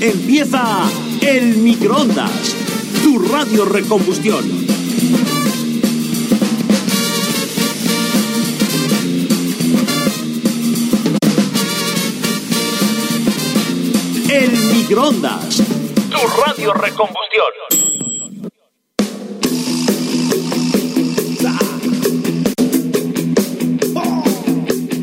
Empieza el microondas, tu radio recombustión. El microondas, tu radio recombustión.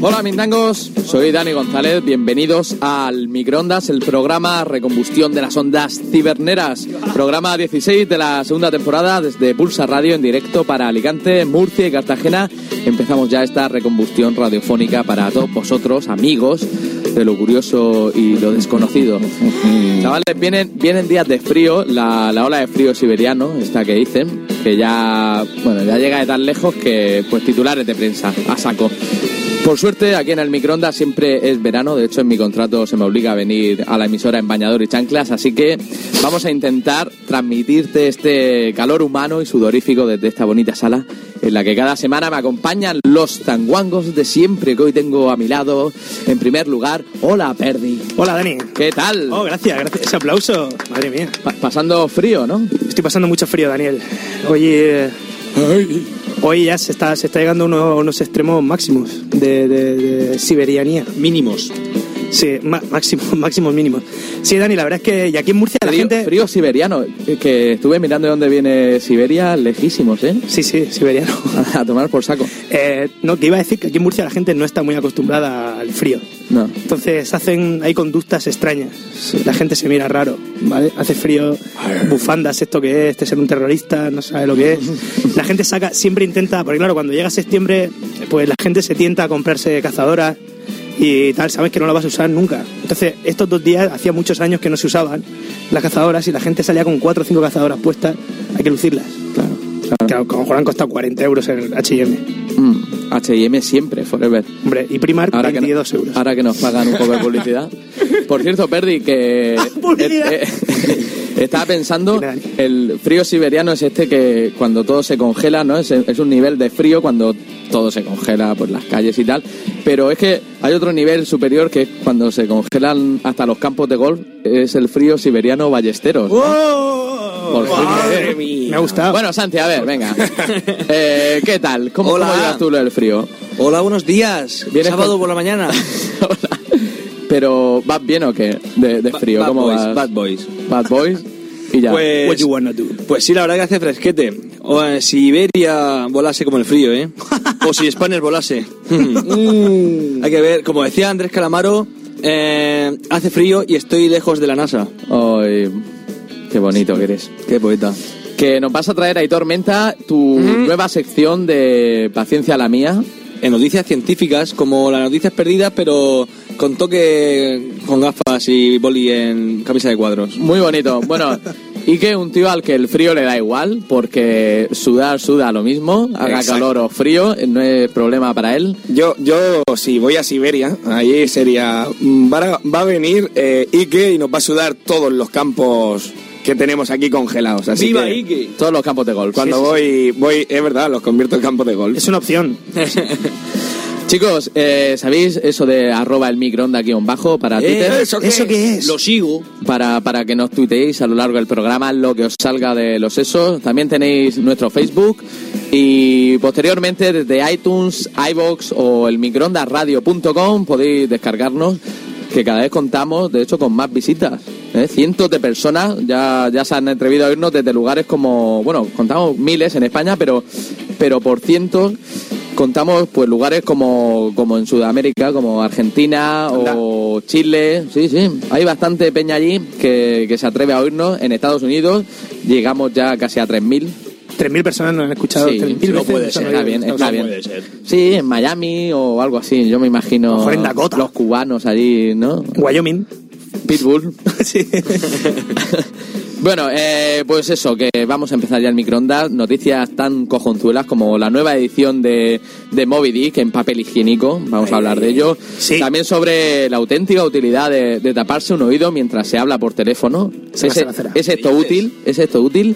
Hola mindangos, soy Dani González, bienvenidos al Microondas, el programa Recombustión de las Ondas Ciberneras, programa 16 de la segunda temporada desde Pulsa Radio en directo para Alicante, Murcia y Cartagena. Empezamos ya esta recombustión radiofónica para todos vosotros, amigos de lo curioso y lo desconocido. Chavales, vienen, vienen días de frío, la, la ola de frío siberiano, esta que dicen, que ya, bueno, ya llega de tan lejos que, pues, titulares de prensa, a saco. Por suerte, aquí en el microondas siempre es verano. De hecho, en mi contrato se me obliga a venir a la emisora en bañador y chanclas. Así que vamos a intentar transmitirte este calor humano y sudorífico desde esta bonita sala en la que cada semana me acompañan los tanguangos de siempre que hoy tengo a mi lado. En primer lugar, hola Perdi. Hola, Dani. ¿Qué tal? Oh, gracias, gracias. Ese aplauso. Madre mía. Pa- pasando frío, ¿no? Estoy pasando mucho frío, Daniel. Hoy, eh, hoy ya se está, se está llegando a unos, extremos máximos de siberianía. Mínimos. Sí, máximos, máximos mínimos. Sí, Dani, la verdad es que y aquí en Murcia la Frío, gente... frío siberiano. eh, Que estuve mirando de dónde viene Siberia, lejísimos, ¿eh? Sí, sí, siberiano. A tomar por saco. Eh, no, que iba a decir que aquí en Murcia la gente no está muy acostumbrada al frío. No. Entonces hacen, hay conductas extrañas. La gente se mira raro, ¿vale? Hace frío, bufandas, esto que es, este ser un terrorista, no sabe lo que es. La gente saca, siempre intenta, porque claro, cuando llega septiembre, pues la gente se tienta a comprarse cazadoras y tal, sabes que no la vas a usar nunca. Entonces, estos dos días hacía muchos años que no se usaban las cazadoras y la gente salía con cuatro o cinco cazadoras puestas, hay que lucirlas. Claro. claro. Claro, como mejor han costado 40 euros en el H&M. Mm, H&M siempre, forever. Hombre, y Primark, Ahora que, 22 euros. ahora que nos pagan un poco de publicidad. Por cierto, Perdi, que publicidad. eh, eh, estaba pensando, el frío siberiano es este que cuando todo se congela, ¿no? Es, es un nivel de frío cuando todo se congela por las calles y tal. Pero es que hay otro nivel superior que es cuando se congelan hasta los campos de golf, es el frío siberiano ballesteros. ¿no? Por fin. Me ha gustado. Bueno, Santi, a ver, venga. Eh, ¿Qué tal? ¿Cómo, Hola. ¿Cómo llevas tú lo del frío? Hola, buenos días. ¿Vienes Sábado con- por la mañana. Hola. Pero ¿vas bien o qué? De, de frío, Bad ¿cómo boys, vas? Bad boys. Bad Boys y ya. Pues, What you wanna do? pues sí, la verdad que hace fresquete. O, eh, si Iberia volase como el frío, ¿eh? O si Spanish volase. Hay que ver, como decía Andrés Calamaro, eh, hace frío y estoy lejos de la NASA. Ay, qué bonito que eres. Qué poeta. Que nos vas a traer ahí, Tormenta, tu nueva sección de Paciencia la mía. En noticias científicas, como las noticias perdidas, pero con toque con gafas y boli en camisa de cuadros. Muy bonito. Bueno, y que un tío al que el frío le da igual, porque sudar suda lo mismo, haga Exacto. calor o frío, no es problema para él. Yo, yo, si voy a Siberia, ahí sería. mm, Va a, va a venir eh, Ike y nos va a sudar todos los campos que tenemos aquí congelados. Así ¡Viva que Ike! Todos los campos de golf. Cuando voy, voy, es verdad, los convierto en campos de golf. Es una opción. Chicos, eh, ¿sabéis eso de arroba el microondas guion bajo para Twitter? ¿eso qué ¿Eso qué es? Lo sigo. para, para que nos tuiteéis a lo largo del programa lo que os salga de los sesos. También tenéis nuestro Facebook y posteriormente desde iTunes, iBox o el microondasradio.com podéis descargarnos que cada vez contamos, de hecho, con más visitas. ¿eh? Cientos de personas ya, ya se han atrevido a oírnos desde lugares como, bueno, contamos miles en España, pero, pero por cientos contamos pues lugares como, como en Sudamérica, como Argentina o Chile, sí, sí, hay bastante peña allí que, que se atreve a oírnos. En Estados Unidos llegamos ya casi a 3.000. 3.000 personas nos han escuchado. Sí, 3.000 no puede ser, está bien, está bien. puede ser. Sí, en Miami o algo así, yo me imagino los cubanos allí, ¿no? Wyoming. Pitbull. sí. Bueno, eh, pues eso, que vamos a empezar ya el microondas. Noticias tan cojonzuelas como la nueva edición de, de Moby Dick en papel higiénico. Vamos a hablar de ello. Sí. También sobre la auténtica utilidad de, de taparse un oído mientras se habla por teléfono. ¿Es, es esto útil? ¿Es esto útil?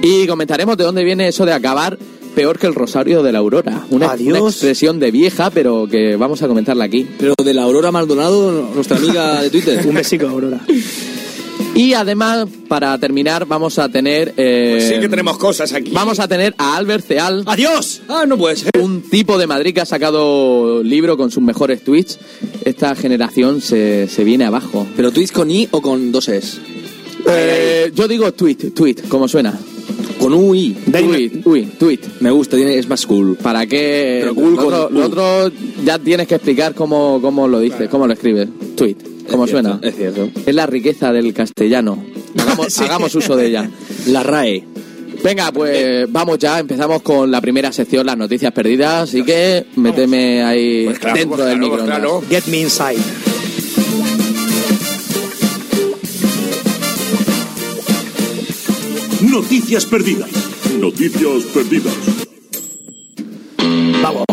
Y comentaremos de dónde viene eso de acabar peor que el rosario de la aurora. Una, expresión de vieja, pero que vamos a comentarla aquí. Pero de la Aurora Maldonado, nuestra amiga de Twitter. Un besico, Aurora. Y además, para terminar, vamos a tener... eh, Pues sí que tenemos cosas aquí. Vamos a tener a Albert Ceal, ¡Adiós! Ah, no puede ser. un tipo de Madrid que ha sacado libro con sus mejores tweets. Esta generación se, se viene abajo. ¿Pero tweets con I o con dos Es? Eh, yo digo tweet, tweet, como suena. Con U I. Tweet, uy, tweet. Me gusta, tiene, es más cool. ¿Para qué? Pero cool lo, con otro, U. lo otro ya tienes que explicar cómo, cómo lo dices, cómo lo escribes. Tweet, cómo Es cierto, suena. Es cierto. Es la riqueza del castellano. Hagamos, hagamos uso de ella. La RAE. Venga, pues vamos ya, empezamos con la primera sección, las noticias perdidas, así que méteme ahí Pues claro, dentro pues del claro, microondas. claro. Get me inside. Noticias perdidas. Noticias perdidas. Vamos.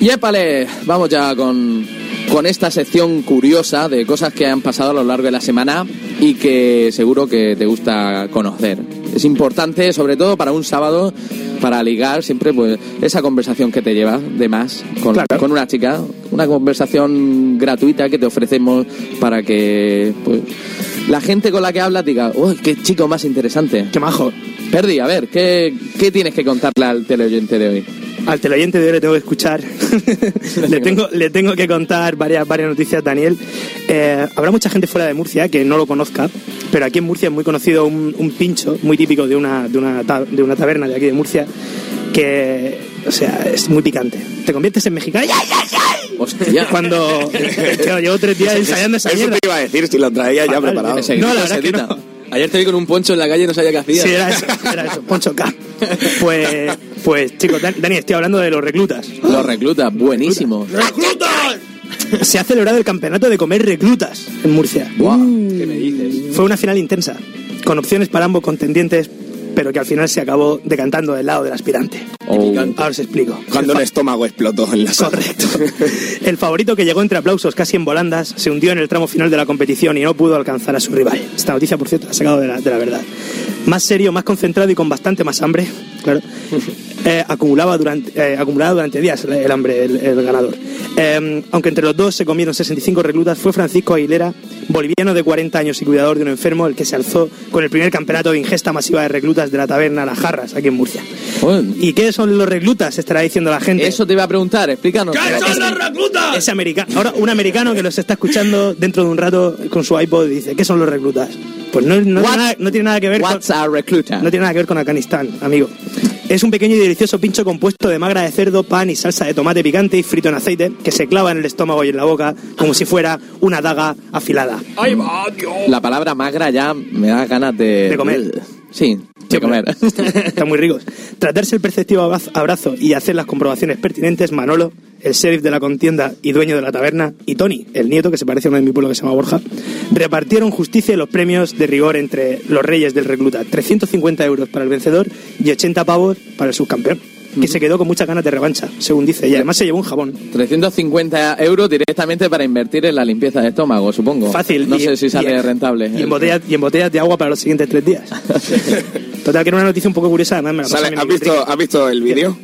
Y épale, vamos ya con, con esta sección curiosa de cosas que han pasado a lo largo de la semana y que seguro que te gusta conocer. Es importante, sobre todo para un sábado, para ligar siempre pues esa conversación que te llevas de más con, Claro. con una chica, una conversación gratuita que te ofrecemos para que pues la gente con la que hablas diga, uy, qué chico más interesante. Qué majo. Perdi, a ver, ¿qué, qué tienes que contarle al teleoyente de hoy? Al teleoyente de hoy le tengo que escuchar. le, tengo, le tengo que contar varias, varias noticias, Daniel. Eh, habrá mucha gente fuera de Murcia que no lo conozca, pero aquí en Murcia es muy conocido un, un pincho muy típico de una, de, una, de una taberna de aquí de Murcia que, o sea, es muy picante. Te conviertes en mexicano. ¡Ay, ay, ay! Hostia. Cuando claro, llevo tres días ensayando esa Eso mierda. te iba a decir si lo traía ya preparado. No, la verdad que no. Ayer te vi con un poncho en la calle y no sabía qué hacía. Sí, era eso, era eso, Poncho K. Pues, pues chicos, Dan- Dani, estoy hablando de los reclutas. Los reclutas, buenísimo. Se ha celebrado el campeonato de comer reclutas en Murcia. ¿Qué me dices? Fue una final intensa, con opciones para ambos contendientes, pero que al final se acabó decantando del lado del aspirante. Oh. Ahora os explico. Cuando el estómago explotó en la sala. Correcto. El favorito que llegó entre aplausos casi en volandas se hundió en el tramo final de la competición y no pudo alcanzar a su rival. Esta noticia, por cierto, la ha sacado de la, de la verdad. Más serio, más concentrado y con bastante más hambre, claro. eh, acumulaba durante, eh, acumulaba durante días el, el hambre, el, el ganador. Eh, aunque entre los dos se comieron 65 reclutas, fue Francisco Aguilera, boliviano de 40 años y cuidador de un enfermo, el que se alzó con el primer campeonato de ingesta masiva de reclutas de la taberna Las Jarras, aquí en Murcia. Joder. ¿Y qué son los reclutas? Estará diciendo la gente. Eso te iba a preguntar, explícanos. Ese americano, ahora un americano que los está escuchando dentro de un rato con su iPod dice, ¿qué son los reclutas? Pues no, no, tiene, nada, no tiene nada que ver con, What's a recluta? no tiene nada que ver con Afganistán, amigo. Es un pequeño y delicioso pincho compuesto de magra de cerdo, pan y salsa de tomate picante y frito en aceite que se clava en el estómago y en la boca como si fuera una daga afilada. La palabra magra ya me da ganas de... De comer. Sí, de comer. Están muy ricos. Tras darse el perceptivo abrazo- abrazo y hacer las comprobaciones pertinentes, Manolo, el sheriff de la contienda y dueño de la taberna, y Tony, el nieto, que se parece a uno de mi pueblo que se llama Borja, repartieron justicia y los premios de rigor entre los reyes del recluta. 350 euros para el vencedor y 80 pavos para el subcampeón, que se quedó con muchas ganas de revancha, según dice, y además se llevó un jabón. 350 euros directamente para invertir en la limpieza de estómago, supongo. Fácil. No y- sé si sale y rentable. Y en, botellas, y en botellas de agua para los siguientes tres días. Total, que era una noticia un poco curiosa, además me la Sale- ¿Has visto, ¿Has visto el vídeo?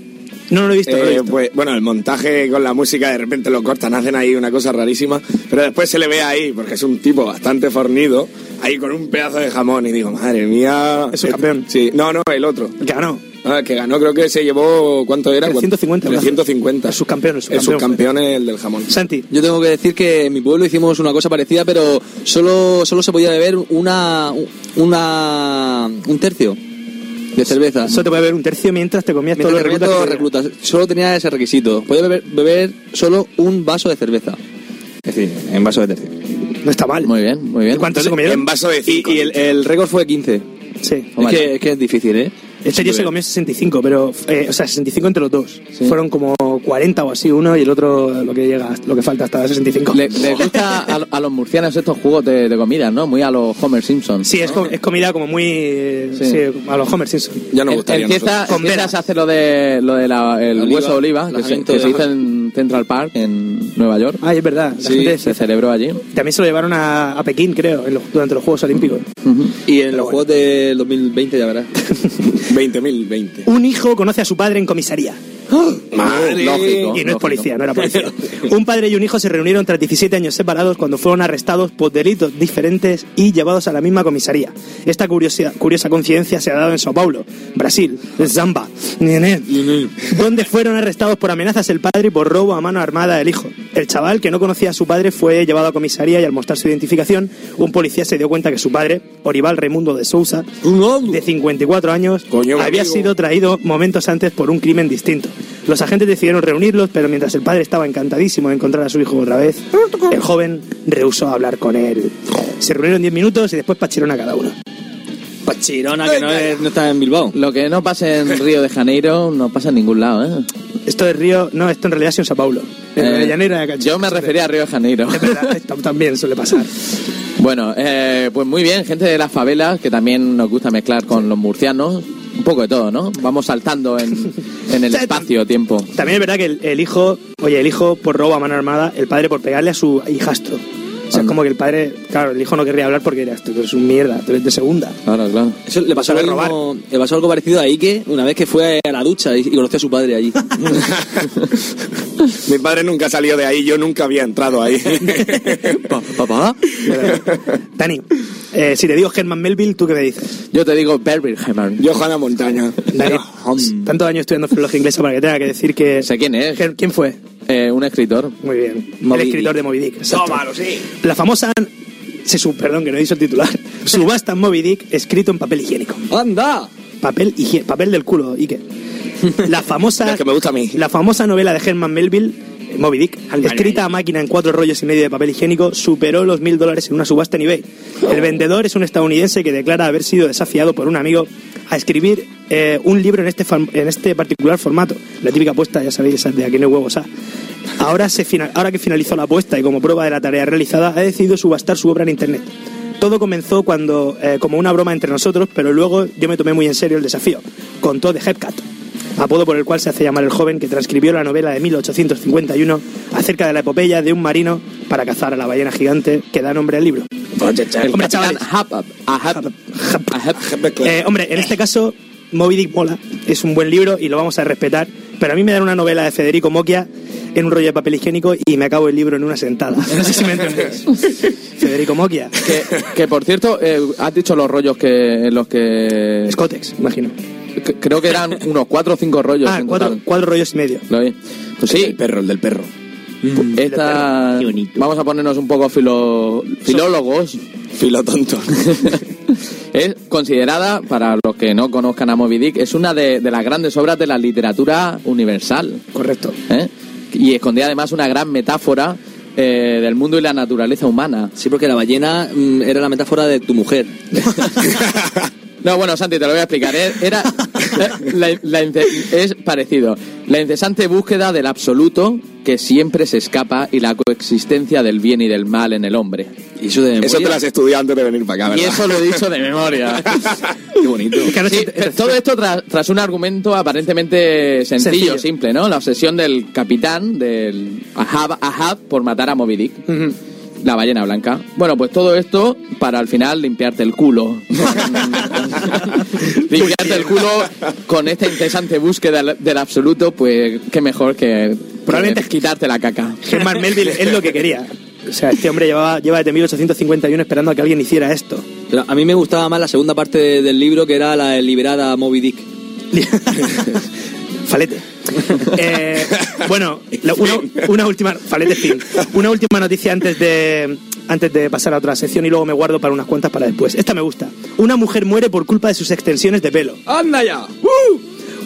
No, no lo he visto, no lo he Eh, visto. pues, bueno, el montaje con la música de repente lo cortan, hacen ahí una cosa rarísima, pero después se le ve ahí, porque es un tipo bastante fornido, ahí con un pedazo de jamón, y digo, madre mía. Es un campeón. Sí, no, no, el otro. Que ganó. Ah, el que ganó creo que se llevó, ¿cuánto era? 350, 350. El subcampeón, el El subcampeón. subcampeón es el del jamón. Santi, Yo tengo que decir que en mi pueblo hicimos una cosa parecida, pero solo, solo se podía beber una, una un tercio de cerveza. solo te puede beber un tercio mientras te comías Mientras reclutas. los reclutas. Solo tenía ese requisito. Podía beber, beber solo un vaso de cerveza. Es decir, en vaso de tercio. No está mal. Muy bien, muy bien. ¿Y cuántos se comieron? En vaso de Y, el, el récord fue 15. Sí. Es que, es que es difícil, ¿eh? Este tío se comió 65, pero, eh, o sea, 65 entre los dos. Sí. Fueron como 40 o así uno y el otro lo que llega, lo que falta hasta 65. Le, le gusta a, a los murcianos estos juegos de, de comida, ¿no? Muy a los Homer Simpson. Sí, es, co- es comida como muy. Sí. Sí. a los Homer Simpson. Ya no El- gustaría. a empieza, nosotros. Con empieza vera. se hace lo de lo de la- el oliva, hueso de oliva que se, que se de- hizo en Central Park en Nueva York Ah, es verdad. La sí, gente se celebró allí También se lo llevaron a, a Pekín, creo, en los- durante los Juegos Olímpicos. Y en los juegos del 2020 ya verás. 20.000, 20. Un hijo conoce a su padre en comisaría. Madre. Lógico. Y no es policía, no era policía. Un padre y un hijo se reunieron tras 17 años separados cuando fueron arrestados por delitos diferentes y llevados a la misma comisaría. Esta curiosa, curiosa coincidencia se ha dado en Sao Paulo, Brasil, Zamba, donde fueron arrestados por amenazas el padre y por robo a mano armada el hijo. El chaval, que no conocía a su padre, fue llevado a comisaría y al mostrar su identificación, un policía se dio cuenta que su padre, Orival Raimundo de Sousa, de 54 años, Coño, había amigo. sido traído momentos antes por un crimen distinto. Los agentes decidieron reunirlos, pero mientras el padre estaba encantadísimo de encontrar a su hijo otra vez, el joven rehusó hablar con él. Se reunieron 10 minutos y después pacharon a cada uno. Pachirona, que no, es- no está en Bilbao. Lo que no pasa en Río de Janeiro no pasa en ningún lado, ¿eh? Esto de Río, no, esto en realidad es en Sao Paulo. En Eh, Río de Janeiro Cacho. yo me refería a Río de Janeiro. Es verdad, esto también suele pasar. Bueno, eh, pues muy bien, gente de las favelas, que también nos gusta mezclar con los murcianos. Un poco de todo, ¿no? Vamos saltando en, en el espacio-tiempo. También es verdad que el, el hijo, oye, el hijo por robo a mano armada, el padre por pegarle a su hijastro. O sea, es como que el padre, claro, el hijo no querría hablar porque era, tú eres un mierda, tú eres de segunda. Claro, claro. Eso le pasó, lo mismo- le pasó algo parecido a Ike una vez que fue a la ducha y, y conoció a su padre allí. Mi padre nunca salió de ahí, yo nunca había entrado ahí. ¿Papá? Dani, eh, si te digo Herman Melville, ¿tú qué me dices? Yo te digo Birmingham. Johanna Montaña. Dani, tantos años estudiando filología inglesa para que tenga que decir que... Sé quién es. ¿Quién fue? Eh, un escritor. Muy bien. Moby el escritor Dick. de Moby Dick. exacto. Tómalo, sí. La famosa... Se su, perdón, que no he dicho el titular. Subasta Moby Dick escrito en papel higiénico. ¡Anda! Papel, higie- papel del culo, Ike. La famosa... Que me gusta a mí. La famosa novela de Herman Melville, Moby Dick, escrita a máquina en cuatro rollos y medio de papel higiénico, superó los mil dólares en una subasta en eBay. El vendedor es un estadounidense que declara haber sido desafiado por un amigo a escribir eh, un libro en este, en este particular formato. La típica apuesta, ya sabéis, esa de aquí no hay huevos a. Ahora, se fina- ahora que finalizó la apuesta y como prueba de la tarea realizada, ha decidido subastar su obra en Internet. Todo comenzó cuando, eh, como una broma entre nosotros, pero luego yo me tomé muy en serio el desafío. Contó de Hepcat, apodo por el cual se hace llamar el joven que transcribió la novela de 1851 acerca de la epopeya de un marino para cazar a la ballena gigante que da nombre al libro. Chavales. Eh, hombre, en este caso, Moby Dick mola, es un buen libro y lo vamos a respetar, pero a mí me dan una novela de Federico Moquia en un rollo de papel higiénico y me acabo el libro en una sentada. No sé si me entendéis. Federico Moquia. Que, que, por cierto, eh, has dicho los rollos que en los que Scotex, imagino. Creo que eran unos cuatro o cinco rollos Ah, en cuatro, total. cuatro rollos y medio. Lo. Pues El sí, del perro, el del perro. esta vamos a ponernos un poco filo, filólogos. Filo tonto. Es considerada, para los que no conozcan a Moby Dick, es una de, de las grandes obras de la literatura universal. Correcto. ¿eh? Y escondía además una gran metáfora eh, del mundo y la naturaleza humana. Sí, porque la ballena mm, era la metáfora de tu mujer. No, bueno, Santi, te lo voy a explicar. Eh, Era, la- la es parecido. La incesante búsqueda del absoluto que siempre se escapa y la coexistencia del bien y del mal en el hombre. Y eso de Eso te memoria. lo has estudiado antes de venir para acá, Y ¿verdad? eso lo he dicho de memoria. Qué bonito. Es que ahora Sí, todo esto tras, tras un argumento aparentemente sencillo, Sencillo. simple, ¿no? La obsesión del capitán, del Ahab, Ahab por matar a Moby Dick. Ujú. La ballena blanca. Bueno, pues todo esto para al final limpiarte el culo. limpiarte el culo con esta incesante búsqueda del- absoluto, pues qué mejor que Probablemente- quitarte la caca. Herman Melville es lo que quería. O sea, este hombre llevaba, lleva desde 1851 esperando a que alguien hiciera esto. Pero a mí me gustaba más la segunda parte de- del libro que era la liberada Moby Dick. Falete. Eh, bueno, una, una última. Una última noticia antes de. Antes de pasar a otra sección y luego me guardo para unas cuantas para después. Esta me gusta. Una mujer muere por culpa de sus extensiones de pelo. ¡Anda ya!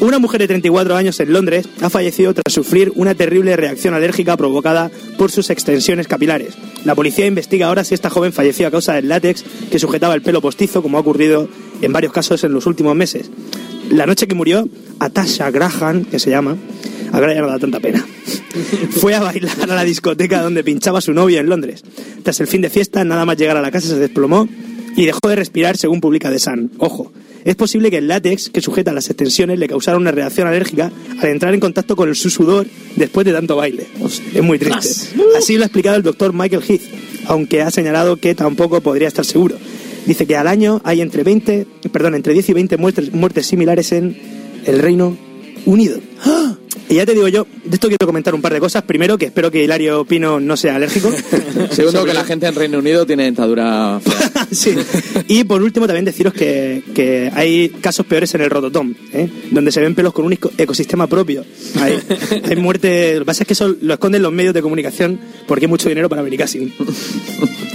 Una mujer de 34 años en Londres ha fallecido tras sufrir una terrible reacción alérgica provocada por sus extensiones capilares. La policía investiga ahora si esta joven falleció a causa del látex que sujetaba el pelo postizo, como ha ocurrido en varios casos en los últimos meses. La noche que murió, Atasha Graham, que se llama, ahora ya no da tanta pena, fue a bailar a la discoteca donde pinchaba su novia en Londres. Tras el fin de fiesta, nada más llegar a la casa se desplomó y dejó de respirar según publica The Sun. Ojo, es posible que el látex que sujeta las extensiones le causara una reacción alérgica al entrar en contacto con el su sudor después de tanto baile. Es muy triste. Así lo ha explicado el doctor Michael Heath, aunque ha señalado que tampoco podría estar seguro. Dice que al año hay entre 20, perdón, entre 10 y 20 muertes, muertes similares en el Reino Unido. ¡Ah! Y ya te digo yo, de esto quiero comentar un par de cosas. Primero, que espero que Hilario Pino no sea alérgico. Segundo, que la gente en Reino Unido tiene dentadura sí. Y por último, también deciros que, que hay casos peores en el Rototom, ¿eh? donde se ven pelos con un eco- ecosistema propio. Hay, hay muerte. Lo que pasa es que eso lo esconden los medios de comunicación porque hay mucho dinero para Benicassin.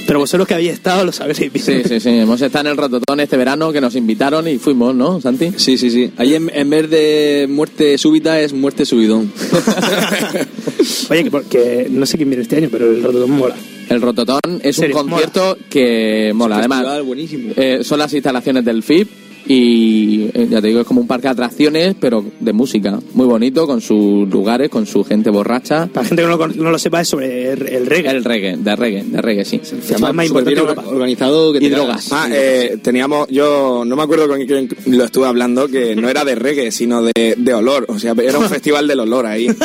Pero vosotros que habéis estado lo sabréis bien. Sí, sí, sí. Hemos estado en el Rototón este verano que nos invitaron y fuimos, ¿no, Santi? Sí, sí, sí. Ahí en, en vez de muerte súbita es muerte subidón. Oye, que, porque no sé quién viene este año, pero el Rototom mola. El Rototón es un Serio, concierto que mola. Además, buenísimo. eh, son las instalaciones del FIP y eh, ya te digo, es como un parque de atracciones, pero de música. Muy bonito, con sus lugares, con su gente borracha. Para la gente que no lo, no lo sepa, es sobre el el reggae. El reggae, de reggae, de reggae, sí. el festival más importante Europa. organizado que Y drogas. Ah, eh, teníamos, yo no me acuerdo con quién lo estuve hablando, que no era de reggae, sino de, de olor. O sea, era un festival del olor ahí.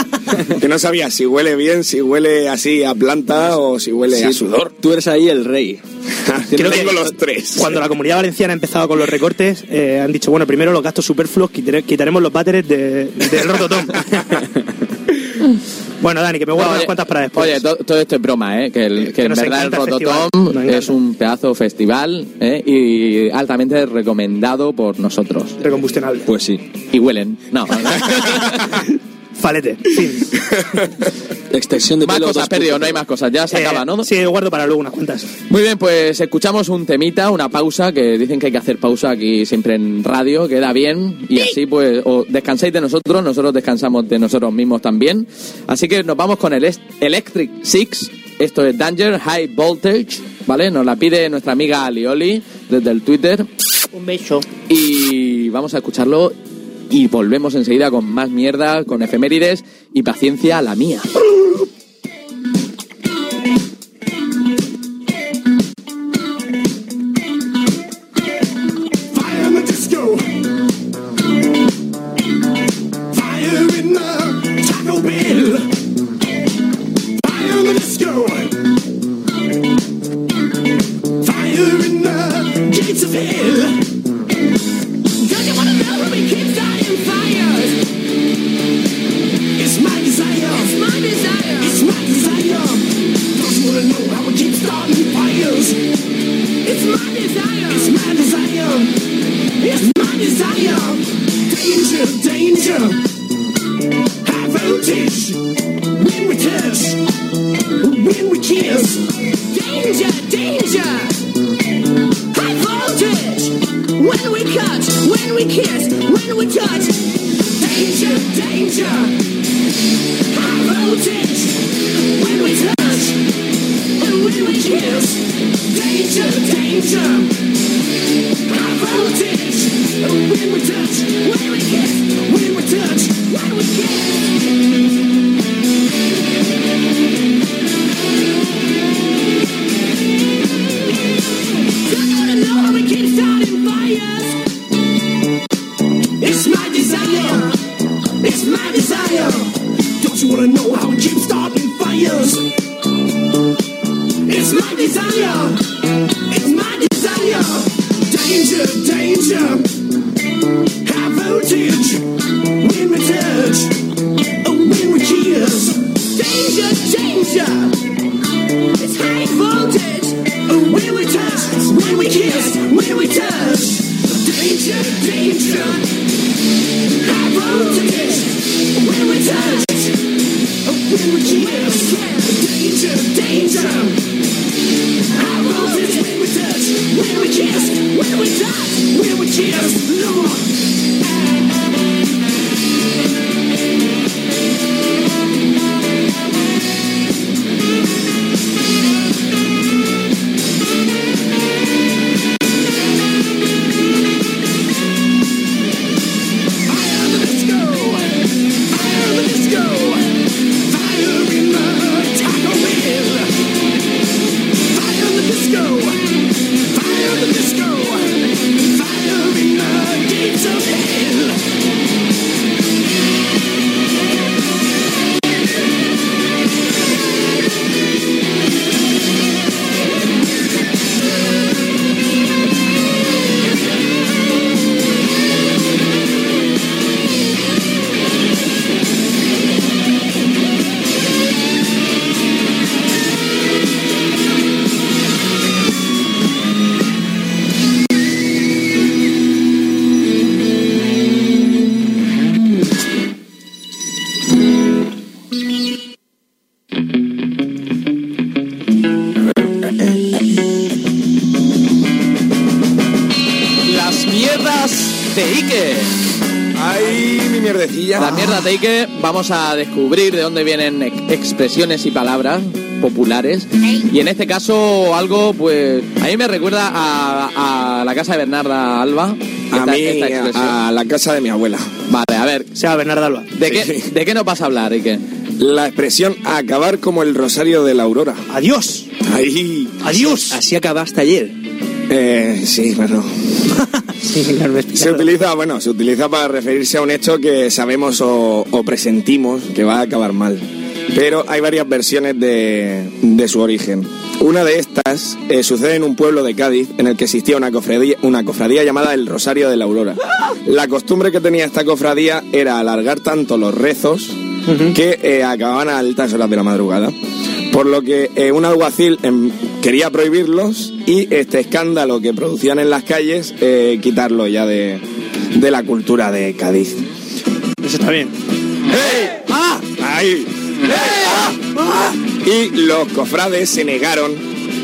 Que no sabía si huele bien, si huele así a planta o si huele a sudor. Tú eres ahí el rey. Creo que Tengo los tres. Cuando la comunidad valenciana ha empezado con los recortes, eh, han dicho, bueno, primero los gastos superfluos, quitare- quitaremos los váteres de, del Rototom. bueno, Dani, que me guardo No, unas oye, cuantas para después. Oye, to- todo esto es broma, ¿eh? Que, el- que Que en verdad el Rototom festival, es un pedazo festival ¿eh? y altamente recomendado por nosotros. Recombustionable. Pues sí. Y huelen. No. Falete. Fin. Extensión de más pelo. cosas, 2.0. perdido, no hay más cosas. Ya se Eh, acaba, ¿no? Sí, guardo para luego unas cuantas. Muy bien, pues escuchamos un temita, una pausa, que dicen que hay que hacer pausa aquí siempre en radio, queda bien, y así pues o descansáis de nosotros, nosotros descansamos de nosotros mismos también. Así que nos vamos con el est- Electric Six, esto es Danger High Voltage, ¿vale? Nos la pide nuestra amiga Alioli desde el Twitter, Un beso. y vamos a escucharlo y volvemos enseguida con más mierda, con efemérides y paciencia la mía. Vamos a descubrir de dónde vienen ex- expresiones y palabras populares. Y en este caso, algo, pues, a mí me recuerda a, a la casa de Bernarda Alba. A esta- mí, esta a, la casa de mi abuela. Vale, a ver, Se llama Bernardo Alba. ¿de, Sí. qué, ¿de qué nos vas a hablar, Ike? La expresión acabar como el rosario de la aurora. Adiós. Ahí. Adiós. Así acabaste ayer. Eh, sí, bueno. Sí, Se utiliza, bueno, se utiliza para referirse a un hecho que sabemos o, o presentimos que va a acabar mal. Pero hay varias versiones de, de su origen. Una de estas eh, sucede en un pueblo de Cádiz en el que existía una cofradía, una cofradía llamada el Rosario de la Aurora. La costumbre que tenía esta cofradía era alargar tanto los rezos que eh, acababan a altas horas de la madrugada. Por lo que eh, un alguacil em, quería prohibirlos y este escándalo que producían en las calles, eh, quitarlo ya de, de la cultura de Cádiz. Eso está bien. ¡Ah! ¡Ahí! ¡Ah! Y los cofrades se negaron.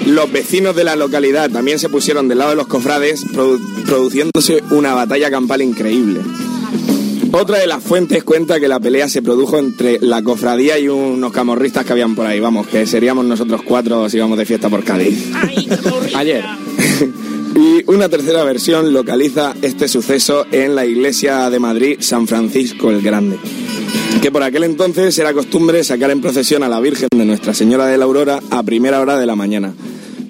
Los vecinos de la localidad también se pusieron del lado de los cofrades, produ- produciéndose una batalla campal increíble. Otra de las fuentes cuenta que la pelea se produjo entre la cofradía y unos camorristas que habían por ahí, vamos, que seríamos nosotros cuatro si íbamos de fiesta por Cádiz. Ayer. Y una tercera versión localiza este suceso en la iglesia de Madrid, San Francisco el Grande. Que por aquel entonces era costumbre sacar en procesión a la Virgen de Nuestra Señora de la Aurora a primera hora de la mañana.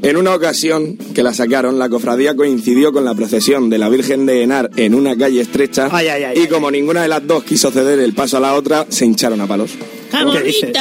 En una ocasión que la sacaron, la cofradía coincidió con la procesión de la Virgen de Henar en una calle estrecha Ay, ay, ay, y ay, como ninguna de las dos quiso ceder el paso a la otra, se hincharon a palos. ¿Qué dices?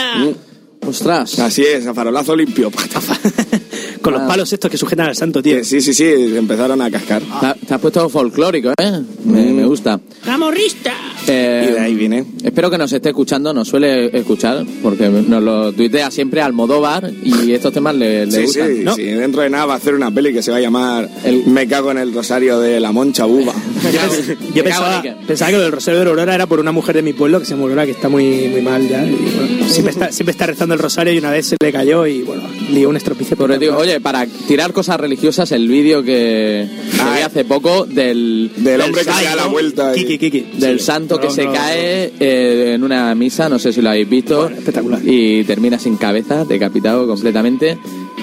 Ostras. Así es, a farolazo limpio. Con los Ah. palos estos que sujetan al santo, tío. Que Sí, sí, sí, empezaron a cascar. Te, te has puesto folclórico, ¿eh? Me, me gusta. ¡Camorrista! Eh, Y de ahí viene. Espero que nos esté escuchando, nos suele escuchar, porque nos lo tuitea siempre Almodóvar y estos temas le, le Sí, gustan. sí, ¿no? sí, dentro de nada va a hacer una peli que se va a llamar El- Me cago en el rosario de la Moncha Buba. Yo, pensaba, pensaba que lo del Rosario de la Aurora era por una mujer de mi pueblo que se Aurora, que está muy, muy mal ya. y, bueno, siempre, está, siempre está rezando el Rosario y una vez se le cayó y bueno, lió un estropicio. Pero digo, oye, para tirar cosas religiosas, el vídeo que, que Ah, vi hace poco del, Del hombre que santo- se da la vuelta. Kiki, Kiki. del Sí. Que se cae eh, en una misa, no sé si lo habéis visto, Bueno, espectacular. y termina sin cabeza, decapitado completamente.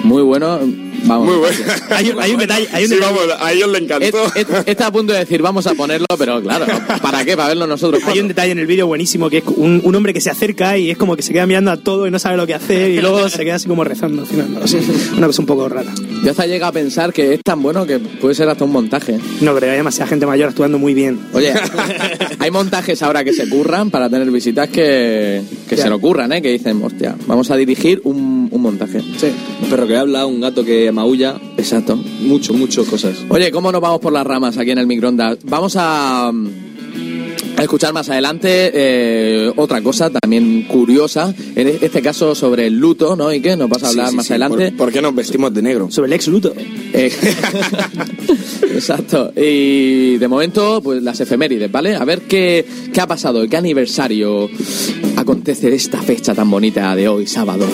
Muy bueno, vamos. Muy bueno. Hay un- hay un detalle- hay un Sí, detalle- vamos, a ellos le encantó. et- Está a punto de decir, vamos a ponerlo, pero claro, ¿para qué? Para verlo nosotros. Hay un detalle en el vídeo buenísimo que es un, un hombre que se acerca y es como que se queda mirando a todo y no sabe lo que hacer y luego se queda así como rezando. Al final, no lo sé. Una cosa un poco rara. Yo hasta llega a pensar que es tan bueno que puede ser hasta un montaje. No creo, hay demasiada gente mayor actuando muy bien. Oye, hay montajes ahora que se curran para tener visitas que, que se lo curran, ¿eh? Que dicen, hostia, vamos a dirigir un, un montaje. Sí. Un perro que habla, un gato que maulla. Exacto. Mucho, mucho cosas. Oye, ¿cómo nos vamos por las ramas aquí en el microondas? Vamos a, mm, a escuchar más adelante eh, otra cosa también curiosa, en este caso sobre el luto, ¿no? ¿Y qué? Nos vas a Sí, hablar sí, más sí. adelante. ¿Por, por qué nos vestimos de negro? Sobre el ex luto. Eh, Exacto. Y de momento, pues las efemérides, ¿vale? A ver qué, qué ha pasado, qué aniversario acontece de esta fecha tan bonita de hoy, sábado.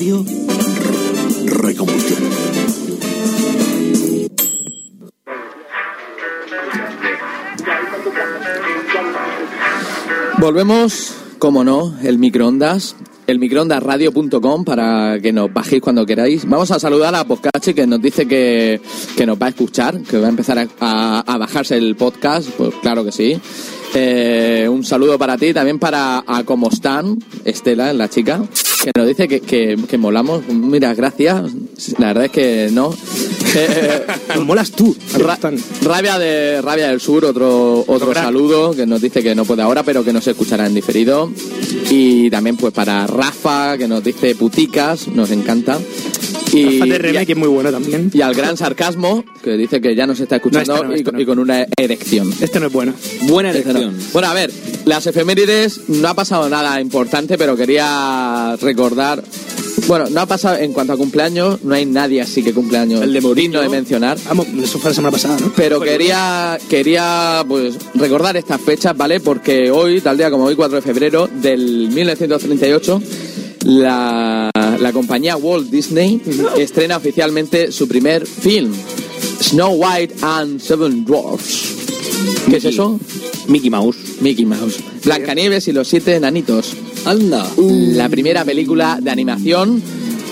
Radio re- recombustión. Volvemos, como no, el microondas, el microondasradio.com para que nos bajéis cuando queráis. Vamos a saludar a Podcache que nos dice que, que nos va a escuchar, que va a empezar a, a- a bajarse el podcast, pues claro que sí. Eh, un saludo para ti, también para a como están, Estela, la chica, que nos dice que, que, que molamos. Mira, gracias, la verdad es que no. Eh, Nos molas tú. Ra- Están. Rabia de Rabia del Sur, otro otro saludo que nos dice que no puede ahora, pero que nos escuchará en diferido. Y también pues para Rafa, que nos dice puticas, nos encanta. Y, Rafa y, TRM, que es muy bueno también. y al gran sarcasmo, que dice que ya nos está escuchando No, este no, y, este con, no. y con una erección. Este no es bueno. Buena Este no. elección. Bueno, a ver, las efemérides no ha pasado nada importante, pero quería recordar. Bueno, no ha pasado en cuanto a cumpleaños, no hay nadie así que cumpleaños. El de Mourinho. digno de mencionar. Vamos, eso fue la semana pasada, ¿no? Pero quería, quería pues recordar estas fechas, ¿vale? Porque hoy, tal día como hoy, 4 de febrero del 1938, la, la compañía Walt Disney estrena oficialmente su primer film, Snow White and Seven Dwarfs. ¿Qué es eso? Mickey Mouse. Mickey Mouse. Blancanieves y los siete enanitos. Anda. La primera película de animación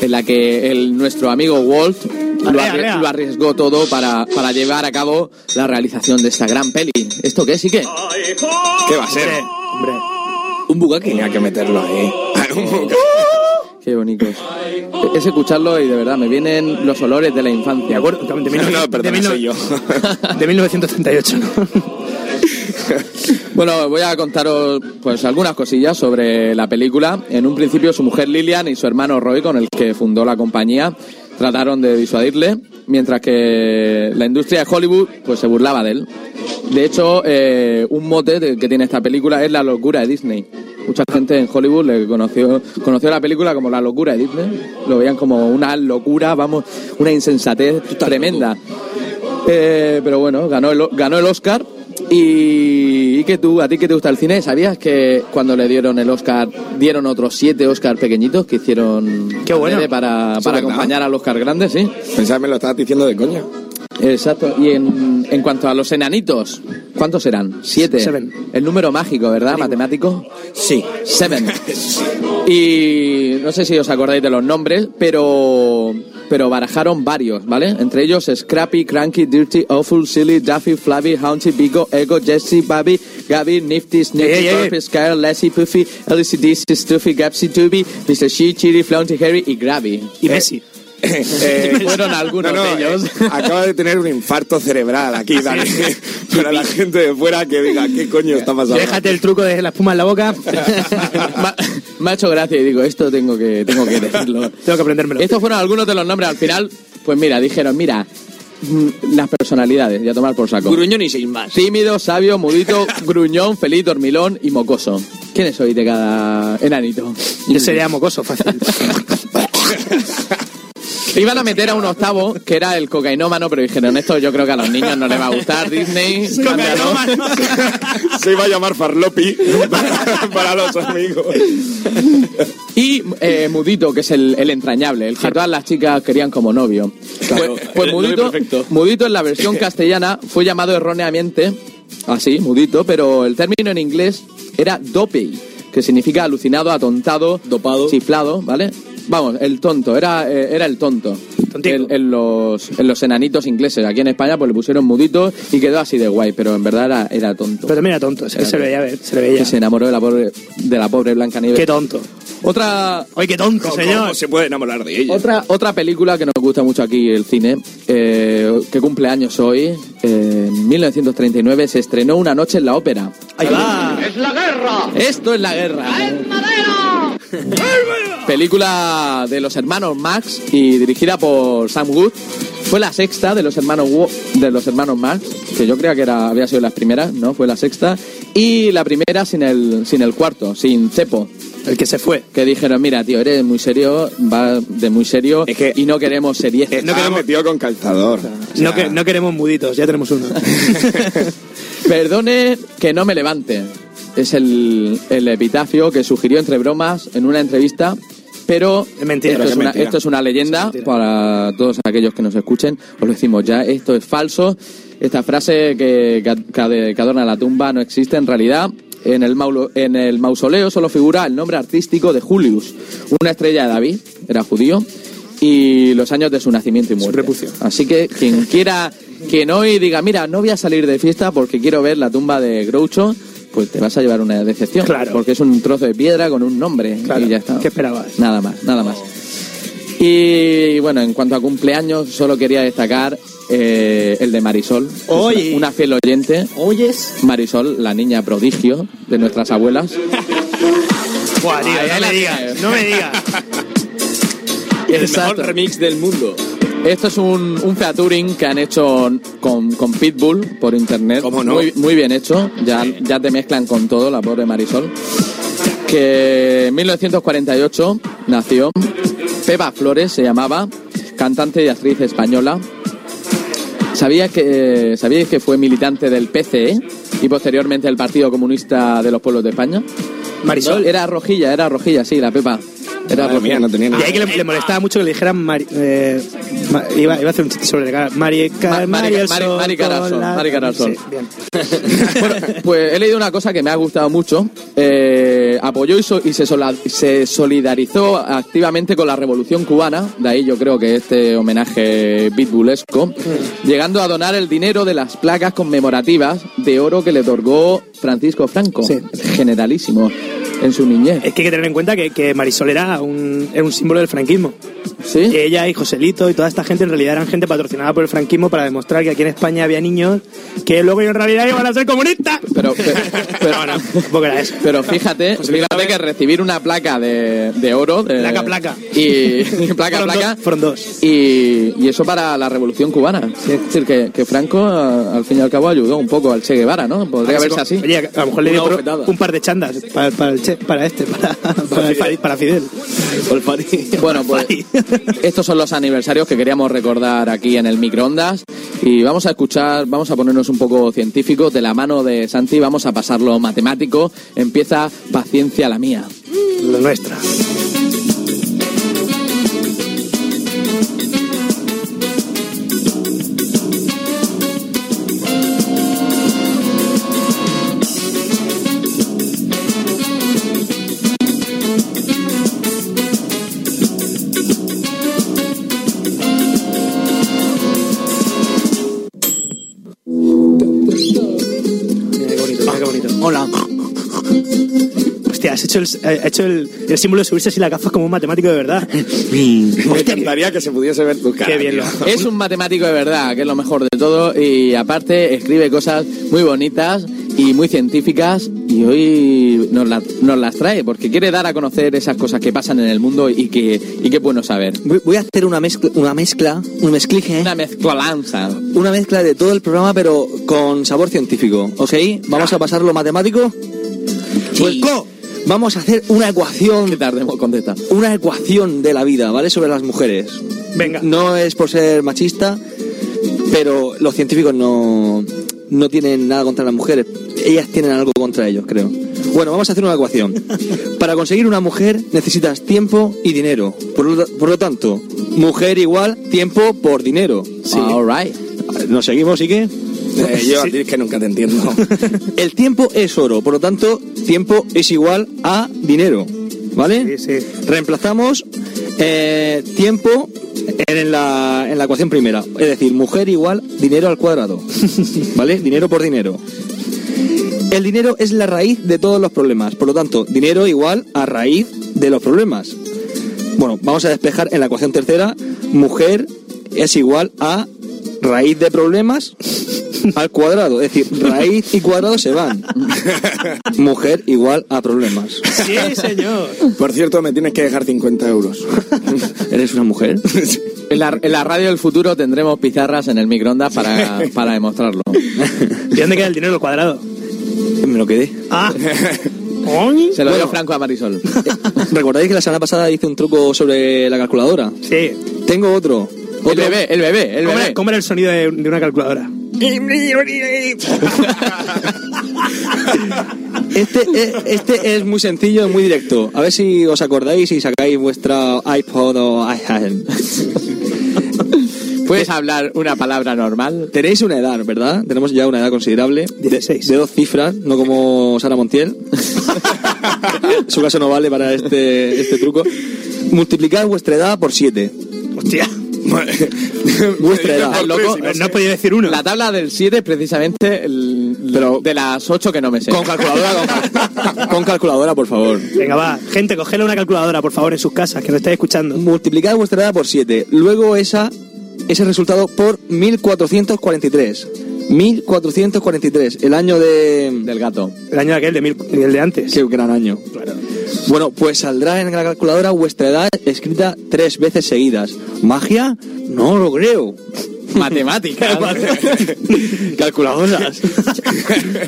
en la que el, nuestro amigo Walt lo, lo arriesgó todo para, para llevar a cabo la realización de esta gran peli. ¿Esto qué? ¿Sí qué? ¿Qué va a ser? Hombre, Un bugaki. Tenía que meterlo ahí. Qué bonitos. Es escucharlo y de verdad me vienen los olores de la infancia. de. De, No, no, de perdona, mil- soy yo. de 1938, ¿no? Bueno, voy a contaros pues algunas cosillas sobre la película. En un principio su mujer Lilian y su hermano Roy, con el que fundó la compañía, trataron de disuadirle, mientras que la industria de Hollywood pues se burlaba de él. De hecho, eh, un mote que tiene esta película es la locura de Disney. Mucha gente en Hollywood le conoció, conoció la película como la locura de Disney. Lo veían como una locura, vamos, una insensatez tremenda. Eh, pero bueno, ganó el, ganó el Oscar. Y, y que tú, a ti que te gusta el cine, ¿sabías que cuando le dieron el Oscar, dieron otros siete Oscar pequeñitos que hicieron Qué bueno. adrede para, ¿Eso para acompañar al Oscar grande, sí? Pensaba me lo estabas diciendo de coña. Exacto. Y en, en cuanto a los enanitos, ¿cuántos eran? Siete. Seven. El número mágico, ¿verdad? Matemático. Sí. Seven. Y no sé si os acordáis de los nombres, pero pero barajaron varios, ¿vale? Entre ellos Scrappy, Cranky, Dirty, Awful, Silly, Daffy, Flabby, Haunty, Bigo, Ego, Jesse, Babby, Gabby, Nifty, ey. Burpy, Scare, Lassie, Puffy, LCD, Stuffy, Gapsy, Tubby, Mr. She, Chiri, Flaunty, Harry y Grabby. Y Messi. Eh, Fueron algunos no, no, de ellos. eh, acaba de tener un infarto cerebral aquí, Dani. Para la gente de fuera que diga, ¿qué coño está pasando? Déjate el truco de la espuma en la boca. Me ha hecho gracia y digo, esto tengo que, tengo que decirlo. Tengo que aprendérmelo. Estos fueron algunos de los nombres. Al final, pues mira, dijeron, mira, mm, las personalidades, y a tomar por saco. Gruñón y seis más. Tímido, sabio, mudito, gruñón, feliz, dormilón y mocoso. ¿Quiénes sois de cada enanito? Yo sería mocoso, fácil. Iban a meter a un octavo, que era el cocainómano, pero dijeron, esto yo creo que a los niños no les va a gustar, Disney. cámbialo". Se iba a llamar Farlopi para, para los amigos. Y eh, Mudito, que es el, el entrañable, el que todas las chicas querían como novio. Claro, pues pues novio Mudito, perfecto. Mudito en la versión castellana fue llamado erróneamente así, Mudito, pero el término en inglés era dopey, que significa alucinado, atontado, Dopado. chiflado, ¿vale? Vamos, el tonto, era, eh, era el tonto. En, en los, en los enanitos ingleses. Aquí en España pues le pusieron mudito y quedó así de guay, pero en verdad era, era tonto. Pero también era tonto, se, se le veía, ver, se le Que veía. se enamoró de la pobre, de la pobre Blanca Qué tonto. Otra, Oye, qué tonto, señor. ¿Cómo se puede enamorar de ella? Otra, otra película que nos gusta mucho aquí el cine, eh, que cumple años hoy, eh, en 1939 se estrenó Una noche en la ópera. Ahí va. ¡Es la guerra! Esto es la guerra. Película de los hermanos Max y dirigida por Sam Wood. Fue la sexta de los hermanos Wo- de los hermanos Max, que yo creía que era, había sido las primeras, ¿no? Fue la sexta. Y la primera sin el, sin el cuarto, sin cepo. El que se fue. Que dijeron, mira, tío, eres muy serio, va de muy serio Es que- y no queremos seriez. Estaba metido con calzador. O sea, No, que, no queremos muditos, ya tenemos uno. Perdone que no me levante. Es el, el epitafio que sugirió entre bromas en una entrevista. Pero mentira, esto, es una, mentira. esto es una leyenda Es para todos aquellos que nos escuchen. Os lo decimos ya, esto es falso. Esta frase que, que- que adorna la tumba no existe en realidad. En el, maulo- en el mausoleo solo figura el nombre artístico de Julius, una estrella de David, era judío, y los años de su nacimiento y muerte. Así que quien quiera, quien hoy diga, mira, no voy a salir de fiesta porque quiero ver la tumba de Groucho, pues te vas a llevar una decepción. Claro. Porque es un trozo de piedra con un nombre Claro. y ya está. ¿Qué esperabas? Nada más, nada más. Y bueno, en cuanto a cumpleaños, solo quería destacar eh, el de Marisol. Oye. Una fiel oyente. ¿Oyes? Marisol, la niña prodigio de nuestras abuelas. Buah, tío, no me digas, no me digas. El Exacto. mejor remix del mundo. Esto es un, un featuring que han hecho con, con Pitbull por internet. ¿Cómo no? Muy, muy bien hecho. Ya, ya te mezclan con todo, la pobre Marisol. Que en 1948 nació. Pepa Flores se llamaba, cantante y actriz española. ¿Sabía que, ¿Sabíais que fue militante del PCE y posteriormente del Partido Comunista de los Pueblos de España? Marisol. Era rojilla, era rojilla, sí, la Pepa. Era mía, no tenía ni Y ahí que le, le molestaba mucho que le dijeran Mari, eh, ma- iba, iba a hacer un chiste sobre el Mari, Ma- Mari- Mari Mari- Carasol, Mari Carasol. Bueno, pues he leído una cosa que me ha gustado mucho. Eh, apoyó y, so- y se, sola- se solidarizó activamente con la revolución cubana. De ahí yo creo que este homenaje pitbullesco. Llegando a donar el dinero de las placas conmemorativas de oro que le otorgó Francisco Franco, Sí. generalísimo, en su niñez. Es que hay que tener en cuenta que, que Marisol era un, era un símbolo del franquismo. ¿Sí? Ella y Joselito y toda esta gente en realidad eran gente patrocinada por el franquismo para demostrar que aquí en España había niños que luego en realidad iban a ser comunistas. Pero, pero, pero- No, no, era eso. Pero fíjate, fíjate que recibir una placa de, de oro. de- Placa, placa. Y placa, placa. dos- fueron dos. Y, y eso para la revolución cubana. Es decir, que, que Franco, al fin y al cabo, ayudó un poco al Che Guevara, ¿no? Podría verse así. Oye, a lo mejor le dio un par de chandas para, para, el che- para este, para, para, Fidel. para Fidel. Bueno, pues estos son los aniversarios que queríamos recordar aquí en el microondas y vamos a escuchar, vamos a ponernos un poco científicos de la mano de Santi, vamos a pasarlo matemático. Empieza Paciencia la mía. La nuestra. Hecho, el, has hecho el, el símbolo de subirse así las gafas como un matemático de verdad. Me encantaría que se pudiese ver tu cara. Qué bien lo Es un matemático de verdad, que es lo mejor de todo, y aparte escribe cosas muy bonitas y muy científicas, y hoy nos, la- nos las trae, porque quiere dar a conocer esas cosas que pasan en el mundo y que, y que es bueno saber. Voy voy a hacer una mezcla, una mezcla, un mezclije, Una mezcolanza. una mezcla de todo el programa, pero con sabor científico, ¿ok? Vamos a pasar lo matemático. Pues, co, vamos a hacer una ¿Qué ecuación, tardemos contesta? una ecuación de la vida, ¿vale? Sobre las mujeres. Venga. No es por ser machista, pero los científicos no, no tienen nada contra las mujeres. Ellas tienen algo contra ellos, creo. Bueno, vamos a hacer una ecuación. Para conseguir una mujer necesitas tiempo y dinero. Por lo, por lo tanto, mujer igual tiempo por dinero. Sí. All right. ¿Nos seguimos y qué? Eh, yo a ti es que nunca te entiendo. El tiempo es oro, por lo tanto, tiempo es igual a dinero. ¿Vale? Sí, sí. Reemplazamos eh, tiempo en la, en la ecuación primera. Es decir, mujer igual dinero al cuadrado. ¿Vale? Dinero por dinero. El dinero es la raíz de todos los problemas. Por lo tanto, dinero igual a raíz de los problemas. Bueno, vamos a despejar en la ecuación tercera. Mujer es igual a raíz de problemas al cuadrado. Es decir, raíz y cuadrado se van. Mujer igual a problemas. Sí, señor. Por cierto, me tienes que dejar 50 euros. ¿Eres una mujer? En la, en la radio del futuro tendremos pizarras en el microondas para, para demostrarlo. ¿Y dónde queda el dinero al cuadrado? Me lo quedé. Ah. Se lo dio Bueno. Franco a Marisol. ¿Recordáis que la semana pasada hice un truco sobre la calculadora? Sí. Tengo otro. El bebé, el bebé, el ¿Cómo era, bebé. cómo era el sonido de, de una calculadora? Este, es- este es muy sencillo y muy directo. A ver si os acordáis y sacáis vuestra iPod o iPad. ¿Puedes hablar una palabra normal? Tenéis una edad, ¿verdad? Tenemos ya una edad considerable. De, 16. de dos cifras, no como Sara Montiel. Su caso no vale para este, este truco. Multiplicad vuestra edad por 7. Hostia. Vuestra edad. Loco. No he podido decir uno. La tabla del 7 es precisamente el- Pero- de las 8 que no me sé. Con calculadora, con, cal- con calculadora, por favor. Venga, va. Gente, cogedle una calculadora, por favor, en sus casas, que nos estáis escuchando. Multiplicad vuestra edad por 7. Luego esa, ese resultado por 1443. 1443, el año de... Del gato. El año de aquel, de mil, el de antes. Qué gran año. Bueno, pues saldrá en la calculadora vuestra edad escrita tres veces seguidas. ¿Magia? No lo creo. Matemáticas. Calculadoras.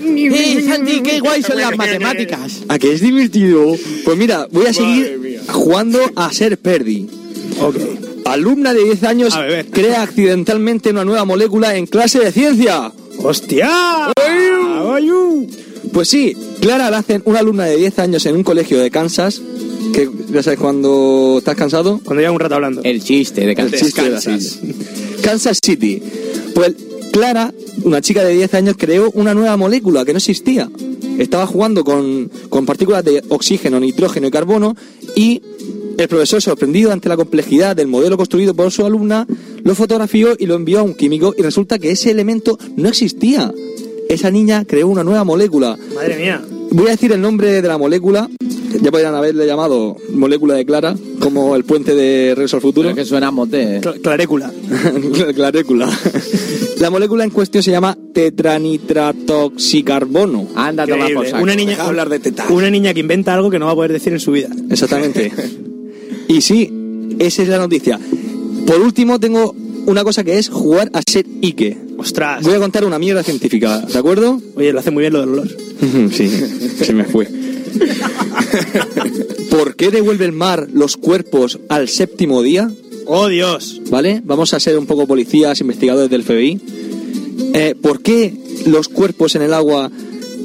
¡Eh, Santi, qué guay son las matemáticas! ¿A qué es divertido? Pues mira, voy a seguir jugando a ser Perdi. Ok. Alumna de 10 años crea accidentalmente una nueva molécula en clase de ciencia. ¡Hostia! Pues sí, Clara Lacen, una alumna de 10 años en un colegio de Kansas, que ya sabes cuando estás cansado. Cuando lleva un rato hablando. El chiste de El Kansas. chiste de serie. Kansas City. Pues Clara, una chica de 10 años, creó una nueva molécula que no existía. Estaba jugando con, con partículas de oxígeno, nitrógeno y carbono y el profesor, sorprendido ante la complejidad del modelo construido por su alumna, lo fotografió y lo envió a un químico y resulta que ese elemento no existía. Esa niña creó una nueva molécula. Madre mía. Voy a decir el nombre de la molécula. Ya podrían haberle llamado molécula de Clara, como el puente de Regreso al Futuro. Pero que suena a mote. Cl- clarécula. Clarécula. La molécula en cuestión se llama tetranitratoxicarbono. Anda, toma por saco. Una niña, Deja hablar de teta. una niña que inventa algo que no va a poder decir en su vida. Exactamente. y sí, esa es la noticia. Por último, tengo una cosa que es jugar a ser Ike. Ostras. Voy a contar una mierda científica, ¿de acuerdo? Oye, lo hace muy bien lo del olor. sí, se me fue. ¿Por qué devuelve el mar los cuerpos al séptimo día? ¡Oh, Dios! ¿Vale? Vamos a ser un poco policías, investigadores del FBI. Eh, ¿Por qué los cuerpos en el agua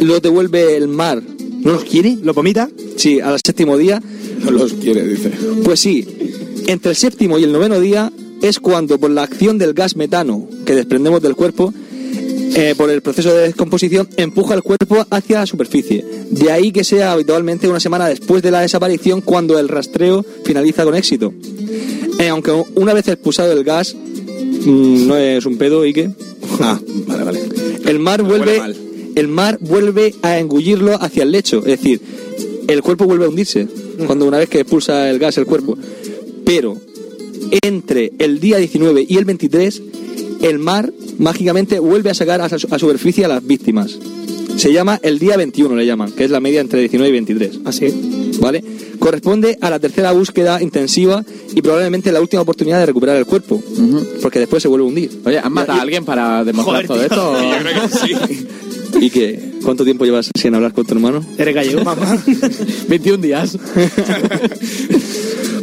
los devuelve el mar? ¿No los quiere? ¿Lo vomita? Sí, al séptimo día. No los quiere, dice. Pues sí, entre el séptimo y el noveno día es cuando por la acción del gas metano que desprendemos del cuerpo, eh, por el proceso de descomposición, empuja el cuerpo hacia la superficie. De ahí que sea habitualmente una semana después de la desaparición cuando el rastreo finaliza con éxito. Eh, aunque una vez expulsado el gas, mm, no es un pedo y que Ah, vale, vale. el mar vuelve el mar vuelve a engullirlo hacia el lecho es decir el cuerpo vuelve a hundirse cuando una vez que expulsa el gas el cuerpo pero entre el día 19 y el 23 el mar mágicamente vuelve a sacar a, su- a superficie a las víctimas se llama el día 21 le llaman que es la media entre 19 y 23 Así. ¿vale? Corresponde a la tercera búsqueda intensiva y probablemente la última oportunidad de recuperar el cuerpo, porque después se vuelve a hundir. Oye, ¿han matado a alguien para demostrar Joder, todo tío. esto? ¿Y qué? ¿Cuánto tiempo llevas sin hablar con tu hermano? Eres gallego, mamá. 21 días.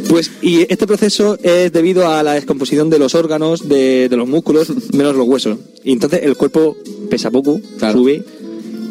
Pues, y este proceso es debido a la descomposición de los órganos, de, de los músculos, menos los huesos. Y entonces el cuerpo pesa poco, Claro. sube,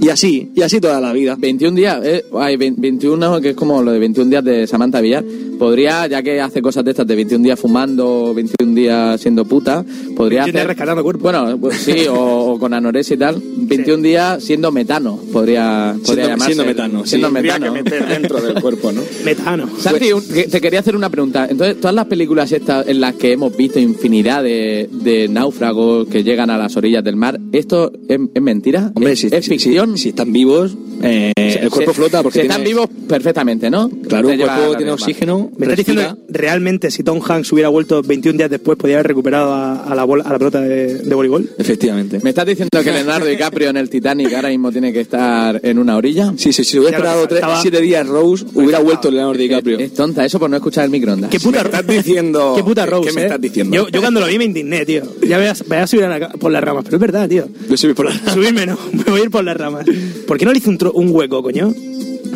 y así, y así toda la vida. 21 días, eh, hay 20 21, que es como lo de 21 días de Samantha Villar. Podría, ya que hace cosas de estas de 21 días fumando, 21 días siendo puta, podría 21 días hacer. rescatando cuerpo. Bueno, pues sí, o, o con anorexia y tal. 21 días siendo metano, podría, podría Siendo- llamarse. siendo metano, sí. Siendo Tendría metano. que meter dentro del cuerpo, ¿no? Metano. Santi, un- que- te quería hacer una pregunta. Entonces, todas las películas estas en las que hemos visto infinidad de, de náufragos que llegan a las orillas del mar, ¿esto es, es mentira? Hombre, ¿Es, ficción? Si, están vivos, eh, el cuerpo Se- flota porque se tiene- están vivos perfectamente, ¿no? Claro, el cuerpo tiene misma. oxígeno. ¿Me estás diciendo realmente si Tom Hanks hubiera vuelto 21 días después podría haber recuperado a, a la, bola, a la pelota de, de voleibol? Efectivamente. ¿Me estás diciendo que Leonardo DiCaprio en el Titanic ahora mismo tiene que estar en una orilla? Sí, sí, si hubiera esperado tres, faltaba- siete días Rose, hubiera vuelto Leonardo DiCaprio. Es tonta, eso por no escuchar el microondas. ¿Qué puta, Me estás diciendo- ¿Qué puta ¿qué- Rose, qué me eh? estás diciendo? Yo, yo cuando lo vi me indigné, tío. Ya voy a, voy a subir a la- por las ramas, pero es verdad, tío. Yo soy por la... Subirme no, me voy a ir por las ramas. ¿Por qué no le hice un, tro- un hueco, coño?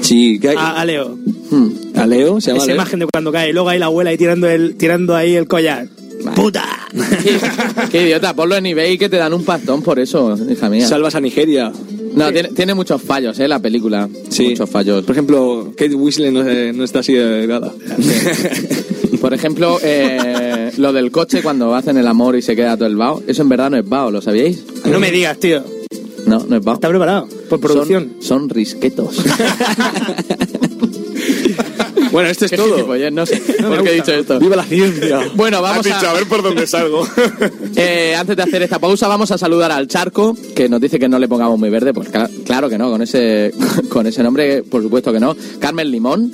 Sí, que hay... A, a Leo. Hmm. A Leo, se llama Esa Leo. imagen de cuando cae. Y luego ahí la abuela ahí tirando, el, tirando ahí el collar. ¡Puta! Qué, qué idiota, ponlo en eBay que te dan un pastón por eso, hija mía. Salvas a Nigeria. No, tiene, tiene muchos fallos, ¿eh? La película. Sí. Muchos fallos. Por ejemplo, Kate Winslet no, eh, no está así de delgada. Por ejemplo, eh, lo del coche cuando hacen el amor y se queda todo el vaho. Eso en verdad no es vaho, ¿lo sabíais? No me digas, tío. No, no es vaho. Está preparado. Por producción. Son, son risquetos. bueno, esto es Qué todo. gilipollez, no sé No por qué he dicho esto. Viva la ciencia. Bueno, Has vamos dicho, a a... ver por dónde salgo. Eh, antes de hacer esta pausa, vamos a saludar al Charco, que nos dice que no le pongamos muy verde. Pues cla- claro que no, con ese, con ese nombre, por supuesto que no. Carmen Limón,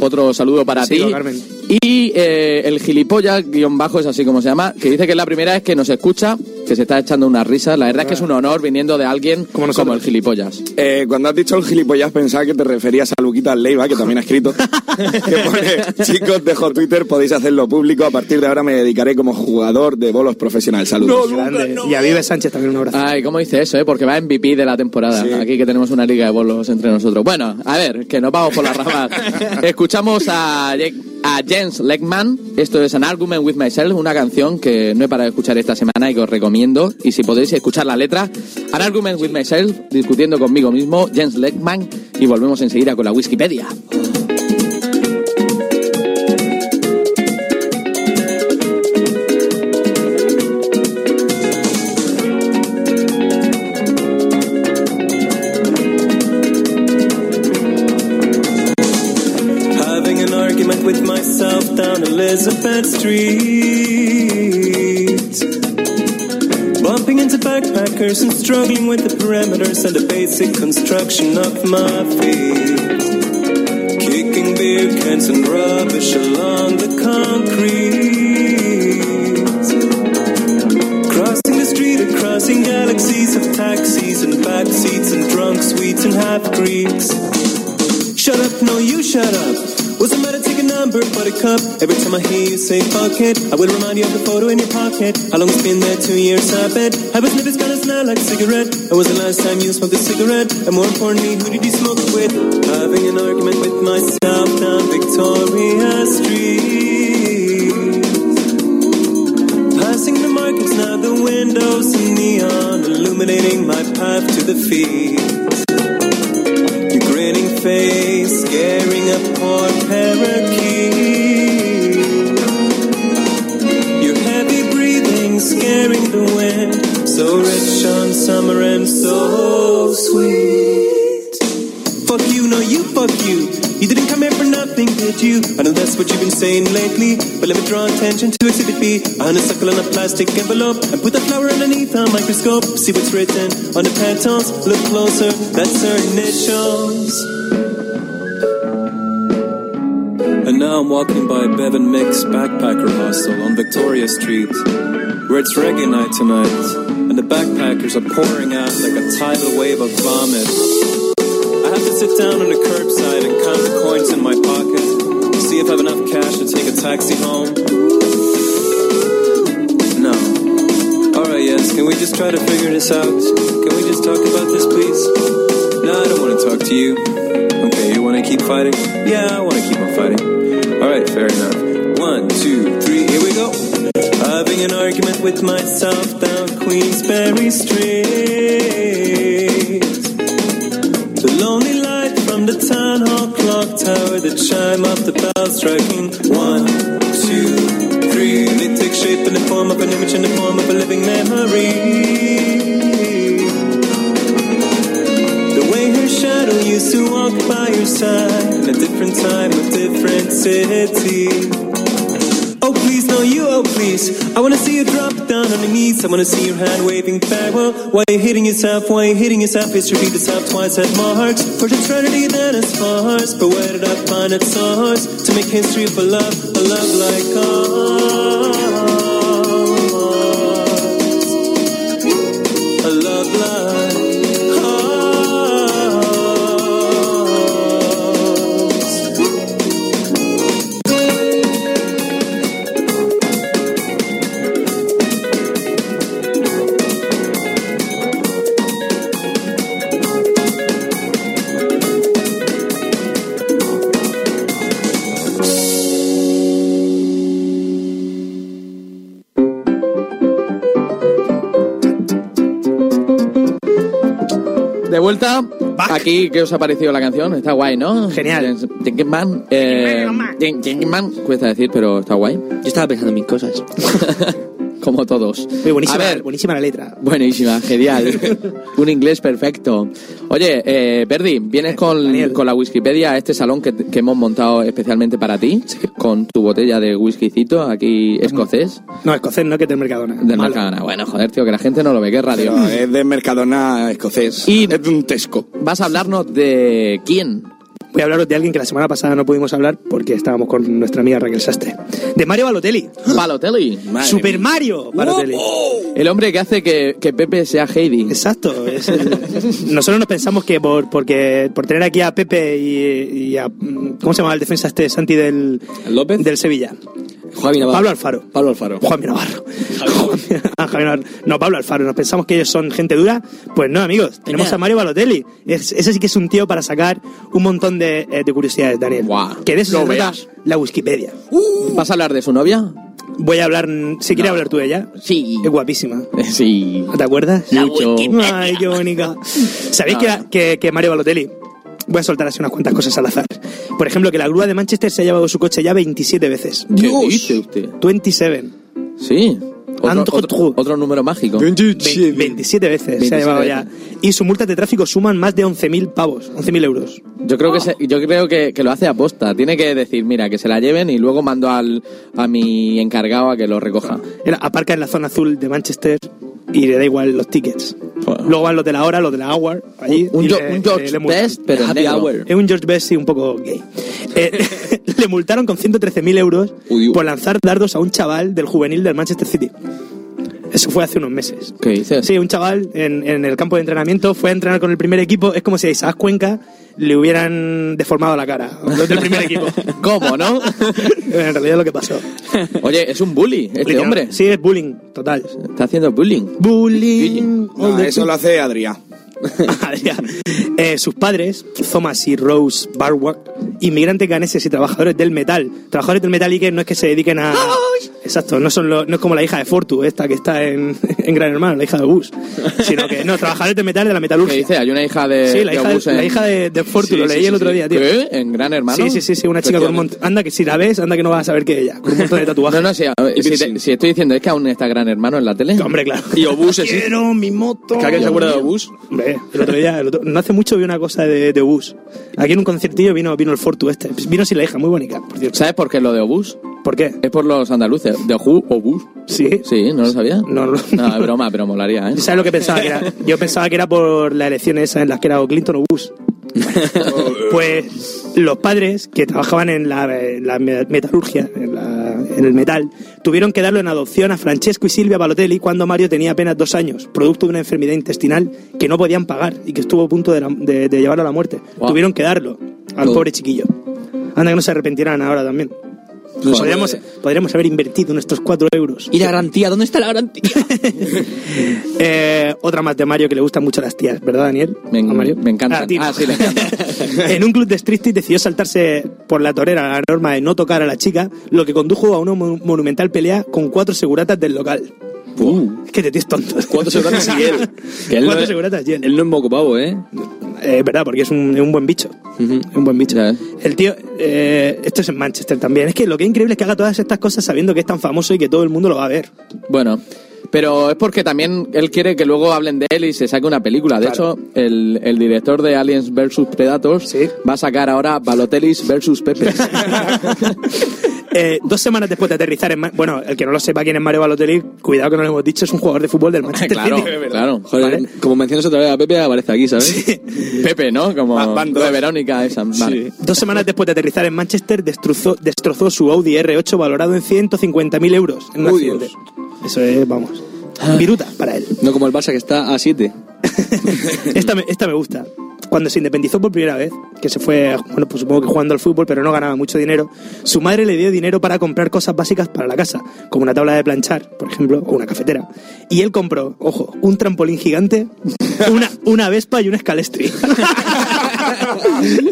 otro saludo para Sigo, ti. Carmen. Y eh, el gilipollas, guion bajo, es así como se llama, que dice que es la primera vez que nos escucha, que se está echando unas risas. La verdad es que es un honor viniendo de alguien Como nosotros. como el gilipollas. Eh, cuando has dicho el gilipollas pensaba que te referías a Luquita Leiva, que también ha escrito, que pone, chicos, dejo Twitter, podéis hacerlo público, a partir de ahora me dedicaré como jugador de bolos profesional. Saludos. Grande. Y a Vive Sánchez también un abrazo. Ay, ¿cómo dice eso, eh? Porque va MVP de la temporada. Sí. Aquí que tenemos una liga de bolos entre nosotros. Bueno, a ver, que nos vamos por las ramas. Escuchamos a, a Jens Leckman. Esto es An Argument With Myself, una canción que no he parado de escuchar esta semana y que os recomiendo y si podéis escuchar la letra, An Argument with Myself, discutiendo conmigo mismo, Jens Leckman y volvemos enseguida con la Wikipedia. Having an argument with myself down Elizabeth Street. Backpackers and struggling with the parameters and the basic construction of my feet. Kicking beer cans and rubbish along the concrete. Crossing the street and crossing galaxies of taxis and backseats and drunk sweets and half Greeks. Shut up, no, you shut up. What's the matter? Take a number, buttercup. Every time I hear you say fuck it, I will remind you of the photo in your pocket. How long it's been there? Two years, I bet. Have a sniff, gonna smell like a cigarette. When was the last time you smoked a cigarette? And more importantly, who did you smoke with? Having an argument with myself down Victoria Street. Passing the markets, now the windows and neon illuminating my path to the feet. Your grinning face, poor parakeet. Your heavy breathing, scaring the wind. So rich on summer and so sweet. Fuck you, no, you fuck you. You didn't come here for nothing, did you? I know that's what you've been saying lately. But let me draw attention to Exhibit B. A honeysuckle on a plastic envelope. And put the flower underneath a microscope. See what's written on the petals. Look closer, that's her initials. And now I'm walking by Bevan Mix Backpacker Hostel on Victoria Street, where it's reggae night tonight, and the backpackers are pouring out like a tidal wave of vomit. I have to sit down on the curbside and count the coins in my pocket, see if I have enough cash to take a taxi home. No. Alright, yes, can we just try to figure this out? Can we just talk about this, please? No, I don't want to talk to you. Okay, you want to keep fighting? Yeah, I want to keep on fighting. Alright, fair enough. One, two, three, here we go. Having an argument with myself down Queensberry Street. The lonely light from the town hall clock tower, the chime of the bell striking one, two, three. They take shape in the form of an image, in the form of a living memory. Used to walk by your side in a different time, a different city. Oh please, no you, oh please. I wanna see you drop down on your knees. I wanna see your hand waving farewell. Why are you hitting yourself? Why are you hitting yourself? History repeat itself twice at March. First eternity, then as farce. But where did I find its source? To make history for love, a love like ours. Aquí, ¿qué os ha parecido la canción? Está guay, ¿no? Genial. Gentleman, eh, Gen- Gentleman, cuesta decir, pero está guay. Yo estaba pensando en mis cosas. Como todos. Muy buenísima, A ver, buenísima la letra. buenísima, genial. Un inglés perfecto. Oye, eh, Verdi, vienes con, con la Wikipedia a este salón que, que hemos montado especialmente para ti, con tu botella de whiskycito aquí escocés No, escocés no, que es del Mercadona. del Malo. Mercadona. Bueno, joder, tío, que la gente no lo ve, que es radio. No, es de Mercadona escocés. Y- es de un Tesco. Vas a hablarnos de quién. Voy a hablaros de alguien que la semana pasada no pudimos hablar porque estábamos con nuestra amiga Raquel Sastre. De Mario Balotelli. Balotelli. Madre Super mía. Mario Balotelli. El hombre que hace que, que Pepe sea Heidi. Exacto. es Nosotros nos pensamos que por, porque, por tener aquí a Pepe y, y a... ¿Cómo se llama el defensa este Santi del, ¿López? del Sevilla? Javi Navarro. Pablo Alfaro. Pablo Alfaro. Juan Navarro. Ah, Javi Navarro. No, Pablo Alfaro. Nos pensamos que ellos son gente dura. Pues no, amigos. Tenemos a Mario Balotelli. Es- ese sí que es un tío para sacar un montón de, eh, de curiosidades, Daniel. Guau. Que de eso Lo se trata veas. la Wikipedia. ¿Vas a hablar de su novia? Voy a hablar... Si quieres hablar tú de ella. Sí. Es guapísima. Sí. ¿Te acuerdas? Mucho. Ay, qué bonita. ¿Sabéis que, que, que Mario Balotelli? Voy a soltar así unas cuantas cosas al azar. Por ejemplo, que la grúa de Manchester se ha llevado su coche ya 27 veces. ¿Qué dice usted? 27. Sí. Otro, número mágico. Ve- 27 veces se 27 ha llevado ya. Y sus multas de tráfico suman más de 11.000 pavos, 11.000 euros. Yo creo que se- yo creo que, que lo hace aposta. Tiene que decir, mira, que se la lleven y luego mando al, a mi encargado a que lo recoja. Aparca en la zona azul de Manchester y le da igual los tickets. Luego van los de la hora, los de la hour, allí. Un, y Jo- le- un George le-. Best, pero en Happy negro. hour. Es un George Best sí, un poco gay. Eh, le multaron con 113.000 euros uy. por lanzar dardos a un chaval del juvenil del Manchester City. Eso fue hace unos meses. ¿Qué dices? Sí, un chaval en, en el campo de entrenamiento fue a entrenar con el primer equipo. Es como si a Isaac Cuenca le hubieran deformado la cara. Los del primer equipo. ¿Cómo, no? en realidad es lo que pasó. Oye, es un bully, este Literal- hombre. Sí, es bullying, total. Está haciendo bullying. Bullying. No, all the eso lo hace Adrián. Eh, sus padres, Thomas y Rose Barwack, inmigrantes ganeses y trabajadores del metal. Trabajadores del metal y que no es que se dediquen a. Exacto, no, son lo- no es como la hija de Fortu, esta que está en, en Gran Hermano, la hija de Bus. Sino que, no, trabajadores del metal de la ¿Qué metalurgia. dice? Hay una hija de. Sí, la de hija, Obus de, la hija de, de Fortu, Sí, lo leí sí, el otro día, tío. ¿Qué? ¿En Gran Hermano? Sí, sí, sí, sí, una chica con un montón. Anda, que si la ves, anda que no vas a saber que ella, con un montón de tatuajes. No, no, si, te- si estoy diciendo es que aún está Gran Hermano en la tele. Hombre, claro. Y Obús existe. Quiero mi moto. ¿Que alguien se acuerda de Obús? Hombre, el otro día, el otro- no hace mucho vi una cosa de, de Obús. Aquí en un conciertillo vino, vino el Fortu este. Vino sin la hija, muy bonita, por cierto. ¿Sabes por qué es lo de Obús? ¿Por qué? Es por los andaluces. ¿De Ojú, Obús? Sí. Sí, ¿no lo sabía? No, no. No, es broma, pero molaría, ¿eh? ¿Sabes lo que pensaba que era? Yo pensaba que era por las elecciones esas en las que era o Clinton o Bush. pues los padres que trabajaban en la, metalurgia, en, la- en el metal, tuvieron que darlo en adopción a Francesco y Silvia Balotelli cuando Mario tenía apenas dos años, producto de una enfermedad intestinal que no podían pagar y que estuvo a punto de, la- de- de llevarlo a la muerte. Wow. Tuvieron que darlo al Todo. pobre chiquillo. Anda que no se arrepentirán ahora también. Se podríamos, podríamos haber invertido nuestros cuatro euros. ¿Y la garantía? ¿Dónde está la garantía? Eh, otra más de Mario que le gustan mucho a las tías, ¿verdad, Daniel? Me, ¿A Mario? me encanta. Ah. Ah, sí, le encanta. en un club de striptease decidió saltarse por la torera la norma de no tocar a la chica, lo que condujo a una mon- monumental pelea con cuatro seguratas del local. Es que te tío es tonto. ¿Cuántos seguratas y él? Que él Cuatro no seguratas y él. Él no es moco pavo, ¿eh? Eh, Es verdad, porque es un, es un buen bicho. Ujú. Es un buen bicho. Ya ves. El tío, eh, esto es en Manchester también. Es que lo que es increíble es que haga todas estas cosas sabiendo que es tan famoso y que todo el mundo lo va a ver. Bueno, pero es porque también él quiere que luego hablen de él y se saque una película. De Claro. hecho, el, el director de Aliens vs Predators Sí. va a sacar ahora Balotellis vs Pepe. Eh, dos semanas después de aterrizar en... Ma- Bueno, el que no lo sepa quién es Mario Balotelli, cuidado que no lo hemos dicho, es un jugador de fútbol del Manchester claro, City. claro. Joder, Vale. como mencionas otra vez a Pepe, aparece aquí, ¿sabes? Pepe, ¿no? Como de Verónica esa. Vale. Dos semanas después de aterrizar en Manchester, destrozó, destrozó su Audi R8 valorado en 150.000 euros en un accidente. Eso es, vamos, viruta para él. No como el Barça que está a 7. esta, me, esta me gusta. Cuando se independizó por primera vez, que se fue, bueno, pues supongo que jugando al fútbol, pero no ganaba mucho dinero, su madre le dio dinero para comprar cosas básicas para la casa, como una tabla de planchar, por ejemplo, o una cafetera. Y él compró, ojo, un trampolín gigante, una, una Vespa y un escalestri.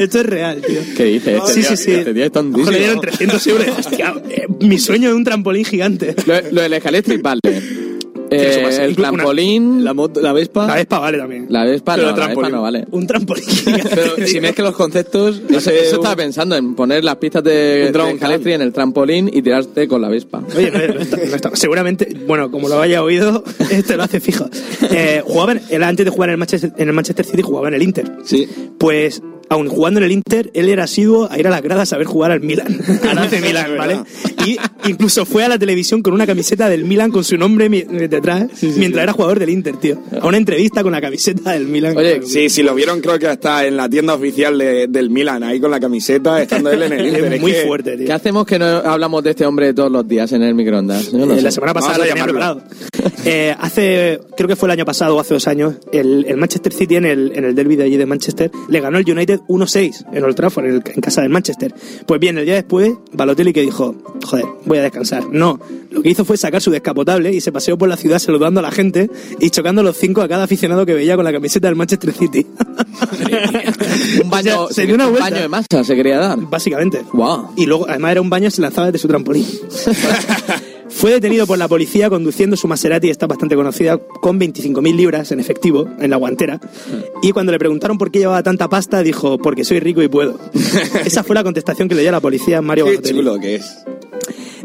Esto es real, tío. ¿Qué dices? Este Sí, sí, sí. Este es le dieron 300 euros. Hostia, eh, mi sueño es un trampolín gigante. Lo, lo del escalestri, vale. Eh, el una- trampolín... La, moto, la Vespa. La Vespa vale también. La Vespa Pero no, la. Vespa no vale. Un trampolín. Pero si mezclas los conceptos, Eso, eso estaba pensando, en poner las pistas de, de escalestri en el trampolín y tirarte con la Vespa. Oye, no, no está- no está- seguramente, bueno, como lo haya oído, este lo hace fijo. Eh, jugaba él antes de jugar en el, Manchester, en el Manchester City, jugaba en el Inter. Sí. Pues, aun jugando en el Inter, él era asiduo a ir a las gradas a ver jugar al Milan. Al AC Milan, ¿vale? Y incluso fue a la televisión con una camiseta del Milan con su nombre detrás, mientras era jugador del Inter, tío. A una entrevista con la camiseta del Milan. Oye, Sí, si lo vieron, creo que está en la tienda oficial de- del Milan, ahí con la camiseta, estando él en el Inter. es muy que- fuerte, tío. ¿Qué hacemos que no hablamos de este hombre todos los días en el microondas? No Eh, la semana pasada lo. Eh, hace, creo que fue el año pasado o hace dos años, el, el Manchester City en el, en el derby de allí de Manchester le ganó el United 1-6 en Old Trafford, en, el- en casa del Manchester. Pues bien, el día después, Balotelli que dijo, joder, voy a descansar. No, lo que hizo fue sacar su descapotable y se paseó por la ciudad saludando a la gente y chocando los cinco a cada aficionado que veía con la camiseta del Manchester City. un baño, O sea, se dio una un vuelta. baño de masa se quería dar. Básicamente. Guau. Y luego, además era un baño, se lanzaba desde su trampolín. Fue detenido por la policía conduciendo su Maserati, está bastante conocida, con 25.000 libras en efectivo en la guantera. Y cuando le preguntaron por qué llevaba tanta pasta, dijo, porque soy rico y puedo. Esa fue la contestación que le dio a la policía Mario Qué chulo que es.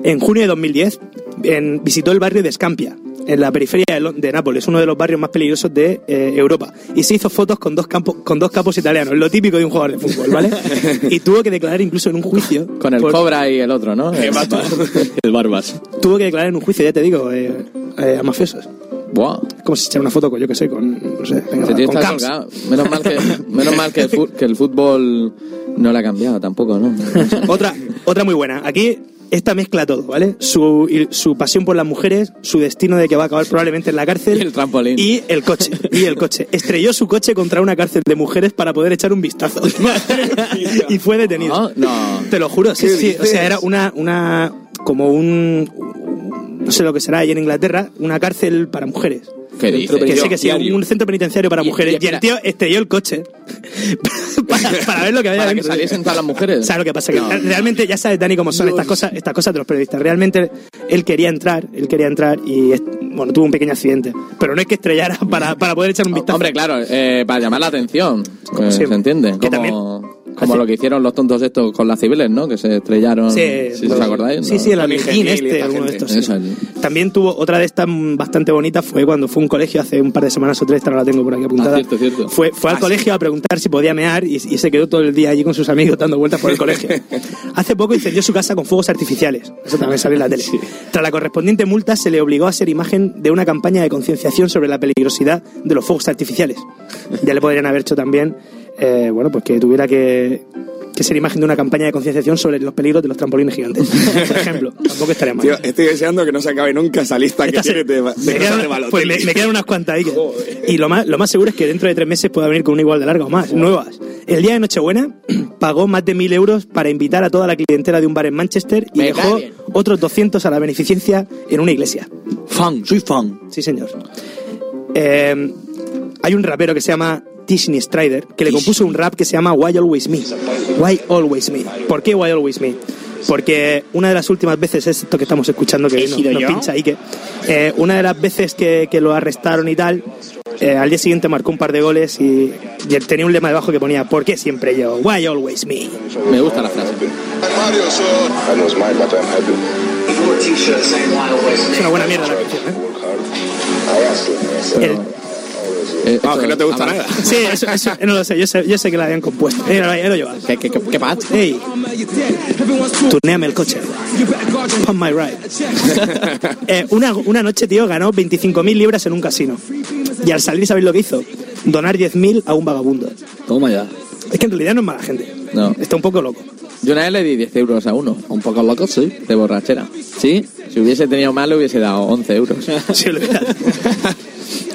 En junio de 2010, en- visitó el barrio de Scampia, en la periferia de, de Nápoles, uno de los barrios más peligrosos de eh, Europa. Y se hizo fotos con dos, campos, con dos capos italianos, lo típico de un jugador de fútbol, ¿vale? y tuvo que declarar incluso en un juicio. Con el por- Cobra y el otro, ¿no? El Barbas. Tuvo que declarar en un juicio, ya te digo, eh, eh, a mafiosos. Buah. Como si echara una foto con, yo qué sé, con, no sé, venga, con Camps. Menos mal que, menos mal que, el, que el fútbol no le ha cambiado tampoco, ¿no? Otra, otra muy buena. Aquí esta mezcla todo, ¿vale? Su, su pasión por las mujeres, su destino de que va a acabar probablemente en la cárcel. Y el trampolín. Y el coche. Y el coche. Estrelló su coche contra una cárcel de mujeres para poder echar un vistazo. y fue detenido. No, no. Te lo juro, sí, ¿Qué sí. O sea, era una, una. como un. No sé lo que será ahí en Inglaterra, una cárcel para mujeres. ¿Qué dices? Que sí, que sí, Diario. un centro penitenciario para Y- mujeres. y Y, el tío estrelló el coche para, para ver lo que había Para que dentro. saliesen todas las mujeres. ¿Sabes lo que pasa? Que realmente, ya sabes, Dani, cómo son estas cosas, estas cosas de los periodistas. Realmente él quería entrar, él quería entrar y, bueno, tuvo un pequeño accidente. Pero no es que estrellara para, para poder echar un vistazo. Hombre, claro, eh, para llamar la atención. eh, Sí. ¿Se entiende? Que Como, también- como lo que hicieron los tontos estos con las civiles, ¿no? Que se estrellaron. Sí, ¿Sí ¿Os acordáis? Sí, ¿no? sí, el y este, alguno de estos. sí. Eso allí. También tuvo otra de estas bastante bonitas, fue cuando fue a un colegio hace un par de semanas o tres, esta no la tengo por aquí apuntada. Ah, cierto, cierto. Fue, fue al colegio a preguntar si podía mear y, y se quedó todo el día allí con sus amigos dando vueltas por el colegio. Hace poco incendió su casa con fuegos artificiales. Eso también salió en la tele. Tras la correspondiente multa, se le obligó a ser imagen de una campaña de concienciación sobre la peligrosidad de los fuegos artificiales. Ya le podrían haber hecho también, eh, bueno, pues que tuviera que, que ser imagen de una campaña de concienciación sobre los peligros de los trampolines gigantes. Por ejemplo, tampoco estaría mal. Tío, estoy deseando que no se acabe nunca esa lista que se- tiene de, de me, cosas de quedan, pues me, me quedan unas cuantas ahí. que- Y lo más, lo más seguro es que dentro de tres meses pueda venir con una igual de larga o más, nuevas. El día de Nochebuena pagó más de mil euros para invitar a toda la clientela de un bar en Manchester y Me dejó otros 200 a la beneficencia en una iglesia. Fan, soy fan. Sí, señor. Eh, hay un rapero que se llama Disney Strider que le compuso un rap que se llama Why Always Me. Why Always Me. ¿Por qué Why Always Me? Porque una de las últimas veces, es esto que estamos escuchando que nos, nos pincha ahí, que eh, una de las veces que, que lo arrestaron y tal, eh, al día siguiente marcó un par de goles y, tenía un lema debajo que ponía ¿Por qué siempre yo? Why always me? Me gusta la frase. Es una buena mierda la canción, ¿eh? El- Eh, Vamos, que no te gusta ah, nada. sí, eso, eso, no lo sé, yo sé, yo sé que la habían compuesto. Eh, ahí lo llevas. ¿Qué, qué, qué, qué pasa? Hey, turnéame el coche. On my ride. Eh, una, una noche, tío, ganó 25.000 libras en un casino. Y al salir, ¿sabéis lo que hizo? Donar 10.000 a un vagabundo. Toma ya. Es que en realidad no es mala gente. No. Está un poco loco. Yo una vez le di 10 euros a uno. Un poco loco, sí. De borrachera. ¿Sí? Si hubiese tenido mal, le hubiese dado 11 euros. Sí, olvidad.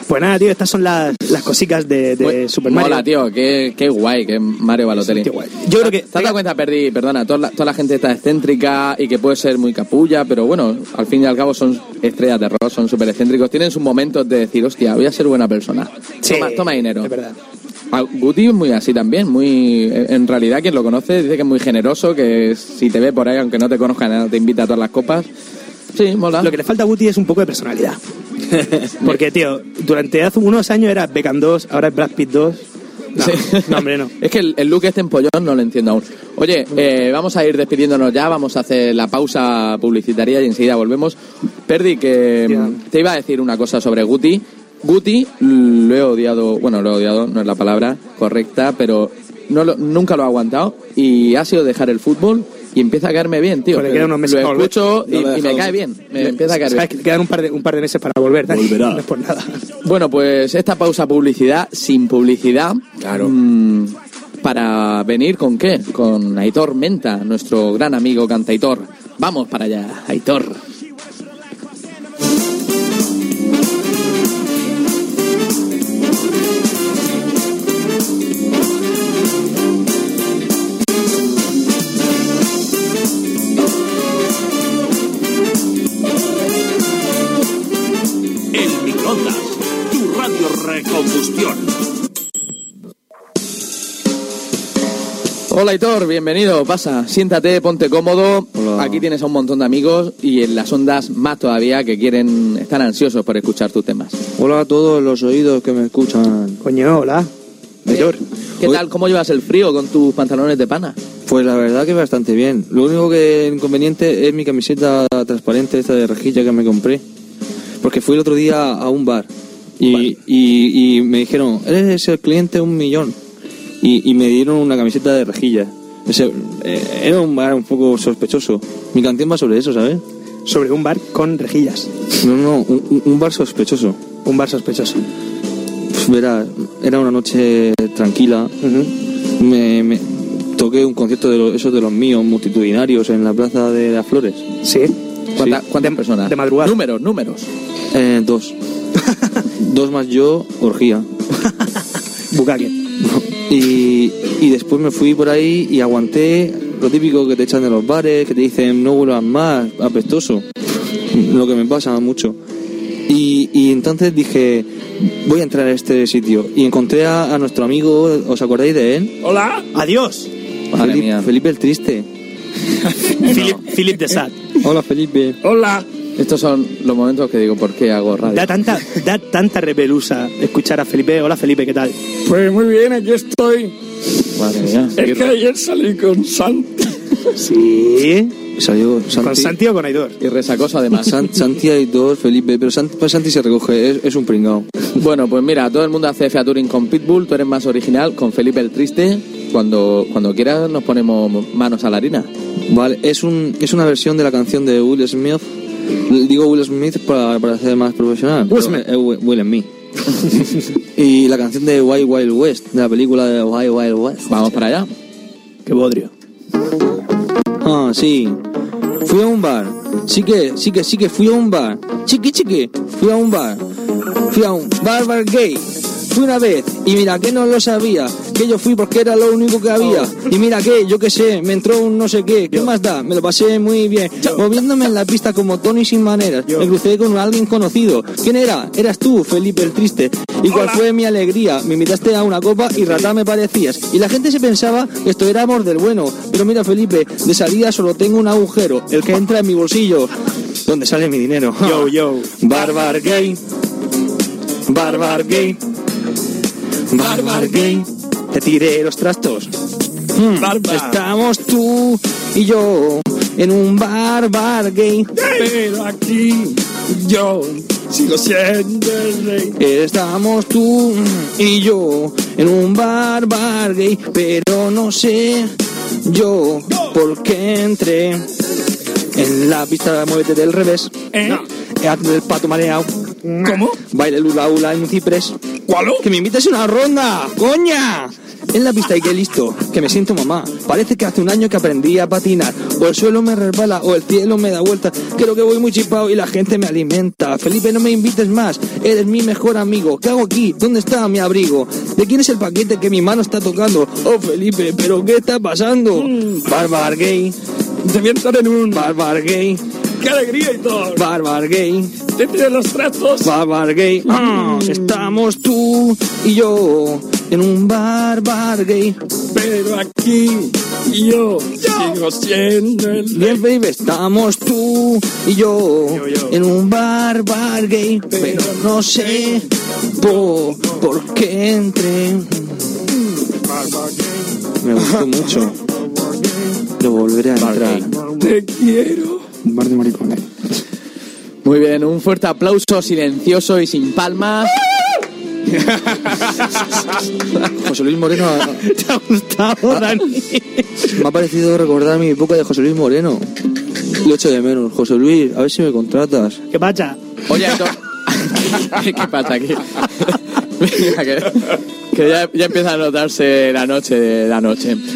Pues nada, tío, estas son las, las cositas de, de Pues, Super Mario. Mola, tío. Qué, qué guay que Mario Balotelli. Qué guay. Yo creo que... ¿Te has dado cuenta, perdí, perdona, toda la, toda la gente está excéntrica y que puede ser muy capulla, pero bueno, al fin y al cabo son estrellas de rock, son súper excéntricos, tienen sus momentos de decir, hostia, voy a ser buena persona. Sí, toma, toma dinero. Es verdad. Ah, Guti es muy así también, muy en realidad quien lo conoce dice que es muy generoso, que si te ve por ahí, aunque no te conozca te invita a todas las copas. Sí, mola. Lo que le falta a Guti es un poco de personalidad. Porque, tío, durante hace unos años era Beckham 2, ahora es Brad Pitt 2. No, Sí. no, hombre, no. Es que el, el look este en pollón no lo entiendo aún. Oye, eh, vamos a ir despidiéndonos ya, vamos a hacer la pausa publicitaria y enseguida volvemos. Perdi, que te iba a decir una cosa sobre Guti. Guti lo he odiado, bueno, lo he odiado, no es la palabra correcta, pero no lo- nunca lo he aguantado y ha sido dejar el fútbol y empieza a caerme bien, tío. Pues le quedan unos meses lo escucho y, No lo y me cae bien, me empieza a caer Sabes bien. que quedan un par de, un par de meses para volver. Volverá. No es por nada. Bueno, pues esta pausa publicidad sin publicidad. Claro. mm, para venir con qué? Con Aitor Menta, nuestro gran amigo cantaitor. Vamos para allá, Aitor. Radio recombustión. Hola Aitor, bienvenido, pasa, siéntate, ponte cómodo. Hola. Aquí tienes a un montón de amigos y en las ondas más todavía que quieren, están ansiosos por escuchar tus temas. Hola a todos los oídos que me escuchan. Coño, hola. Mayor. ¿Qué Hoy- tal? ¿Cómo llevas el frío con tus pantalones de pana? Pues la verdad que bastante bien. Lo único que inconveniente es mi camiseta transparente esta de rejilla que me compré. Porque fui el otro día a un bar y, y- y me dijeron, eres el cliente un millón. Y, y me dieron una camiseta de rejilla. Ese- eh, era un bar un poco sospechoso. Mi canción va sobre eso, ¿sabes? Sobre un bar con rejillas. No, no, un, un- bar sospechoso. Un bar sospechoso. Pues verás, era una noche tranquila. me, me- toqué un concierto de los, esos de los míos, multitudinarios, en la Plaza de las Flores. Sí. ¿Cuánta- Sí. ¿Cuántas personas? de madrugada. Números, números. Eh, dos. dos más yo, orgía. Bucaque. Y, y después me fui por ahí y aguanté lo típico que te echan de los bares, que te dicen no vuelvas más, apestoso. Lo que me pasa mucho. Y, y entonces dije, voy a entrar a este sitio. Y encontré a, a nuestro amigo, ¿os acordáis de él? Hola. Adiós. Madre Felipe, mía. Felipe el Triste. Philip, Philip de Sat. Hola Felipe. Hola. Estos son los momentos que digo, ¿por qué hago radio? Da tanta, da tanta repelusa escuchar a Felipe. Hola Felipe, ¿qué tal? Pues muy bien, aquí estoy. Madre mía. Es que ayer salí con Santi. Sí. Salió ¿Con Santi. Santi o con Aidor? Y resacoso además. San- Santi hay dos, Felipe, pero Santi, pues Santi se recoge, es, es un pringao. Bueno, pues mira, todo el mundo hace featuring con Pitbull, tú eres más original, con Felipe el Triste. Cuando, cuando quieras nos ponemos manos a la harina. Vale, es, un, es una versión de la canción de Will Smith. Digo Will Smith para, para ser más profesional. Will Smith. es Will, Smith. y la canción de Wild Wild West, de la película de Wild Wild West. Vamos para allá. Qué bodrio. Ah, sí. Fui a un bar. Sí que, sí que, sí que fui a un bar. Chiqui, chiqui. Fui a un bar. Fui a un bar, bar gay. Fui una vez y mira que no lo sabía. Que yo fui porque era lo único que había. Y mira que, yo qué sé, me entró un no sé qué. ¿Qué más da? Me lo pasé muy bien. Moviéndome en la pista como Tony sin maneras. Me crucé con alguien conocido. ¿Quién era? Eras tú, Felipe el Triste. ¿Y cuál fue mi alegría? Me invitaste a una copa y rata me parecías. Y la gente se pensaba que esto era amor del bueno. Pero mira, Felipe, de salida solo tengo un agujero, el que entra en mi bolsillo. ¿Dónde sale mi dinero? Yo, yo. Barbar gay. Barbar gay. Barbar gay. Te tiré los trastos. Mm, Estamos tú y yo en un barbar gay. Pero aquí yo sigo siendo el rey. Estamos tú y yo en un bar, bar gay, pero no sé yo por qué entré en la pista muévete del revés. ¿Eh? Hazme el pato mareado. ¿Cómo? Baile lula ula en un ciprés. ¿Cuál? ¡Que me invites a una ronda! ¡Coña! En la pista y que listo, que me siento mamá. Parece que hace un año que aprendí a patinar. O el suelo me resbala o el cielo me da vuelta. Creo que voy muy chipado y la gente me alimenta. Felipe, no me invites más. Eres mi mejor amigo. ¿Qué hago aquí? ¿Dónde está mi abrigo? ¿De quién es el paquete que mi mano está tocando? Oh, Felipe, ¿pero qué está pasando? Barbar gay, Te voy a en un... barbar gay, ¡Qué alegría y todo! barbar gay. Te tiré los trastos. Bar gay. Ah, estamos tú y yo en un bar bar gay. Pero aquí yo sigo siendo el. Bien, baby, estamos tú y yo, en un bar bar gay. Pero no sé por, por qué entré. Me gustó mucho. Lo volveré a entrar. Te quiero. Un bar de maricones. Muy bien, un fuerte aplauso silencioso y sin palmas. José Luis Moreno ha- ¿Te ha gustado, Dani? me ha parecido recordar mi época de José Luis Moreno. Lo echo de menos. José Luis, a ver si me contratas. ¿Qué pasa? Oye, esto- ¿Qué, qué pasa aquí? Mira, que, que ya, ya empieza a notarse la noche de la noche.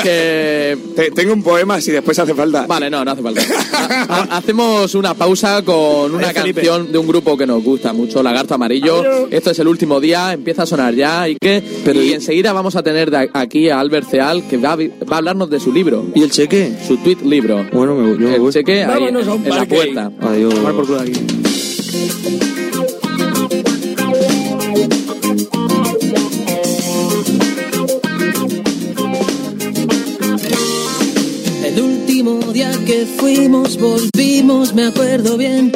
Que Te- tengo un poema si después hace falta. Vale, no, no hace falta. Ha- ha- hacemos una pausa con una canción de un grupo que nos gusta mucho, Lagarto Amarillo. Esto es el último día, empieza a sonar ya y que Pero y y- enseguida vamos a tener de aquí a Albert Ceal que va a, va a hablarnos de su libro, ¿Y el cheque? su tweet libro. Bueno, me, yo me El voy. cheque ahí un en la puerta. Adiós. Por aquí. Día que fuimos, volvimos, me acuerdo bien,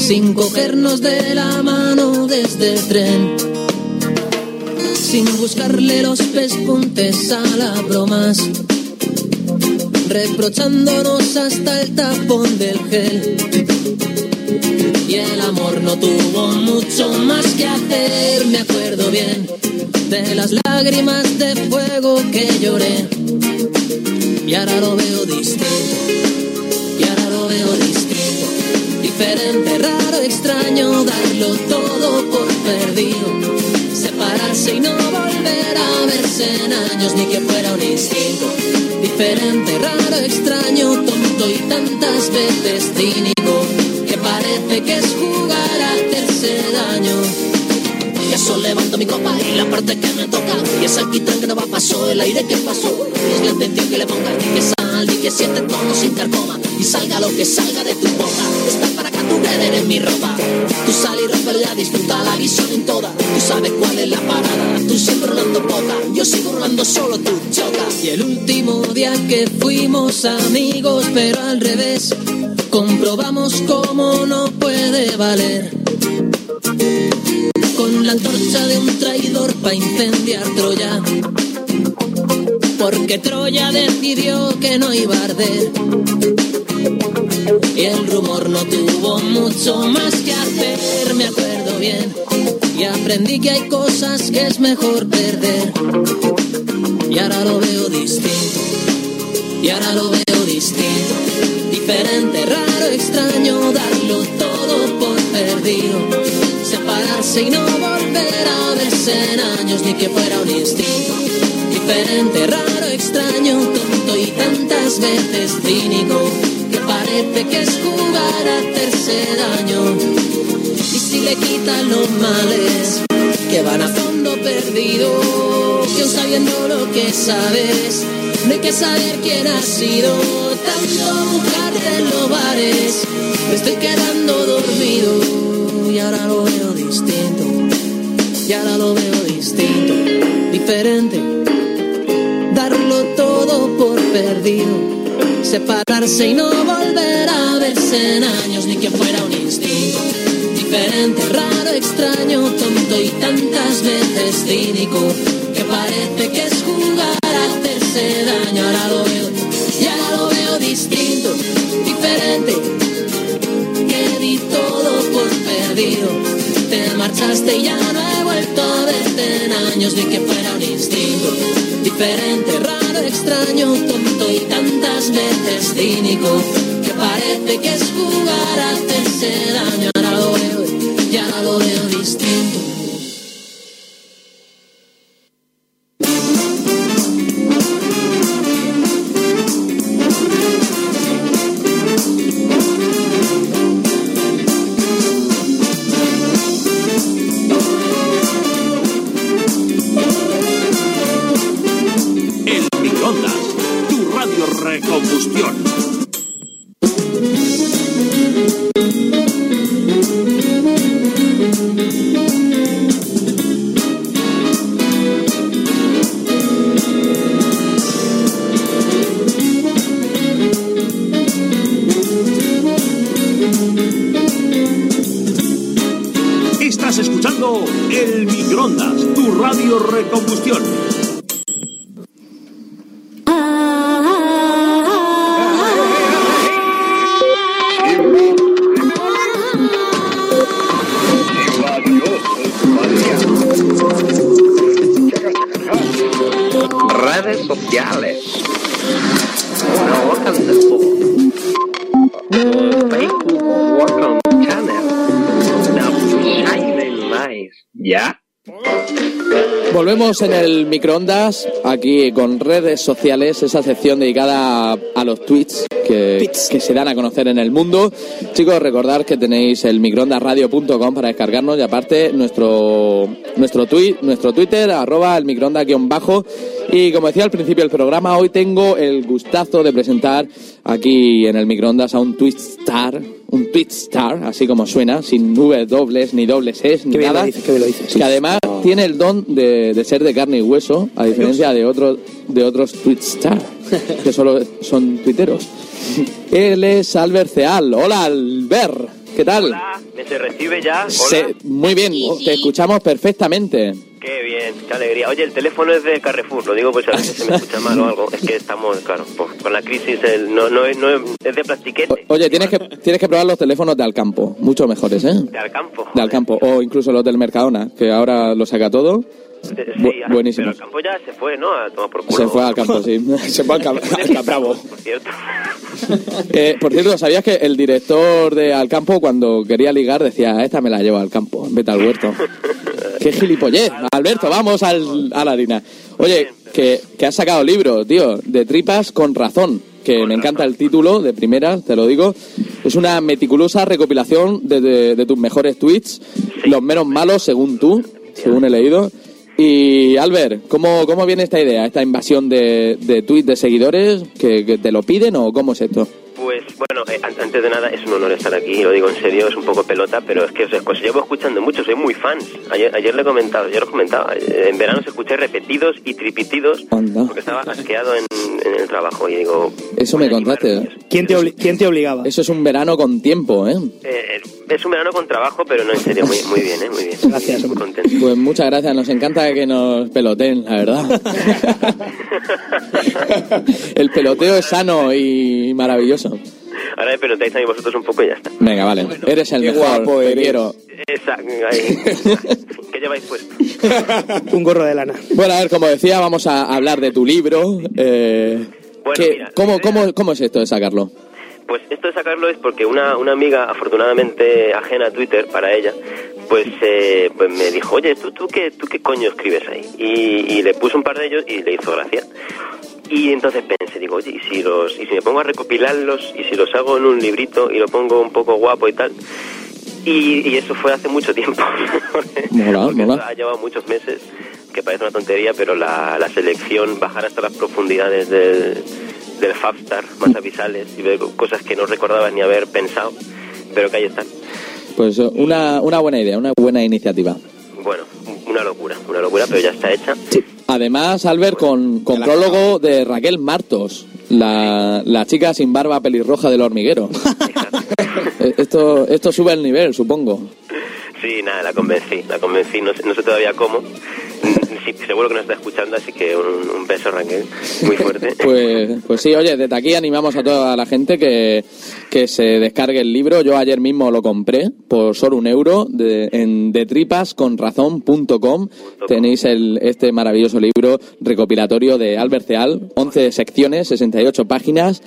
sin cogernos de la mano desde el tren, sin buscarle los pespuntes a la bromas, reprochándonos hasta el tapón del gel. Y el amor no tuvo mucho más que hacer, me acuerdo bien de las lágrimas de fuego que lloré. Y ahora lo veo distinto, y ahora lo veo distinto. Diferente, raro, extraño, darlo todo por perdido. Separarse y no volver a verse en años, ni que fuera un instinto. Diferente, raro, extraño, tonto y tantas veces cínico. Que parece que es jugar a hacerse daño. Y eso levanto mi copa y la parte que me toca. Y esa quitan que no va pasó, el aire que pasó. Es la atención que le ponga que sal y que siente todo sin carcoma. Y salga lo que salga de tu boca. Está para acá tu red en mi ropa. Tú sal y rompe ya, disfruta la visión en toda. Tú sabes cuál es la parada. Tú siempre rolando poca. Yo sigo rolando solo, tú choca. Y el último día que fuimos amigos, pero al revés. Comprobamos cómo no puede valer con la antorcha de un traidor para incendiar Troya. Porque Troya decidió que no iba a arder. Y el rumor no tuvo mucho más que hacer, me acuerdo bien. Y aprendí que hay cosas que es mejor perder. Y ahora lo veo distinto. Y ahora lo veo distinto. Diferente, raro, extraño, darlo todo por perdido separarse y no volver a verse en años ni que fuera un instinto diferente, raro, extraño, tonto y tantas veces cínico que parece que es jugar a hacerse daño. Y si le quitan los males que van a fondo perdido que sabiendo lo que sabes de que saber quién ha sido tanto buscarte en los bares me estoy quedando dormido y ahora lo veo distinto, y ahora lo veo distinto, diferente, darlo todo por perdido, separarse y no volver a verse en años ni que fuera un instinto, diferente, raro, extraño, tonto y tantas veces cínico, que parece que es jugar a hacerse daño, ahora lo veo, y ahora lo veo distinto, diferente, que di todo por perdido. Te marchaste y ya no he vuelto verte en años ni que fuera un instinto. Diferente, raro, extraño, tonto y tantas veces cínico. Que parece que es jugar a hacerse daño. En el microondas, aquí con redes sociales, esa sección dedicada a, los tweets que, que se dan a conocer en el mundo. Chicos, recordad que tenéis el microondasradio.com para descargarnos y aparte nuestro nuestro tweet, nuestro Twitter, arroba el microondas guion bajo. Y como decía al principio del programa, hoy tengo el gustazo de presentar aquí en el microondas a un tweet star, un tweet star, así como suena, sin V dobles ni dobles es ni Qué nada. lo dices, qué lo dices. Que además tiene el don de, de ser de carne y hueso, a diferencia de otros de otros Twitstar, que solo son tuiteros. Él es Albert Ceal. Hola, Albert. ¿Qué tal? Hola, ¿me se recibe ya? Hola. Se- muy bien, te escuchamos perfectamente. Alegría. Oye, el teléfono es de Carrefour, lo digo pues a veces se me escucha mal o algo. Es que estamos, claro, pues, con la crisis el- no, no, es- no es, es de plastiquete, Oye, tienes que, tienes que probar los teléfonos de Alcampo, mucho mejores, ¿eh? de al campo. De Alcampo, o incluso los del Mercadona, que ahora lo saca todo. Sí, ah, buenísimo. pero al campo ya se fue, ¿no? A tomar por culo. Se fue al campo, sí. Se fue al, cam- al Capravo. Por cierto. Eh, por cierto, ¿sabías que el director de Alcampo, cuando quería ligar, decía, esta me la llevo al campo, vete al huerto? ¡Qué gilipollez! Alberto, vamos al, a la harina. Oye, que, que has sacado libro, tío, de tripas con razón, que me encanta el título, de primeras, te lo digo. Es una meticulosa recopilación de, de- de tus mejores tweets, los menos malos según tú, según he leído. Y Albert, ¿cómo, cómo viene esta idea, esta invasión de, de tweets de seguidores? ¿Que, que te lo piden o cómo es esto? Pues bueno, eh, an- antes de nada es un honor estar aquí, lo digo en serio, es un poco pelota, pero es que os, os llevo escuchando mucho, soy muy fans. Ayer, ayer le he comentado, ayer os comentaba, eh, en verano os escuché repetidos y tripitidos porque estaba asqueado en, en el trabajo y digo, Eso me contaste. ¿Quién te, obli- quién te obligaba? Eso es un verano con tiempo, ¿eh? eh, es un verano con trabajo, pero no en serio, muy, muy bien, ¿eh? muy bien. Gracias, muy contento. Pues muchas gracias, nos encanta que nos peloteen, la verdad. El peloteo es sano y maravilloso. Ahora me a mí vosotros un poco y ya está. Venga, vale. Eres el mejor, guapo te quiero. Esa, ahí. ¿Qué lleváis puesto? Un gorro de lana. Bueno, a ver, como decía, vamos a hablar de tu libro. Eh, Bueno, ¿qué- mira, ¿cómo, la idea- cómo, ¿Cómo es esto de sacarlo? Pues esto de sacarlo es porque una, una amiga, afortunadamente ajena a Twitter para ella, pues, eh, pues me dijo, oye, ¿tú, tú, qué, ¿tú qué coño escribes ahí? Y, y le puse un par de ellos y le hizo gracia. Y entonces pensé, digo, oye, ¿y si, los, y si me pongo a recopilarlos y si los hago en un librito y lo pongo un poco guapo y tal? Y, y eso fue hace mucho tiempo. Mola, mola. ha llevado muchos meses, que parece una tontería, pero la, la selección, bajar hasta las profundidades del, del Fabstar, más abisales, y ver cosas que no recordaba ni haber pensado, pero que ahí están. Pues eh, una, una buena idea, una buena iniciativa. Bueno, una locura, una locura, pero ya está hecha. Además, Albert, con, con prólogo de Raquel Martos, la, la chica sin barba pelirroja del hormiguero. Eh, esto, esto sube el nivel, supongo. Sí, nada, la convencí, la convencí, no sé, no sé todavía cómo. Sí, seguro que nos está escuchando, así que un, un beso, Raquel, muy fuerte. Pues, pues sí, oye, desde aquí animamos a toda la gente que, que se descargue el libro. Yo ayer mismo lo compré por solo un euro de, en detripasconrazón.com. Tenéis el, este maravilloso libro recopilatorio de Albert Ceal, 11 secciones, 68 páginas,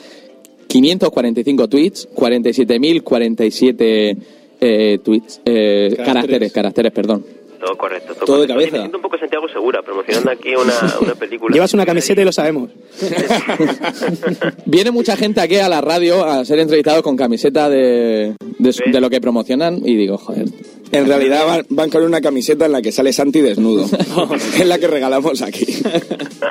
545 tweets, 47.047 eh, tweets, eh, Caracteres. caracteres, caracteres, perdón. Todo correcto. Todo de correcto. Oye, cabeza. Me siento un poco Santiago Segura, promocionando aquí una, una película. Llevas una camiseta y lo sabemos. Viene mucha gente aquí a la radio a ser entrevistados con camiseta de, de, su- de lo que promocionan y digo, joder. En realidad van, van con una camiseta en la que sale Santi desnudo. es la que regalamos aquí.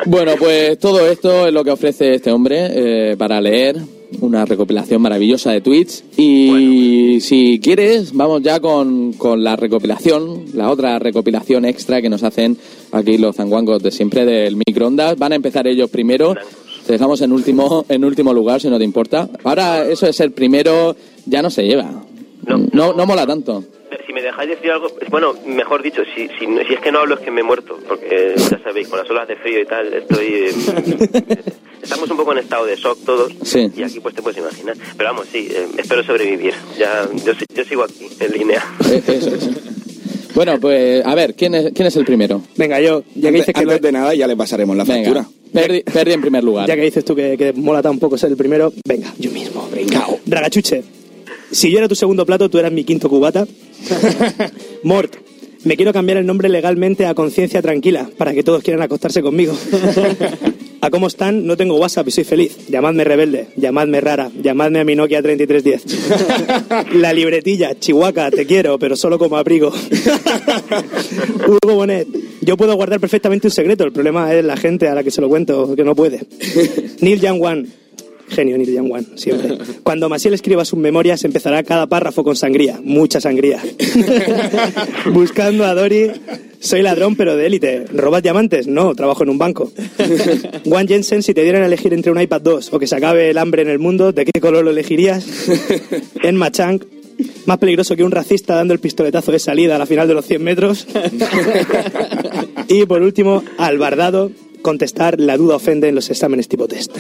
Bueno, pues todo esto es lo que ofrece este hombre eh, para leer una recopilación maravillosa de tweets y si quieres vamos ya con, con la recopilación, la otra recopilación extra que nos hacen aquí los zanguangos de siempre del microondas. Van a empezar ellos primero. Te dejamos en último, en último lugar, si no te importa. Ahora, eso de ser primero ya no se lleva. No, no, mola tanto. Si me dejáis decir algo, bueno, mejor dicho, si, si, si es que no hablo es que me he muerto, porque ya sabéis, con las olas de frío y tal, estoy... eh, estamos un poco en estado de shock todos, Sí. y aquí pues te puedes imaginar. Pero vamos, sí, eh, espero sobrevivir. Ya, yo, yo sigo aquí, en línea. Eh. Bueno, pues a ver, ¿quién es, quién es el primero? Venga, yo, ya que dices que, antes de nada ya le pasaremos la factura. Venga, Perdi, Perdi en primer lugar. ya que dices tú que, que mola tan poco ser el primero, venga, yo mismo. Venga. Dragachuche, si yo era tu segundo plato, tú eras mi quinto cubata. Mort, me quiero cambiar el nombre legalmente a Conciencia Tranquila, para que todos quieran acostarse conmigo. ¿A cómo están? No tengo WhatsApp y soy feliz. Llamadme rebelde, llamadme rara, llamadme a mi Nokia 3310. La libretilla, Chihuahua, te quiero, pero solo como abrigo. Hugo Bonet, yo puedo guardar perfectamente un secreto, el problema es la gente a la que se lo cuento, que no puede. Neil Young Wan, genio Neil Young Wan, siempre. Cuando Maciel escriba sus memorias empezará cada párrafo con sangría, mucha sangría. Buscando a Dory, soy ladrón pero de élite. ¿Robas diamantes? No, trabajo en un banco. Juan Jensen, si te dieran a elegir entre un iPad 2 o que se acabe el hambre en el mundo, ¿de qué color lo elegirías? En Machang, Más peligroso que un racista dando el pistoletazo de salida a la final de los 100 metros. y por último, albardado, contestar la duda ofende en los exámenes tipo test.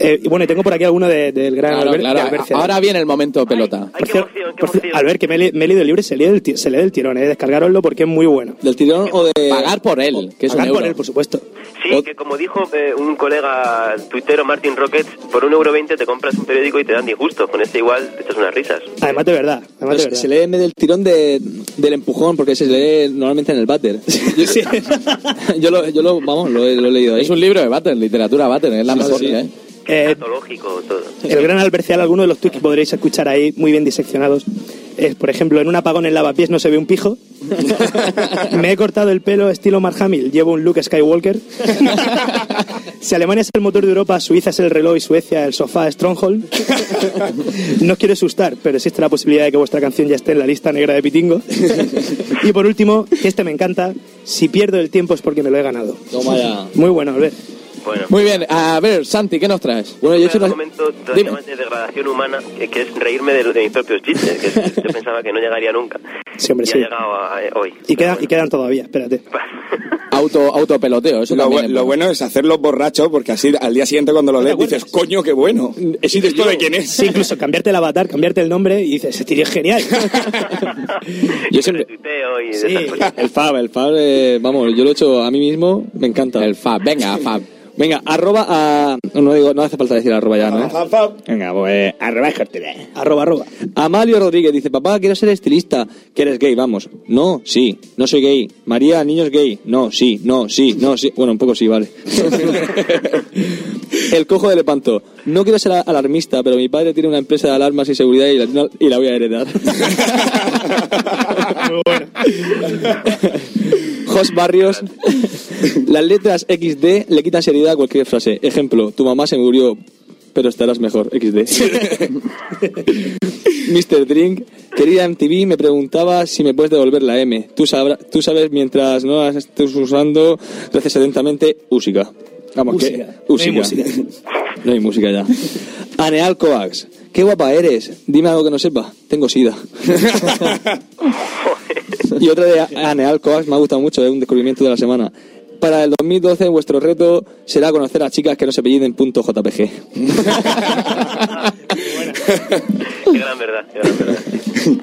Eh, bueno, y tengo por aquí alguno de- del gran Claro, Albert, claro. de Albert Cerán. Ahora viene el momento pelota. Cier- Albert, que me, he le- me he leído el libro y se lee, del se lee del tirón, eh, descargaroslo porque es muy bueno. ¿Del tirón o de...? Pagar por él, que es un Pagar por él, por supuesto. Sí, que como dijo eh, un colega tuitero, Martin Rockets, por un euro veinte te compras un periódico y te dan disgusto. Con este igual te echas unas risas. Además de verdad. Además de Pues verdad. se lee del tirón de, del empujón, porque se lee normalmente en el váter. yo, lo, yo lo, vamos, lo, he- lo he leído ahí. Es un libro de Batter, literatura Batter, es la Sí, mejor. sí. ¿eh? Eh, todo. El gran Albercial, algunos de los tweets que podréis escuchar ahí, muy bien diseccionados, es, por ejemplo, en un apagón en lavapiés no se ve un pijo. Me he cortado el pelo estilo Mark Hamill, llevo un look Skywalker. si Alemania es el motor de Europa, Suiza es el reloj y Suecia el sofá Stronghold. no os quiero asustar, pero existe la posibilidad de que vuestra canción ya esté en la lista negra de Pitingo. y por último, que este me encanta, si pierdo el tiempo es porque me lo he ganado. Toma ya. Muy bueno, Albert. Bueno. Muy bien, a ver, Santi, ¿qué nos traes? Bueno, yo he hecho un momento de degradación humana, que, que es reírme de, de mis propios chistes, que es- yo pensaba que no llegaría nunca. Sí, hombre, y sí. ha llegado a- a- hoy. Y quedan, y quedan todavía, espérate. Auto, autopeloteo, eso Lo, bu- es lo bueno. es hacerlos borrachos porque así al día siguiente cuando lo lees dices, coño, qué bueno. ¿Es esto de quién es? Sí, incluso cambiarte el avatar, cambiarte el nombre y dices, este tío es genial. Yo siempre... Sí. El Fab, el Fab, eh, vamos, yo lo he hecho a mí mismo, me encanta. El Fab, venga, Fab. Venga, arroba a... No, digo, no hace falta decir arroba ya, ¿no? Venga, pues arroba Jorge. arroba, arroba. Amalio Rodríguez dice, papá, quiero ser estilista. ¿Que eres gay? Vamos. No, sí, no soy gay. María, niño es gay. No, sí, no, sí, no, sí. Bueno, un poco sí, vale. El cojo de Lepanto. No quiero ser alarmista, pero mi padre tiene una empresa de alarmas y seguridad y la, y la voy a heredar. Jos Barrios. Las letras XD le quitan seriedad cualquier frase. Ejemplo, tu mamá se murió, pero estarás mejor. XD. Mr. Drink, querida MTV, me preguntaba si me puedes devolver la M. Tú, sabra- tú sabes, mientras no las estés usando, reces atentamente, úsica. Vamos, Música. que... No hay música. No hay música ya. Aneal Coax, qué guapa eres. Dime algo que no sepa. Tengo sida. y otra de Aneal Coax me ha gustado mucho, es un descubrimiento de la semana. Para el 2012 vuestro reto será conocer a chicas que no se apelliden punto .jpg. Qué gran verdad, qué gran verdad.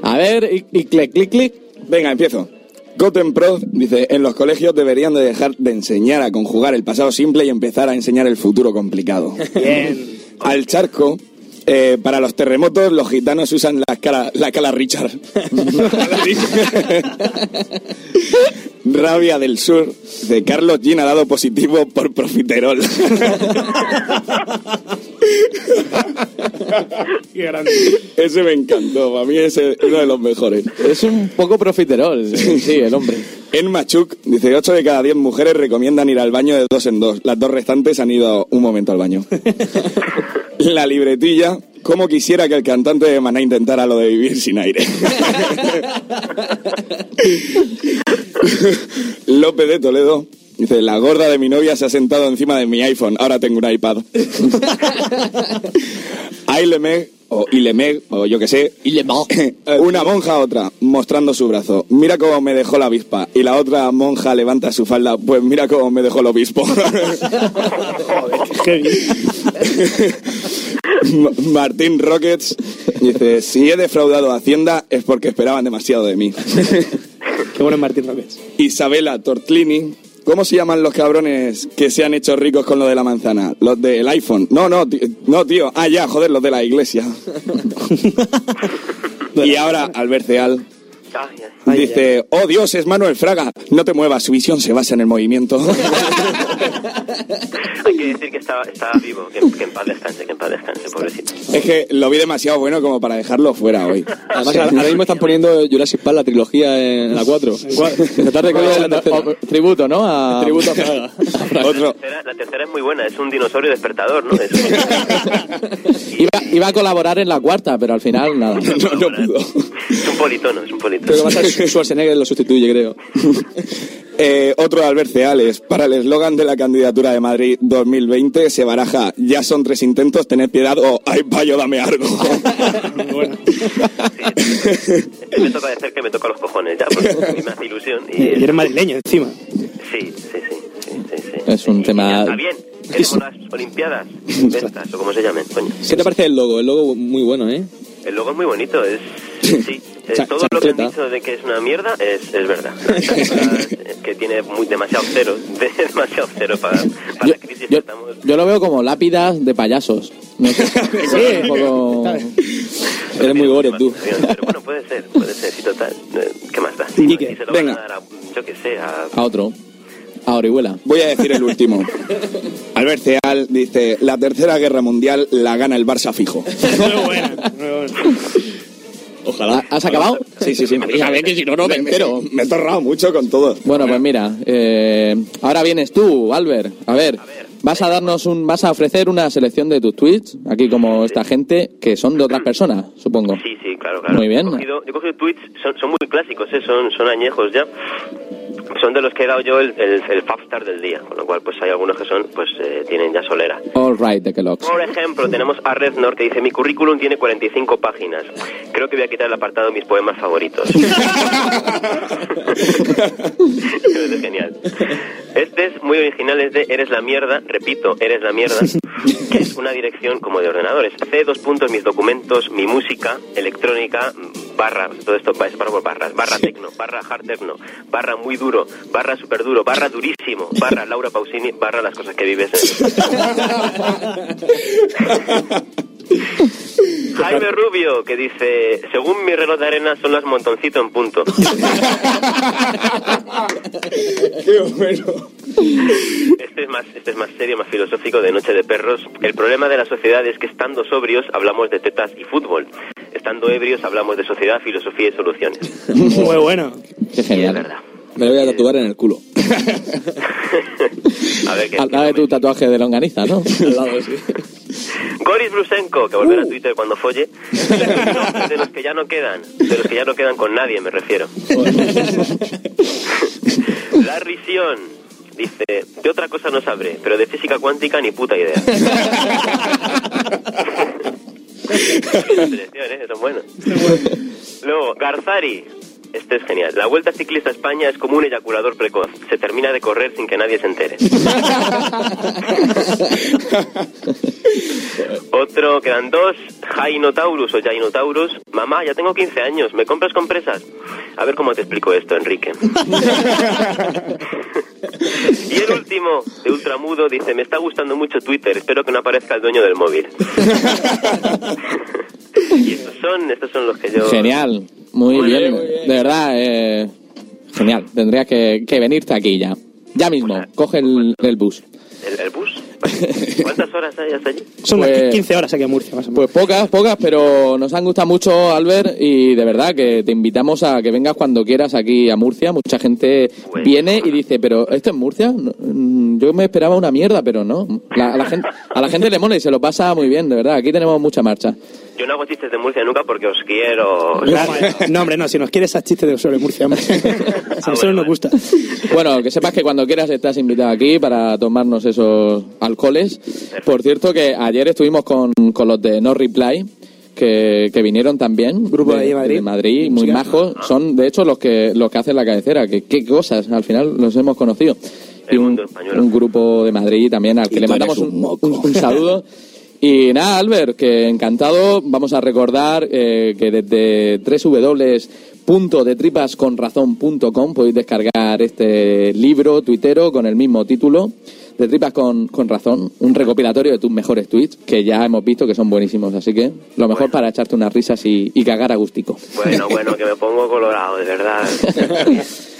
A ver, y, y clic, clic, clic. Venga, empiezo. Gotenprod dice, en los colegios deberían de dejar de enseñar a conjugar el pasado simple y empezar a enseñar el futuro complicado. Bien. Al charco, eh, para los terremotos los gitanos usan la escala, la escala Richard. Rabia del Sur, de Carlos Gin ha dado positivo por profiterol. Qué grande. ese me encantó, para mí es uno de los mejores. Es un poco profiterol, sí, sí, el hombre. En Machuk, dice 8 de cada 10 mujeres recomiendan ir al baño de dos en dos. Las dos restantes han ido un momento al baño. La libretilla, como quisiera que el cantante de Maná intentara lo de vivir sin aire. López de Toledo, dice, la gorda de mi novia se ha sentado encima de mi iPhone, ahora tengo un iPad. Ailemeg, o Ilemeg, o yo que sé, una monja a otra, mostrando su brazo. Mira cómo me dejó la avispa. Y la otra monja levanta su falda. Pues mira cómo me dejó el obispo. Qué Martín Rockets dice: Si he defraudado a Hacienda es porque esperaban demasiado de mí. Qué bueno es Martín Roques. Isabela Tortlini. ¿Cómo se llaman los cabrones que se han hecho ricos con lo de la manzana? Los del iPhone. No, no, ti- no, tío. Ah, ya, joder, los de la iglesia. y ahora, Albert Ceal Ay. dice: Oh Dios, es Manuel Fraga. No te muevas, su visión se basa en el movimiento. Hay que decir que estaba, estaba vivo, que, que en paz descanse, que en paz descanse, pobrecito. es que lo vi demasiado bueno como para dejarlo fuera hoy. Además, ahora mismo están poniendo Jurassic Park, la trilogía en la 4. Esta tarde la tercera. Tributo, ¿no? A... Tributo a Fraga. Otro. La tercera, la tercera es muy buena, es un dinosaurio despertador, ¿no? Es un, Iba, iba a colaborar en la cuarta, pero al final nada. No, no pudo. es un politono, es un politono. Creo que va a ser Schwarzenegger lo sustituye, creo. Eh, otro de Albert Ceales. Para el eslogan de la candidatura de Madrid 2020 se baraja ya son tres intentos, tened piedad o ay payo, dame algo. Me toca decir que me toca los cojones ya, porque me hace ilusión. Y Y, eres madrileño encima. sí, sí, sí, sí, sí, sí. Es un tema... Está bien. Es como las Olimpiadas. Estas, o como se llamen, coño. ¿Qué te parece el logo? El logo muy bueno, ¿eh? El logo es muy bonito, es... Sí, es todo lo que han dicho de que es una mierda es, es verdad. Es que tiene muy, demasiado cero, de- demasiado cero para, para la crisis que Yo, estamos. yo lo veo como lápidas de payasos. No sé, Sí, poco... Eres muy gore, tú. Pero bueno, puede ser, puede ser, sí, total. Eh, ¿Qué más da? ¿Y qué? Si se lo Venga. van a dar a, yo qué sé, a... A otro. A Orihuela. Voy a decir el último. Albert Ceal dice, la tercera guerra mundial la gana el Barça fijo. Muy buena, muy buena. Ojalá. ¿Has acabado? Sí, sí, sí. A ver, que si no, no me entero. Me he torrado mucho con todo. Bueno, pues mira, eh, ahora vienes tú, Albert. A ver, vas a darnos un, vas a ofrecer una selección de tus tweets, aquí como esta gente, que son de otras personas, supongo. Sí, sí, claro, claro. Muy bien. He cogido, he cogido tweets, son, son muy clásicos, ¿eh? son, son añejos ya. Son de los que he dado yo el, el, el Fabstar del día, con lo cual pues hay algunos que son, pues eh, tienen ya solera. All right, de Kellogg's. Por ejemplo, tenemos a Reznor que dice, mi currículum tiene 45 páginas. Creo que voy a quitar el apartado de mis poemas favoritos. es genial. Este es muy original, es de Eres la mierda, repito, Eres la mierda, que es una dirección como de ordenadores. C, dos puntos, mis documentos, mi música, electrónica, barra, todo esto va separado por barras, barra tecno, barra hard techno, barra muy duro, barra super duro, barra durísimo, barra Laura Pausini, barra las cosas que vives. Jaime Rubio, que dice, según mi reloj de arena son las montoncito en punto. Qué bueno. Este es más, este es más serio, más filosófico de Noche de Perros. El problema de la sociedad es que estando sobrios hablamos de tetas y fútbol. Estando ebrios hablamos de sociedad, filosofía y soluciones. Muy bueno. Qué Es genial. verdad. Me lo voy a tatuar en el culo. A ver. Al lado de tu tatuaje de longaniza, ¿no? Al lado, sí. Goris Brusenko, que volverá a Twitter cuando folle. De los que ya no quedan. De los que ya no quedan con nadie, me refiero. La Risión. Dice, de otra cosa no sabré, pero de física cuántica ni puta idea. Selección, ¿eh? Son buenos. Luego, Garzari. Este es genial. La Vuelta Ciclista a España es como un eyaculador precoz. Se termina de correr sin que nadie se entere. Otro, quedan dos. Jainotaurus o Jainotaurus. Mamá, ya tengo 15 años. ¿Me compras compresas? A ver cómo te explico esto, Enrique. y el último, de Ultramudo, dice, me está gustando mucho Twitter. Espero que no aparezca el dueño del móvil. y estos son, estos son los que yo... Genial, muy, Muy bien. bien, muy bien. De verdad, eh, genial. Tendrías que, que venirte aquí ya. Ya mismo, coge el, el bus. ¿El, el bus? ¿Cuántas horas hay hasta allí? Son Pues- unas 15 horas aquí a Murcia, más o menos. Pues pocas, pocas, pero nos han gustado mucho, Albert, y de verdad que te invitamos a que vengas cuando quieras aquí a Murcia. Mucha gente viene y dice, pero ¿esto es Murcia? Mm, Yo me esperaba una mierda, pero no. La- a, la gente, a la gente le mola y se lo pasa muy bien, de verdad. Aquí tenemos mucha marcha. Yo no hago chistes de Murcia nunca porque os quiero. No, hombre, no, si nos quieres esas chistes de sobre Murcia, hombre. A nosotros nos gusta. Bueno, que sepas que cuando quieras estás invitado aquí para tomarnos esos alcoholes. Por cierto, que ayer estuvimos con, con los de No Reply. Que, que vinieron también Grupo de Madrid. de Madrid, muy majos son de hecho los que los que hacen la cabecera que qué cosas al final los hemos conocido y un, un grupo de Madrid también al que Y le mandamos un, un- un saludo y nada Albert que encantado vamos a recordar eh, que desde www.detripasconrazon.com podéis descargar este libro tuitero con el mismo título de tripas con, con razón, un recopilatorio de tus mejores tweets que ya hemos visto que son buenísimos, así que lo mejor para echarte unas risas y, y cagar a gustico. Bueno, bueno, que me pongo colorado, de verdad.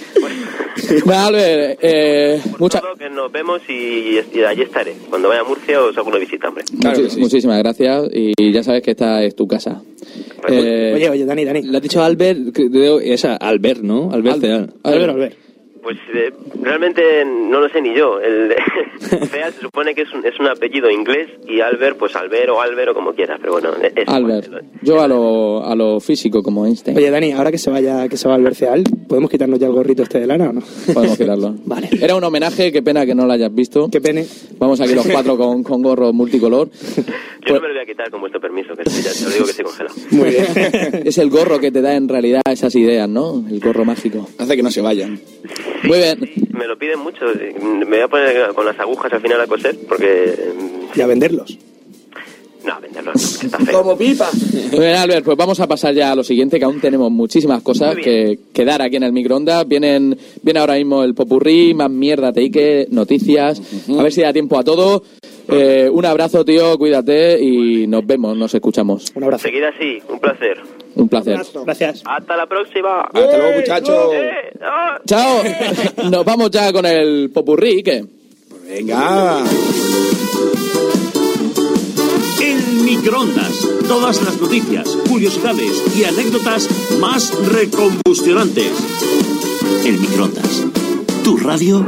Albert, eh, mucha- Todo, que nos vemos y, y allí estaré. Cuando vaya a Murcia os hago una visita, hombre. muchi- muchísimas gracias y ya sabes que esta es tu casa. Eh, Oye, oye, Dani, Dani. Le has dicho Albert, creo- es a Albert, ¿no? Albert Ceal. Albert, Albert. Pues eh, realmente no lo sé ni yo. El Feal se supone que es un, es un apellido inglés y Albert, pues Albert o Albert o como quieras, pero bueno, es Albert. Yo a lo, a lo físico como Einstein. Oye, Dani, ahora que se vaya que se va al Berceal, ¿podemos quitarnos ya el gorrito este de lana o no? Podemos quitarlo. Vale. Era un homenaje, qué pena que no lo hayas visto. Qué pene. Vamos aquí los cuatro con, con gorro multicolor. Yo no me lo voy a quitar con vuestro permiso, que ya te lo digo que estoy congelado. Muy bien. Es el gorro que te da en realidad esas ideas, ¿no? El gorro mágico. Hace que no se vayan. Muy bien. Me lo piden mucho. Me voy a poner con las agujas al final a coser porque... Y a venderlos. No, a venderlo no, que está feo. Como pipa. Muy bien, Albert, pues vamos a pasar ya a lo siguiente, que aún tenemos muchísimas cosas que, que dar aquí en el microondas. Vienen, viene ahora mismo el popurrí, más mierda, teique, noticias. A ver si da tiempo a todo. Eh, un abrazo, tío, cuídate y nos vemos, nos escuchamos. Un abrazo. Seguid así, un placer. Un placer. Gracias. Hasta la próxima. Hasta luego, muchachos. Eh, ah. Chao. Nos vamos ya con el popurrí, ¿qué? Venga. El microondas. Todas las noticias, curiosidades y anécdotas más recombustionantes. El microondas. Tu radio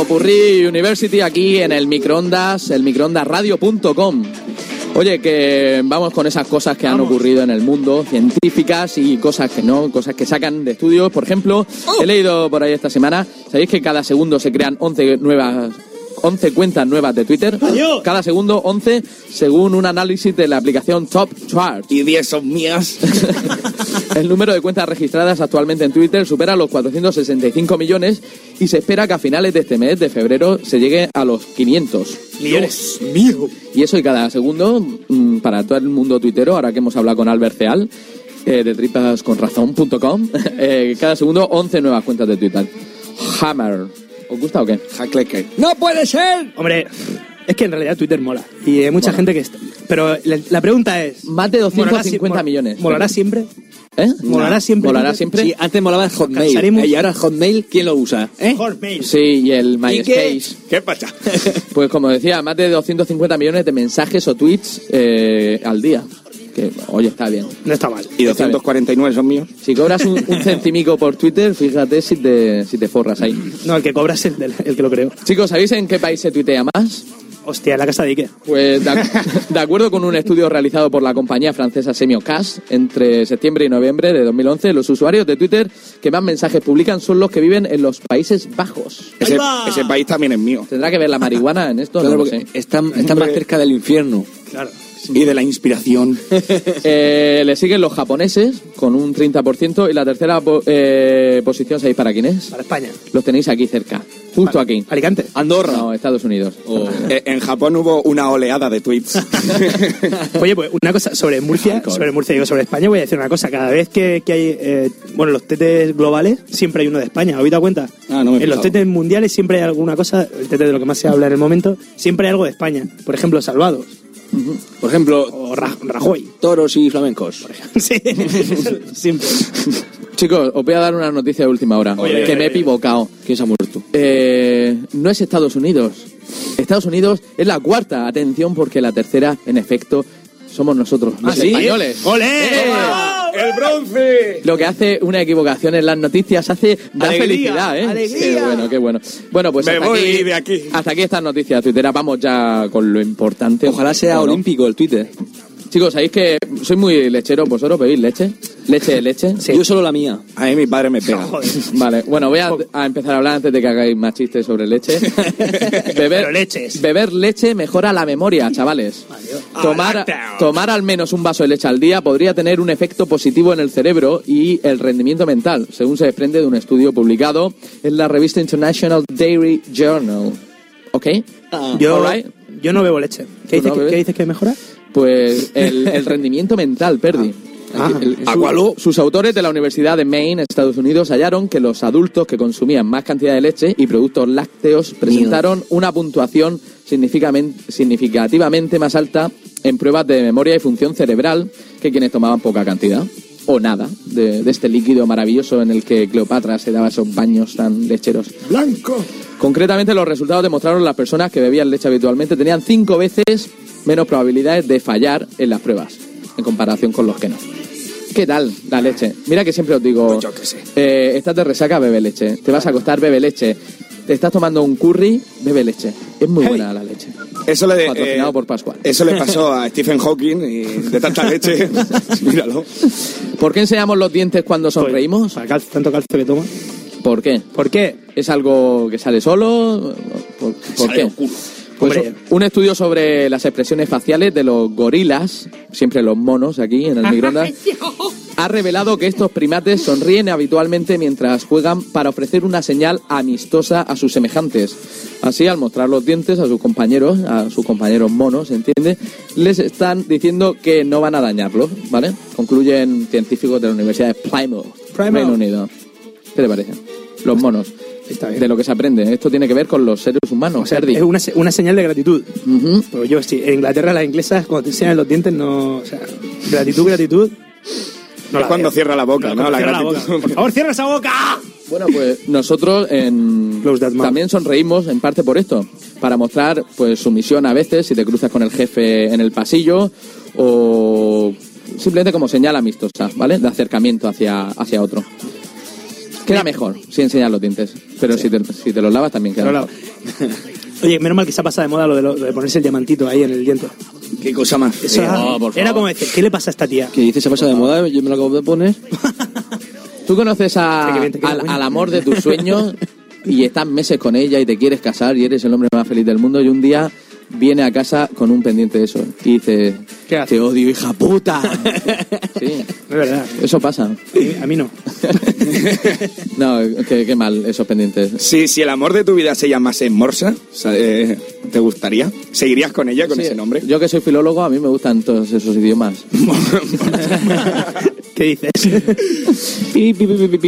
Popurrí University aquí en el microondas, el microondasradio.com. Oye, que vamos con esas cosas que han ocurrido en el mundo, científicas y cosas que no, cosas que sacan de estudios. Por ejemplo, he leído por ahí esta semana, ¿sabéis que cada segundo se crean 11 nuevas 11 cuentas nuevas de Twitter? Cada segundo 11 según un análisis de la aplicación Top Chart. Y 10 son mías. El número de cuentas registradas actualmente en Twitter supera los 465 millones y se espera que a finales de este mes de febrero se llegue a los 500 Millones. mío. Y eso y cada segundo, mm, para todo el mundo tuitero, ahora que hemos hablado con Albert Ceal, eh, de tripasconrazón.com, eh, cada segundo 11 nuevas cuentas de Twitter. Hammer. ¿Os gusta o qué? Jacleque. ¡No puede ser! Hombre, es que en realidad Twitter mola. Y hay mucha gente que... está- Pero la, la pregunta es... Más de ¿molará 250 si- millones. ¿Molará siempre? ¿Eh? ¿Molará siempre? ¿Molará siempre? Sí, antes molaba el Hotmail. Cansaremos. Y ahora el Hotmail, ¿quién lo usa? ¿Eh? Hotmail. Sí, y el ¿Y qué? MySpace. ¿Qué pasa? Pues como decía, más de 250 millones de mensajes o tweets eh, al día. Que, oye, está bien. No está mal. Y 249 son míos. Si cobras un, un centimico por Twitter, fíjate si te, si te forras ahí. No, el que cobra es el, del- el que lo creo. Chicos, ¿sabéis en qué país se tuitea más? Hostia, en la casa de Ike. Pues de, ac- de acuerdo con un estudio realizado por la compañía francesa Semiocast entre septiembre y noviembre de 2011, los usuarios de Twitter que más mensajes publican son los que viven en los Países Bajos. Ese, país también es mío. ¿Tendrá que ver la marihuana en esto? Claro, No lo sé. están, están más cerca del infierno. Claro. Y de la inspiración. Eh, le siguen los japoneses con un 30% y la tercera eh, posición, ¿sabéis para quién es? Para España. Los tenéis aquí cerca, justo aquí. Alicante. Andorra. No, Estados Unidos. Eh, en Japón hubo una oleada de tweets. Oye, pues una cosa sobre Murcia, sobre Murcia, digo, sobre España, voy a decir una cosa. Cada vez que, que hay, eh, bueno, los tetes globales, siempre hay uno de España. ¿Habéis dado cuenta? Ah, no me he en los tetes mundiales siempre hay alguna cosa, el tete de lo que más se habla en el momento, siempre hay algo de España. Por ejemplo, Salvados. Por ejemplo, O Ra- Rajoy. toros y flamencos. sí, siempre. Chicos, os voy a dar una noticia de última hora, Oye, que oye, me he equivocado. ¿Quién se ha muerto? Eh, no es Estados Unidos. Estados Unidos es la cuarta. Atención, porque la tercera, en efecto, somos nosotros, los ¿sí? españoles. ¡Olé! ¡Eh! ¡El bronce! Lo que hace una equivocación en las noticias hace da Alegría, felicidad, ¿eh? alegría. Qué bueno, qué bueno. Bueno, pues Me hasta voy aquí, de aquí. Hasta aquí estas noticias tuiteras. Vamos ya con lo importante. Ojalá sea olímpico el Twitter. Chicos, ¿sabéis que soy muy lechero? ¿Vosotros bebéis leche? ¿Leche, leche? Yo solo la mía. A mí mi padre me pega. Vale, bueno, voy a, a empezar a hablar antes de que hagáis más chistes sobre leche. beber, Pero leches. beber leche mejora la memoria, chavales. Tomar, tomar al menos un vaso de leche al día podría tener un efecto positivo en el cerebro y el rendimiento mental, según se desprende de un estudio publicado en la revista International Dairy Journal. ¿Ok? Yo, yo no bebo leche. ¿Qué ¿Tú no dices, que? ¿qué dices que mejora? Pues el, el rendimiento mental, Perdi. Ah. Su- Agualó. sus autores de la Universidad de Maine, Estados Unidos, hallaron que los adultos que consumían más cantidad de leche y productos lácteos presentaron una puntuación significativamente más alta en pruebas de memoria y función cerebral que quienes tomaban poca cantidad o nada de, de este líquido maravilloso en el que Cleopatra se daba esos baños tan lecheros. Blanco. Concretamente, los resultados demostraron que las personas que bebían leche habitualmente tenían cinco veces menos probabilidades de fallar en las pruebas en comparación con los que no. ¿Qué tal la leche? Mira que siempre os digo, Pues yo qué sé. eh, estás de resaca, bebe leche. Te vas a acostar, bebe leche. Te estás tomando un curry, bebe leche. Es muy Hey. buena la leche. Eso le, Patrocinado eh, por Pascual. eso le pasó a Stephen Hawking y de tanta leche. míralo. ¿Por qué enseñamos los dientes cuando sonreímos? Para cal- tanto calcio que toma. ¿Por qué? ¿Por qué? ¿Es algo que sale solo? ¿Por, por Sale qué? del culo. Pues Hombre. un estudio sobre las expresiones faciales de los gorilas, siempre los monos aquí en el microondas, ha revelado que estos primates sonríen habitualmente mientras juegan para ofrecer una señal amistosa a sus semejantes. Así, al mostrar los dientes a sus compañeros, a sus compañeros monos, ¿entiende? Les están diciendo que no van a dañarlos, ¿vale? Concluyen científicos de la Universidad de Plymouth, Plymouth. Reino Unido. ¿Qué te parece? Los monos. Está bien. De lo que se aprende. Esto tiene que ver con los seres humanos. O sea, Serdi. es una, una señal de gratitud. Ujú. Pero yo, sí, en Inglaterra las inglesas, cuando te enseñan los dientes, no. O sea, gratitud, gratitud. No es la cuando veo. cierra la boca, ¿no? La boca. Por favor, cierra esa boca. Bueno, pues nosotros en- Close that mouth. también sonreímos en parte por esto, para mostrar pues sumisión a veces si te cruzas con el jefe en el pasillo o simplemente como señal amistosa, ¿vale? De acercamiento hacia, hacia otro. Queda mejor si enseñas los dientes, pero si, te, si te los lavas también queda mejor. Oye, menos mal que se ha pasado de moda lo de, lo- de ponerse el diamantito ahí en el diente. Qué cosa más Eso era, no, por era favor. como decir, ¿qué le pasa a esta tía? Que dice se pasa de moda, yo me lo acabo de poner. Tú conoces a- bien, al, al amor de tus sueños y estás meses con ella y te quieres casar y eres el hombre más feliz del mundo y un día viene a casa con un pendiente de eso y dice, ¿Qué hace? te odio, hija puta. sí, Es verdad. eso pasa. A mí- no. No, qué, qué mal esos pendientes. Si, si el amor de tu vida se llamase Morsa, eh, ¿te gustaría? ¿Seguirías con ella con Sí, ese nombre? Yo que soy filólogo, a mí me gustan todos esos idiomas. ¿Qué dices?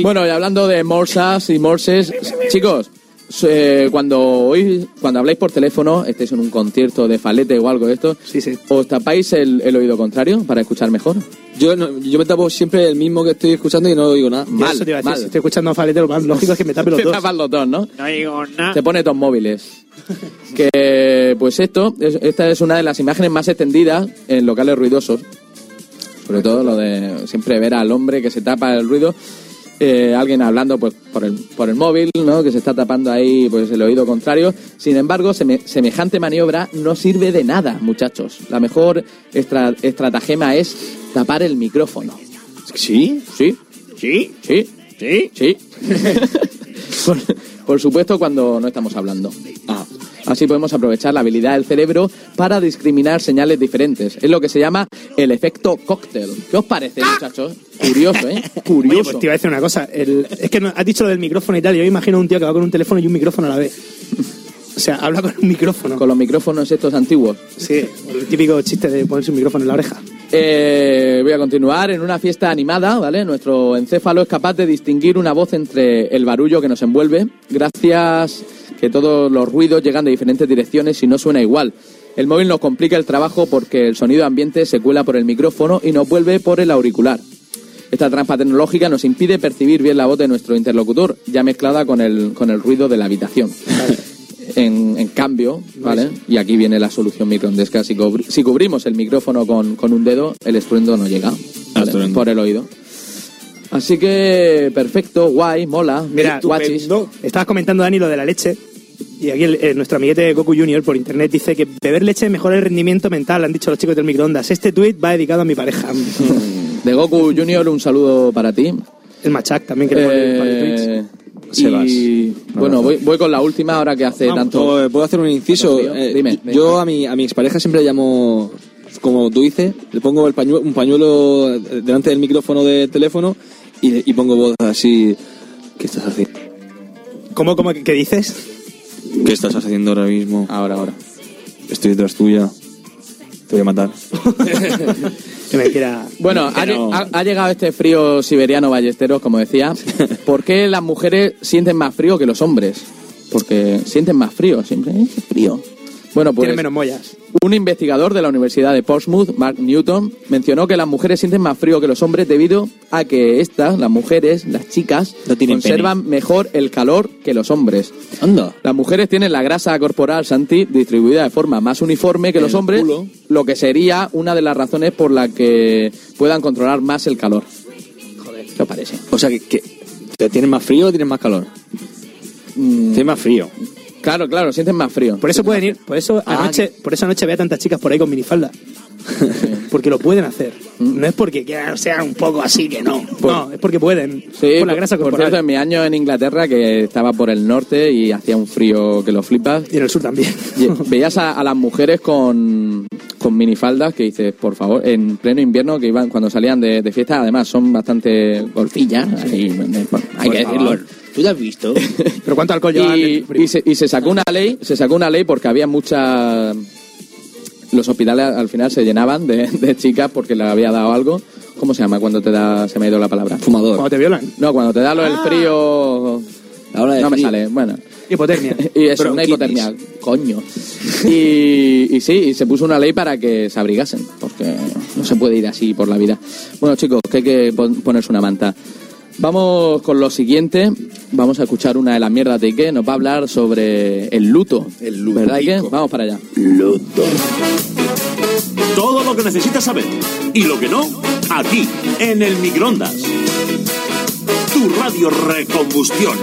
Bueno, y hablando de morsas y morses, chicos, eh, cuando oís, cuando habláis por teléfono, estéis en un concierto de falete o algo de esto, Sí, sí. ¿os tapáis el, el oído contrario para escuchar mejor? Yo, no- yo me tapo siempre el mismo que estoy escuchando y no oigo nada. Eso te iba a decir, mal. Si estoy escuchando a Falete, lo más lógico es que me tape los Te dos. tapas los dos, ¿no? No digo nada. Te pone dos móviles. Que, pues esto, es- esta es una de las imágenes más extendidas en locales ruidosos. Sobre todo lo de siempre ver al hombre que se tapa el ruido. Eh, alguien hablando pues por el, por el móvil, ¿no? Que se está tapando ahí pues el oído contrario. Sin embargo, seme- semejante maniobra no sirve de nada, muchachos. La mejor estra- estratagema es tapar el micrófono. ¿Sí? ¿Sí? ¿Sí? ¿Sí? ¿Sí? ¿Sí? por, por supuesto cuando no estamos hablando. Ah. Así podemos aprovechar la habilidad del cerebro para discriminar señales diferentes. Es lo que se llama el efecto cóctel. ¿Qué os parece, muchachos? Curioso, ¿eh? Oye, Curioso. pues te iba a decir una cosa. El- es que has dicho lo del micrófono y tal. Yo me imagino a un tío que va con un teléfono y un micrófono a la vez. O sea, habla con un micrófono. Con los micrófonos estos antiguos. Sí, el típico chiste de ponerse un micrófono en la oreja. Eh, voy a continuar. En una fiesta animada, ¿vale? Nuestro encéfalo es capaz de distinguir una voz entre el barullo que nos envuelve, gracias que todos los ruidos llegan de diferentes direcciones y no suena igual. El móvil nos complica el trabajo porque el sonido ambiente se cuela por el micrófono y nos vuelve por el auricular. Esta trampa tecnológica nos impide percibir bien la voz de nuestro interlocutor, ya mezclada con el, con el ruido de la habitación. En, en cambio, ¿vale? Y aquí viene la solución microondesca. Si, cubri- si cubrimos el micrófono con, con un dedo, el estruendo no llega ¿vale? estruendo. por el oído. Así que, perfecto, guay, mola. Mira, guachis. Estabas comentando, Dani, lo de la leche. Y aquí el- nuestro amiguete Goku Junior por internet dice que beber leche mejora el rendimiento mental, han dicho los chicos del microondas. Este tuit va dedicado a mi pareja. De Goku Junior, un saludo para ti. El Machac también queremos un par de tweets. Eh, Sebas. y, bueno, voy, voy con la última ahora que hace Vamos, tanto. eh, ¿Puedo hacer un inciso? Eh, Dime, yo- a mi, a mi expareja siempre le llamo, como tú dices, le pongo el pañuelo, un pañuelo delante del micrófono del teléfono y pongo voz así. ¿Qué estás haciendo? ¿Cómo, cómo, qué dices? ¿Qué estás haciendo ahora mismo? Ahora, ahora. Estoy detrás tuya. Te voy a matar. Que me quiera... Bueno, ha, llegado este frío siberiano ballesteros, como decía. ¿Por qué las mujeres sienten más frío que los hombres? Porque sienten más frío, siempre. ¿eh? Qué frío. Bueno, pues Tienen menos mollas. un investigador de la Universidad de Portsmouth, Mark Newton, mencionó que las mujeres sienten más frío que los hombres debido a que estas, las mujeres, las chicas, No tienen conservan mejor el calor que los hombres. Anda. Las mujeres tienen la grasa corporal, Santi, distribuida de forma más uniforme que los hombres, culo. lo que sería una de las razones por la que puedan controlar más el calor. Joder, ¿qué os parece? O sea, que, que ¿te tienes más frío o tienes más calor? Tienes más frío. Claro, claro, sienten más frío. Por eso pueden ir, por eso Ah, anoche, por eso anoche había tantas chicas por ahí con minifalda. Porque lo pueden hacer. Mm. No es porque sean un poco así que no. No, es porque pueden. Sí, por la por- grasa por corporal. cierto, en mi año en Inglaterra, que estaba por el norte y hacía un frío que lo flipas, y en el sur también. veías a, a las mujeres con, con minifaldas que dices, por favor, en pleno invierno, que iban cuando salían de, de fiesta, además son bastante golfillas, bueno, hay que Por decirlo. ¿Tú ya has visto? Pero cuánto alcohol llevan Y, y se, y se sacó una ley, se sacó una ley porque había muchas los hospitales al final se llenaban de, de chicas porque le había dado algo. ¿Cómo se llama cuando te da, se me ha ido la palabra? Fumador. Cuando te violan. No, cuando te da lo del Ah. frío. Ahora de no me frío. sale, bueno. Hipotermia. Y eso, una Bronquitis. hipotermia, coño. Y, y sí, y se puso una ley para que se abrigasen, porque no se puede ir así por la vida. Bueno, chicos, que hay que pon- ponerse una manta. Vamos con lo siguiente. Vamos a escuchar una de las mierdas de Ike. Nos va a hablar sobre el luto. El luto. ¿Verdad, Ike? Vamos para allá. Todo lo que necesitas saber y lo que no, aquí, en el microondas. Tu radio recombustión.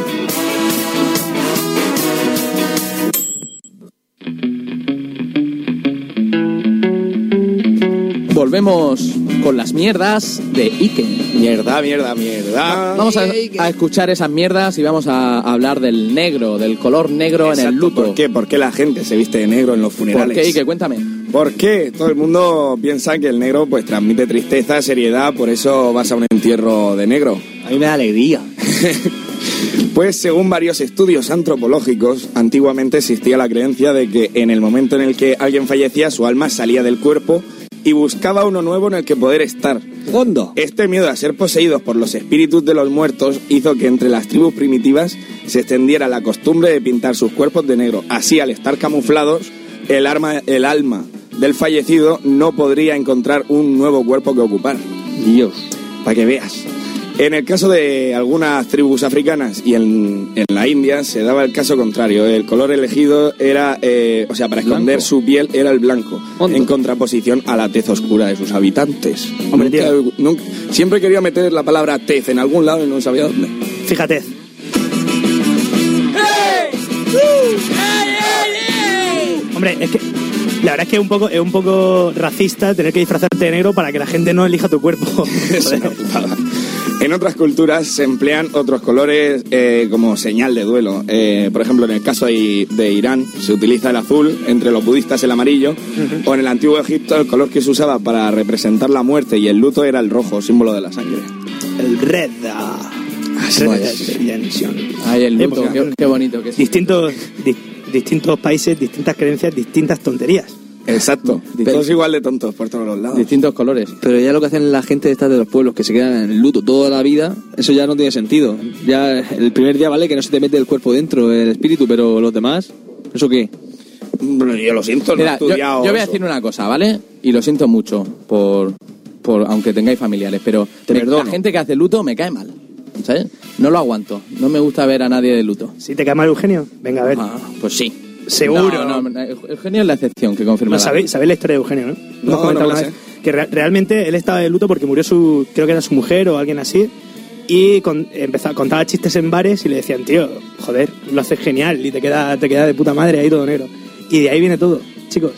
Volvemos con las mierdas de Ike. Mierda, mierda, mierda. Vamos a, a escuchar esas mierdas y vamos a hablar del negro, del color negro en el luto. ¿Por qué? ¿Por qué la gente se viste de negro en los ¿Por funerales? qué, Ike? Cuéntame. ¿Por qué? Todo el mundo piensa que el negro pues transmite tristeza, seriedad, por eso vas a un entierro de negro. A mí me da alegría. Pues según varios estudios antropológicos, antiguamente existía la creencia de que en el momento en el que alguien fallecía, su alma salía del cuerpo y buscaba uno nuevo en el que poder estar. Hondo. Este miedo a ser poseídos por los espíritus de los muertos hizo que entre las tribus primitivas se extendiera la costumbre de pintar sus cuerpos de negro. Así, al estar camuflados, el, arma, el alma del fallecido no podría encontrar un nuevo cuerpo que ocupar. Dios. Para que veas. En el caso de algunas tribus africanas y en, en la India se daba el caso contrario. El color elegido era, eh, o sea, para esconder Blanco. su piel era el blanco, en contraposición a la tez oscura de sus habitantes. Hombre, Nunca- nunca- siempre quería meter la palabra tez en algún lado y no sabía dónde. Fíjate. Hombre, es que la verdad es que es un poco es un poco racista tener que disfrazarte de negro para que la gente no elija tu cuerpo. Es una putada. En otras culturas se emplean otros colores eh, como señal de duelo. Eh, por ejemplo, en el caso de, de Irán se utiliza el azul, entre los budistas el amarillo, o en el antiguo Egipto el color que se usaba para representar la muerte y el luto era el rojo, símbolo de la sangre. El red. ah, Red Redemption. Ay, el luto, qué, qué bonito que es. Distintos, di- distintos países, distintas creencias, distintas tonterías. Exacto. Todos igual de tontos por todos los lados. Distintos colores. Pero ya lo que hacen la gente esta de los pueblos que se quedan en el luto toda la vida, eso ya no tiene sentido. Ya el primer día vale que no se te mete el cuerpo dentro, el espíritu, pero los demás, ¿eso qué? Yo lo siento, no he Mira, yo, estudiado yo voy a decir una cosa, ¿vale? Y lo siento mucho por, por aunque tengáis familiares, pero Te me- la gente que hace luto me cae mal. ¿Sabes? No lo aguanto. No me gusta ver a nadie de luto. ¿Si te cae mal Eugenio? Venga, a ver. Ah, pues sí. Seguro. No, no, Eugenio es la excepción que confirma. No, sabéis, sabéis la historia de Eugenio, ¿no? No, no una vez Que re- realmente él estaba de luto porque murió su. Creo que era su mujer o alguien así. Y con, empezaba, contaba chistes en bares y le decían, tío, joder, lo haces genial y te queda, te queda de puta madre ahí todo negro. Y de ahí viene todo, chicos.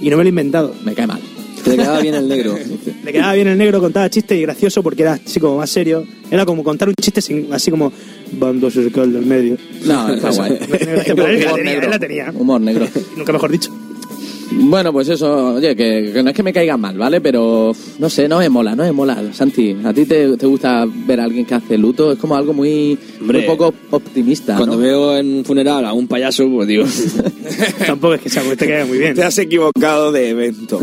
Y no me lo he inventado. Me cae mal. Te quedaba bien el negro. Le quedaba bien el negro, contaba chistes y gracioso porque era así como más serio. Era como contar un chiste sin, así como, van dos escalas del medio. No, está guay. Pero él la Humor tenía, negro. él la tenía. Humor negro. Nunca mejor dicho. Bueno, pues eso, oye, que, que no es que me caigan mal, ¿vale? Pero no sé, no me mola, no me mola. Santi, ¿a ti te, te gusta ver a alguien que hace luto? Es como algo muy, Hombre, muy poco optimista. Cuando ¿no? veo en un funeral a un payaso, pues digo, Tampoco es que sea, porque te queda muy bien. Te has equivocado de evento.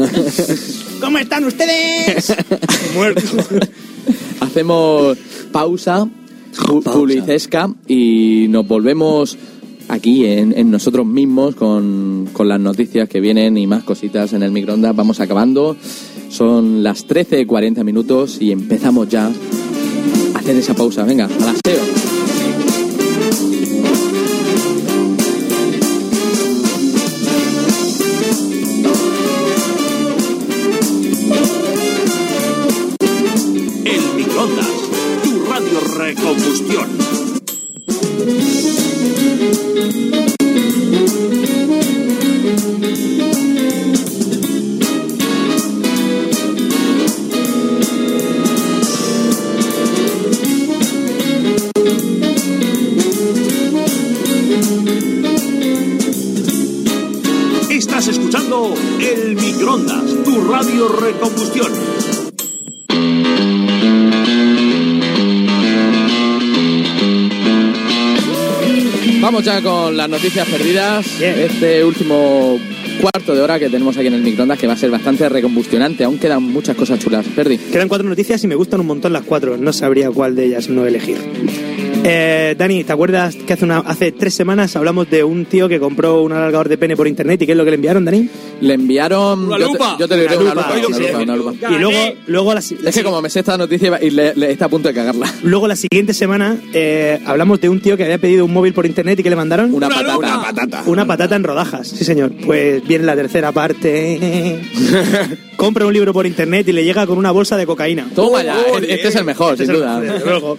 ¿Cómo están ustedes? Muertos. Hacemos pausa pu y nos volvemos aquí en, nosotros mismos con, con las noticias que vienen y más cositas en el microondas. Vamos acabando. Son las 13.40 minutos y empezamos ya a hacer esa pausa. Venga, a las 0. Radio ya con las noticias perdidas. Este último cuarto de hora que tenemos aquí en el microondas que va a ser bastante recombustionante. Aún quedan muchas cosas chulas. Perdi. Quedan cuatro noticias y me gustan un montón las cuatro. No sabría cuál de ellas no elegir. Eh, Dani, ¿te acuerdas que hace, una, hace tres semanas hablamos de un tío que compró un alargador de pene por internet y qué es lo que le enviaron, Dani? Le enviaron. Una yo te- lupa. Yo te, lo diré, Una una lupa, lupa. una sí. lupa, una lupa. Y luego, luego la, si- Es que como me sé esta noticia y le, le- está a punto de cagarla. luego la siguiente semana eh, hablamos de un tío que había pedido un móvil por internet y que le mandaron Una patata. Una patata. Una patata en rodajas, sí señor. Pues viene la tercera parte. Compra un libro por internet y le llega con una bolsa de cocaína. Toma ya, este es el mejor, Este sin duda. luego.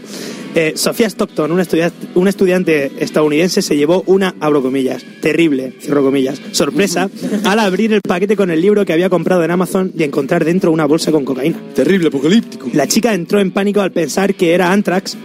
Eh, Sofía Stockton, una estudiante, una estudiante estadounidense, se llevó una, abro comillas, terrible, cierro comillas, sorpresa al abrir el paquete con el libro que había comprado en Amazon y encontrar dentro una bolsa con cocaína. Terrible, apocalíptico. La chica entró en pánico al pensar que era Antrax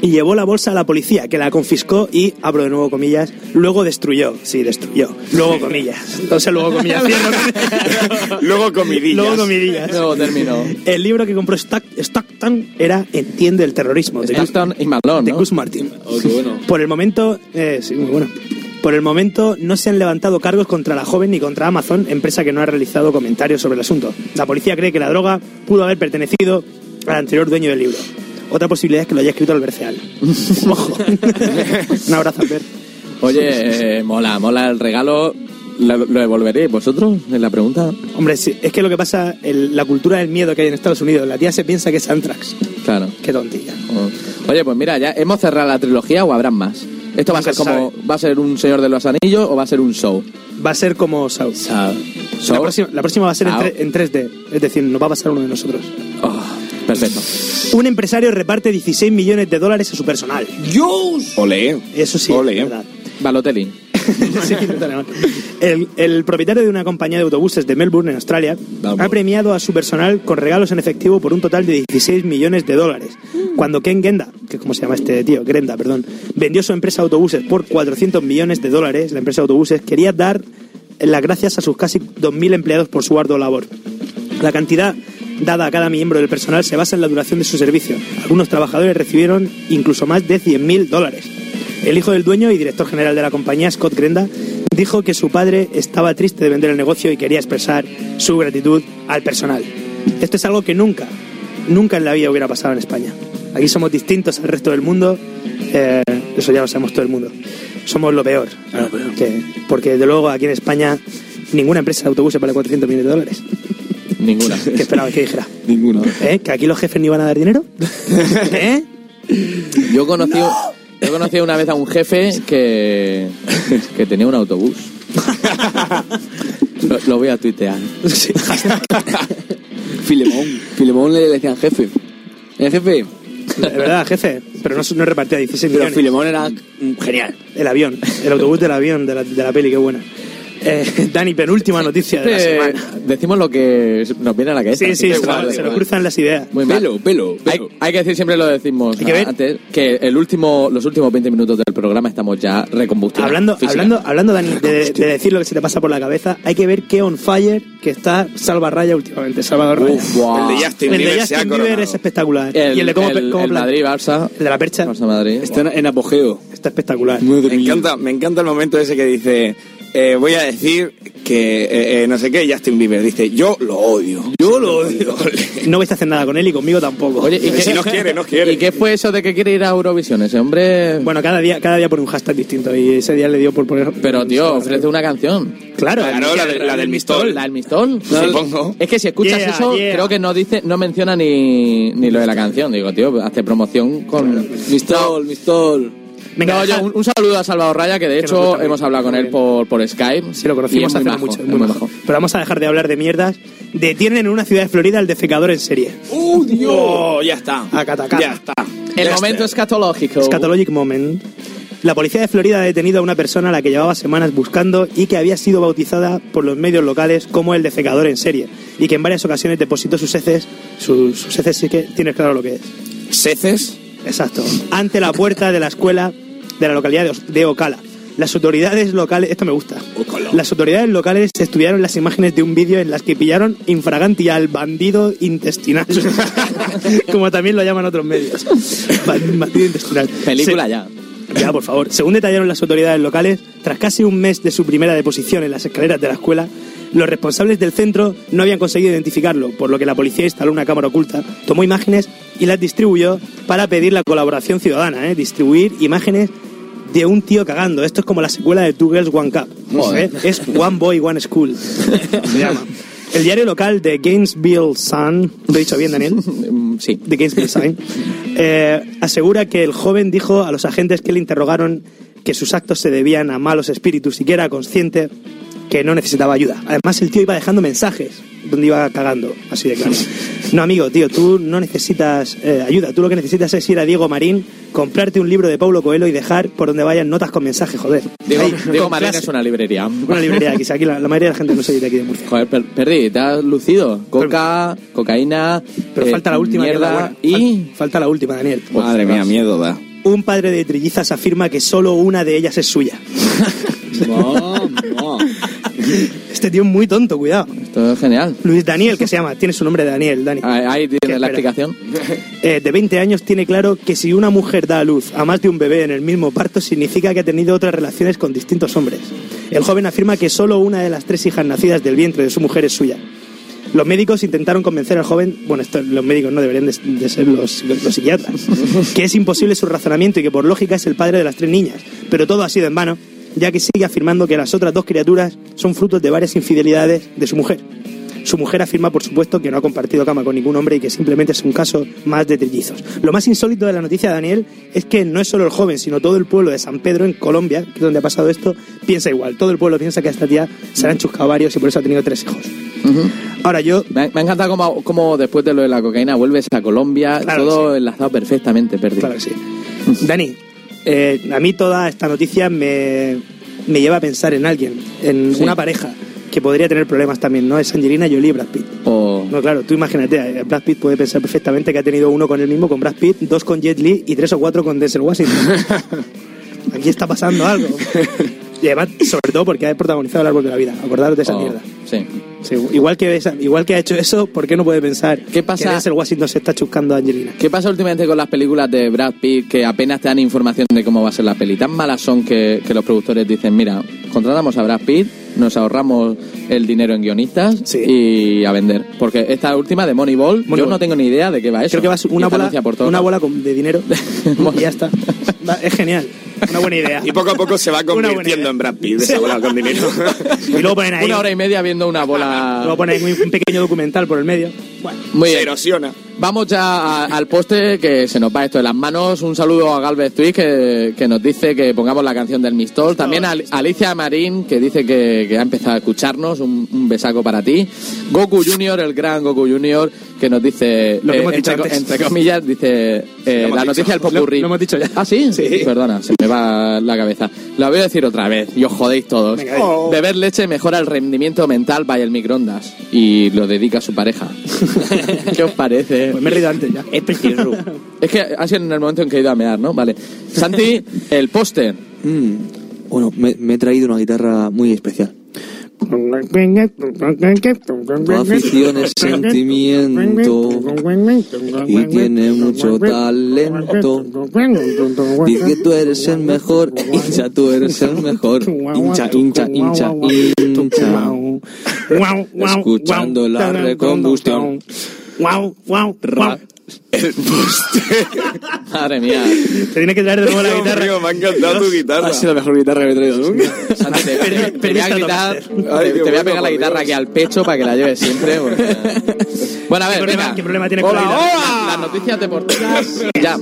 y llevó la bolsa a la policía, que la confiscó y, abro de nuevo comillas, luego destruyó. Sí, destruyó. Luego comillas. Entonces luego comillas. Luego comidillas. Luego comidillas. Luego terminó. El libro que compró Stock- Stockton era Entiende el terrorismo. de Stockton y Marlon, de ¿no? Gus Martin. Oh, qué bueno. Por el momento, eh, sí, muy bueno. Por el momento no se han levantado cargos contra la joven ni contra Amazon, empresa que no ha realizado comentarios sobre el asunto. La policía cree que la droga pudo haber pertenecido al anterior dueño del libro. Otra posibilidad es que lo haya escrito Albert Ceal. Ojo. Un abrazo, Albert. Oye, eh, mola, mola el regalo. ¿Lo, lo devolveréis vosotros? Es la pregunta. Hombre, sí, es que lo que pasa, el- la cultura del miedo que hay en Estados Unidos, la tía se piensa que es Antrax. Claro. Qué tontilla. Oh. Oye, pues mira, ya hemos cerrado la trilogía o habrán más. Esto va a ser se como. ¿Va a ser un Señor de los Anillos o va a ser un show? Va a ser como Saw. La, próxima, la próxima va a ser en, en 3D, es decir, nos va a pasar uno de nosotros. Oh, perfecto. Un empresario reparte 16 millones de dólares a su personal. ¡Dios! Ole. Eso sí, Ole. es verdad. Balotelli. Sí, el, el propietario de una compañía de autobuses de Melbourne, en Australia, ha premiado a su personal con regalos en efectivo por un total de 16 millones de dólares. Cuando Ken Genda, que es como se llama este tío, Grenda, perdón, vendió su empresa de autobuses por 400 millones de dólares, la empresa de autobuses quería dar las gracias a sus casi 2.000 empleados por su ardua labor. La cantidad dada a cada miembro del personal se basa en la duración de su servicio. Algunos trabajadores recibieron incluso más de 100.000 dólares. El hijo del dueño y director general de la compañía, Scott Grenda, dijo que su padre estaba triste de vender el negocio y quería expresar su gratitud al personal. Esto es algo que nunca, nunca en la vida hubiera pasado en España. Aquí somos distintos al resto del mundo, eh, eso ya lo sabemos todo el mundo. Somos lo peor. Que- porque de luego aquí en España ninguna empresa de autobuses vale 400 millones de dólares. Ninguna. ¿Qué esperabas que dijera? Ninguno. ¿Eh? ¿Que aquí los jefes ni iban a dar dinero? ¿Eh? Yo conocí, yo conocí una vez a un jefe que, que tenía un autobús. Lo, lo voy a tuitear. Filemón. Filemón le decían jefe. ¿El jefe? De verdad, jefe. Pero no, no repartía 16 Pero millones. Filemón era genial. El avión. El autobús del avión de la, de la peli, qué buena. Eh, Dani, penúltima noticia de la semana. decimos lo que nos viene a la cabeza. Sí, sí, se, igual, se nos cruzan las ideas. Muy mal. Pelo, pelo, Hay, pelo. hay que decir, siempre lo decimos Hay que ver. antes, que el último, los últimos 20 minutos del programa estamos ya recombustibles. Hablando, Física. hablando, hablando Dani, de, de decir lo que se te pasa por la cabeza, hay que ver qué on fire que está Salva Raya últimamente. Salvador Raya. Uf, guau. El de Justin el de Bieber Justin Bieber es espectacular. El, y el de cómo, el- cómo el plan- Madrid-Barça. el de la percha Barça-Madrid. Está en, en apogeo. está espectacular. Me encanta, me encanta el momento ese que dice, eh, voy a decir que eh, eh, no sé qué, Justin Bieber dice, yo lo odio. Yo lo odio. No vais a hacer nada con él y conmigo tampoco. Oye, ¿y qué, Si nos quiere, nos quiere. ¿Y qué fue eso de que quiere ir a Eurovisión? Ese hombre... Bueno, cada día, cada día por un hashtag distinto y ese día le dio por poner... Pero, tío, ofrece una canción. Claro, Claro, la, de- la del Mistol. ¿La del Mistol? Supongo. Es que si escuchas Yeah, eso, yeah. creo que no dice, no menciona ni, ni lo de la canción. Digo, tío, hace promoción con... Mistol, Mistol. Venga, no, yo, un, un saludo a Salvador Raya, que de Que hecho hemos hablado con él por, por Skype. Sí, lo conocimos hace mucho, muy. Pero vamos a dejar de hablar de mierdas. Detienen en una ciudad de Florida al defecador en serie. ¡Uh, Dios! Oh, ya está. Acatacata. Ya está. El Ya momento está. escatológico. Scatologic Moment. La policía de Florida ha detenido a una persona a la que llevaba semanas buscando y que había sido bautizada por los medios locales como el defecador en serie y que en varias ocasiones depositó sus heces, sus, sus heces sí que tienes claro lo que es. ¿Seces? Exacto. Ante la puerta de la escuela de la localidad de, Ocala. Las autoridades locales, esto me gusta. Ocala. Las autoridades locales estudiaron las imágenes de un vídeo en las que pillaron infraganti al bandido intestinal. Como también lo llaman otros medios. Ban- Bandido intestinal. Película Se- ya. Ya, por favor. Según detallaron las autoridades locales, tras casi un mes de su primera deposición en las escaleras de la escuela, los responsables del centro no habían conseguido identificarlo, por lo que la policía instaló una cámara oculta, tomó imágenes y las distribuyó para pedir la colaboración ciudadana, ¿eh? distribuir imágenes de un tío cagando. Esto es como la secuela de Two Girls One Cup. ¿eh? Es One Boy One School. Se llama. El diario local de Gainesville Sun, ¿lo he dicho bien, Daniel? Mm, Sí. de Gainesville Sun, eh, asegura que el joven dijo a los agentes que le interrogaron que sus actos se debían a malos espíritus y que era consciente que no necesitaba ayuda. Además, el tío iba dejando mensajes donde iba cagando, así de claro. No, amigo, tío, tú no necesitas eh, ayuda. Tú lo que necesitas es ir a Diego Marín, comprarte un libro de Paulo Coelho y dejar por donde vayan notas con mensajes, joder. Diego, Ahí, Diego Marín clase. es una librería. Una librería aquí, aquí la, la mayoría de la gente no soy de aquí de Murcia. Joder, per- perdí, te has lucido. Coca, cocaína. Pero eh, falta la última la Mierda y. Fal- falta la última, Daniel. Madre mía, miedo da. Un padre de trillizas afirma que solo una de ellas es suya. No, no. Este tío es muy tonto, cuidado. Esto es genial. Luis Daniel, que se llama, tiene su nombre de Daniel, Dani. Ahí ahí ¿Qué tienes la explicación. Eh, de 20 años tiene claro que si una mujer da a luz a más de un bebé en el mismo parto, significa que ha tenido otras relaciones con distintos hombres. El joven afirma que solo una de las tres hijas nacidas del vientre de su mujer es suya. Los médicos intentaron convencer al joven, bueno, esto, los médicos no deberían de, de ser los, los psiquiatras, que es imposible su razonamiento y que por lógica es el padre de las tres niñas. Pero todo ha sido en vano, ya que sigue afirmando que las otras dos criaturas son frutos de varias infidelidades de su mujer. Su mujer afirma, por supuesto, que no ha compartido cama con ningún hombre y que simplemente es un caso más de trillizos. Lo más insólito de la noticia, Daniel, es que no es solo el joven, sino todo el pueblo de San Pedro, en Colombia, que es donde ha pasado esto, piensa igual. Todo el pueblo piensa que a esta tía se han chuscado varios y por eso ha tenido tres hijos. Ahora yo, Me me ha encantado cómo, cómo después de lo de la cocaína vuelves a Colombia, Claro todo enlazado perfectamente, perdido. claro que sí. Dani, eh, a mí toda esta noticia me, me lleva a pensar en alguien, en Sí. una pareja que podría tener problemas también, ¿no? Es Angelina Jolie y Brad Pitt. O- No, claro, tú imagínate, eh, Brad Pitt puede pensar perfectamente que ha tenido uno con él mismo, con Brad Pitt, dos con Jet Li y tres o cuatro con Denzel Washington. Aquí está pasando algo. Y además, sobre todo porque ha protagonizado el árbol de la vida. Acordaros de esa o- mierda. Sí. Sí, igual, que igual que ha hecho eso, ¿por qué no puede pensar ¿Qué pasa? que Denzel Washington se está chuscando a Angelina? ¿Qué pasa últimamente con las películas de Brad Pitt que apenas te dan información de cómo va a ser la peli? Tan malas son que, que los productores dicen, mira, contratamos a Brad Pitt, nos ahorramos el dinero en guionistas Sí. y a vender. Porque esta última de Moneyball, yo no tengo ni idea de qué va eso. Creo que va a ser Y una bola, por una bola con- de dinero y ya está. Va, Es genial. Una buena idea. Y poco a poco se va convirtiendo en Brad Pitt, esa bola con dinero. Y luego ponen ahí, Una hora y media viendo una bola... luego ponen ahí un pequeño documental por el medio. Bueno, Muy se bien. erosiona. Vamos ya a- al poste que se nos va esto de las manos. Un saludo a Galvez Twist que, que nos dice que pongamos la canción del Mistol. También a Alicia Marín que dice que, que ha empezado a escucharnos. Un, un besaco para ti. Goku Junior, el gran Goku Junior, que nos dice, Lo que hemos dicho entre, antes. entre comillas, dice eh, hemos la dicho. noticia del Lo- popurrí. lo hemos dicho ya. ¿Ah, sí? Sí. Perdona, se me va la cabeza. Lo voy a decir otra vez y os jodéis todos. Venga. Oh. Beber leche mejora el rendimiento mental vaya el microondas y lo dedica a su pareja. ¿Qué os parece? pues me he reído antes ya. Es precioso. es que ha sido en el momento en que he ido a mear, ¿no? Vale. Santi, el póster. Mm, Bueno, me, me he traído una guitarra muy especial. afición es sentimiento y tiene mucho talento. Dice que tú eres el mejor, hincha, tú eres el mejor. Hincha, hincha, hincha, hincha. Escuchando la recombustión. Wow, wow, wow. El poste. Madre mía. Te tiene que traer de nuevo la guitarra. Me ha encantado tu guitarra. Ha sido la mejor guitarra que he traído nunca. Te, te- te voy a gritar, Ay, te, qué te voy a bueno, pegar la guitarra aquí al pecho para que la lleves siempre. porque- Bueno, a ver, ¿Qué problema, venga. qué problema tiene con la Hola, guitarra? hola. Las noticias deportivas. Ya.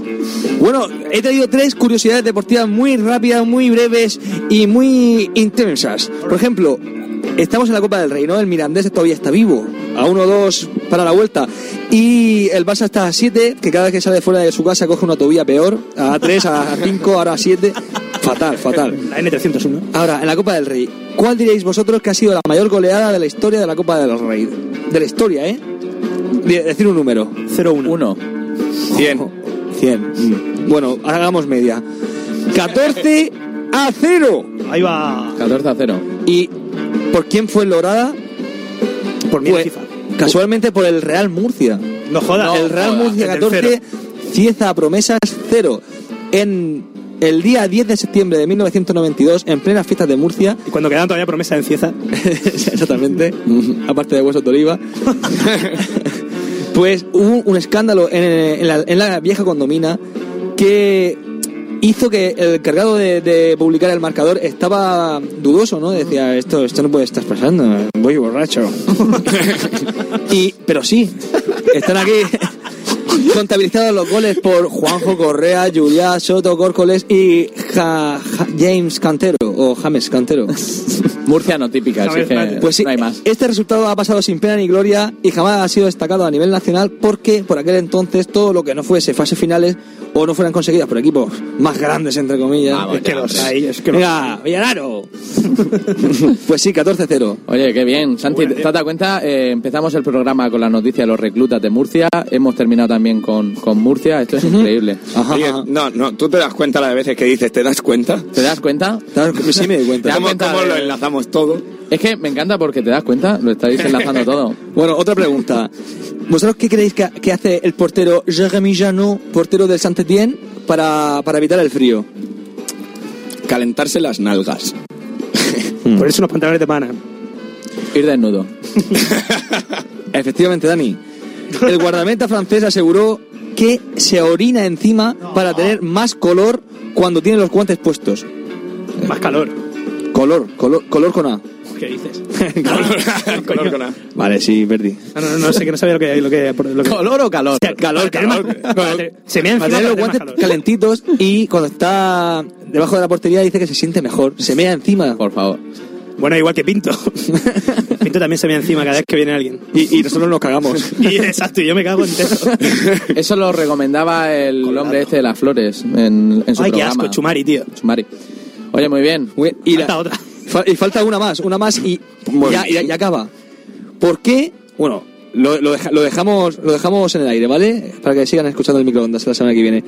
Bueno, he traído tres curiosidades deportivas muy rápidas, muy breves y muy intensas. Por ejemplo, estamos en la Copa del Rey, ¿no? El Mirandés todavía está vivo, a 1-2 para la vuelta. Y el Barça está a 7, que cada vez que sale fuera de su casa coge una tobilla peor, a 3, a 5, ahora a 7. Fatal, fatal. La N301. Ahora, en la Copa del Rey, ¿cuál diréis vosotros que ha sido la mayor goleada de la historia de la Copa del Rey? De la historia, ¿eh? De- decir un número. 01. Uno. 100. 100. Mm. Bueno, hagamos media. 14 a 0. Ahí va. 14 a 0. ¿Y por quién fue lograda? Por mí Pues, casualmente por el Real Murcia. No jodas. el Real Murcia el del 14, Cieza Promesas 0. En el día 10 de septiembre de 1992, en plenas fiestas de Murcia, Y cuando quedaban todavía promesas en Cieza. exactamente, aparte de huesos de oliva, pues hubo un escándalo en, en la, en la vieja condomina que hizo que el cargado de, de publicar el marcador estaba dudoso, ¿no? Decía, esto, esto no puede estar pasando, voy borracho. y, pero sí, están aquí contabilizados los goles por Juanjo Correa, Juliá, Soto, Córcoles y Ja- Ja- James Cantero, o James Cantero. Murcia no típica, así James que Cantero. Pues sí, no hay más. este resultado ha pasado sin pena ni gloria y jamás ha sido destacado a nivel nacional porque por aquel entonces todo lo que no fuese fases finales o no fueran conseguidas por equipos más grandes, entre comillas. Vamos, Es que los hombre. hay, es que los Venga, Villararo. pues sí, 14-0. Oye, qué bien. Santi, ¿te has dado cuenta? Eh, empezamos el programa con la noticia de los reclutas de Murcia. Hemos terminado también con, con Murcia. Esto es increíble. Ajá, Oye, ajá. no, no, tú te das cuenta las veces que dices, ¿te das cuenta? ¿Te das cuenta? Sí me doy cuenta. ¿Cómo, cuenta cómo de- lo enlazamos todo? Es que me encanta porque te das cuenta. Lo estáis enlazando todo. Bueno, otra pregunta. ¿Vosotros qué creéis que, que hace el portero Jérémy Janot, portero del Saint-Étienne, para, para evitar el frío? Calentarse las nalgas. Ponerse unos pantalones de pana. Ir desnudo. Efectivamente, Dani. El guardameta francés aseguró que se orina encima para tener más color cuando tiene los guantes puestos. Más calor. Color, color, color con A. ¿Qué dices? Color con A. Vale, sí, Verdi. No, no, no, no sé, que no sabía lo que... Lo que, lo que ¿Color o calor? calor, calor. Se me ha Para encima tener los guantes calor. calentitos y cuando está debajo de la portería dice que se siente mejor. Se mea encima. Por favor. Bueno, igual que Pinto. Pinto también se me encima cada vez que viene alguien. Y, y nosotros nos cagamos. Y exacto, y yo me cago entero. Eso lo recomendaba el hombre este de las flores en, en su Ay, qué programa. asco, Chumari, tío. Chumari. Oye, muy bien. Muy bien, Y, la- Falta otra. fa- y falta una más, una más y ya, ya- ya acaba. ¿Por qué? Bueno, lo, lo deja- lo dejamos, lo dejamos en el aire, ¿vale? Para que sigan escuchando el microondas la semana que viene.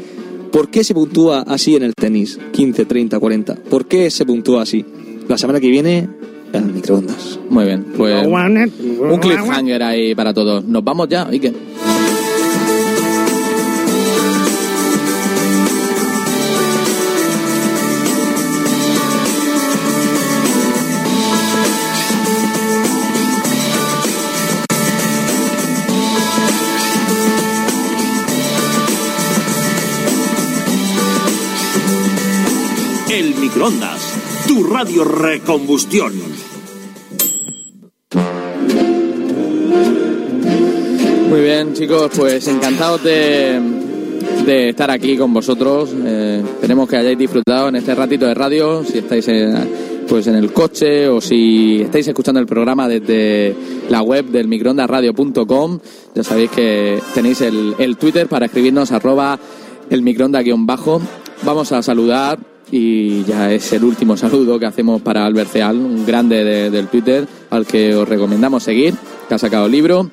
¿Por qué se puntúa así en el tenis? 15, 30, 40. ¿Por qué se puntúa así? La semana que viene, en el microondas. Muy bien. Pues un cliffhanger ahí para todos. Nos vamos ya, ¿y microondas, tu radio recombustión. Muy bien, chicos, pues encantados de, de estar aquí con vosotros. Eh, esperemos que hayáis disfrutado en este ratito de radio, si estáis en, pues en el coche o si estáis escuchando el programa desde la web del microondasradio.com. Ya sabéis que tenéis el, el Twitter para escribirnos arroba el microondas guion bajo. Vamos a saludar y ya es el último saludo que hacemos para Albert Ceal, un grande de- del Twitter al que os recomendamos seguir, que ha sacado libro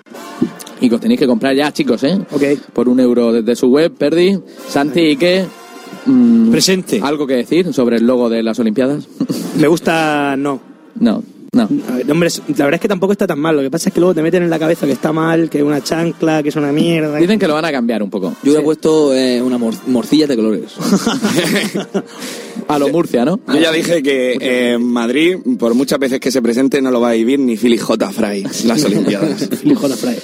y que os tenéis que comprar ya, chicos, ¿eh? Ok. Por un euro desde su web, Perdi. Santi, ¿y qué? Mm, Presente. ¿Algo que decir sobre el logo de las Olimpiadas? Me gusta... No. no. No. Ver, hombre, la verdad es que tampoco está tan mal. Lo que pasa es que luego te meten en la cabeza que está mal, que es una chancla, que es una mierda. Dicen que lo van a cambiar un poco. Yo le he puesto eh, una mor- morcilla de colores. A lo Murcia, ¿no? Yo ya dije que eh, en Madrid, por muchas veces que se presente, no lo va a vivir ni Philly J. Fry, las Olimpiadas. Hijo de Fray.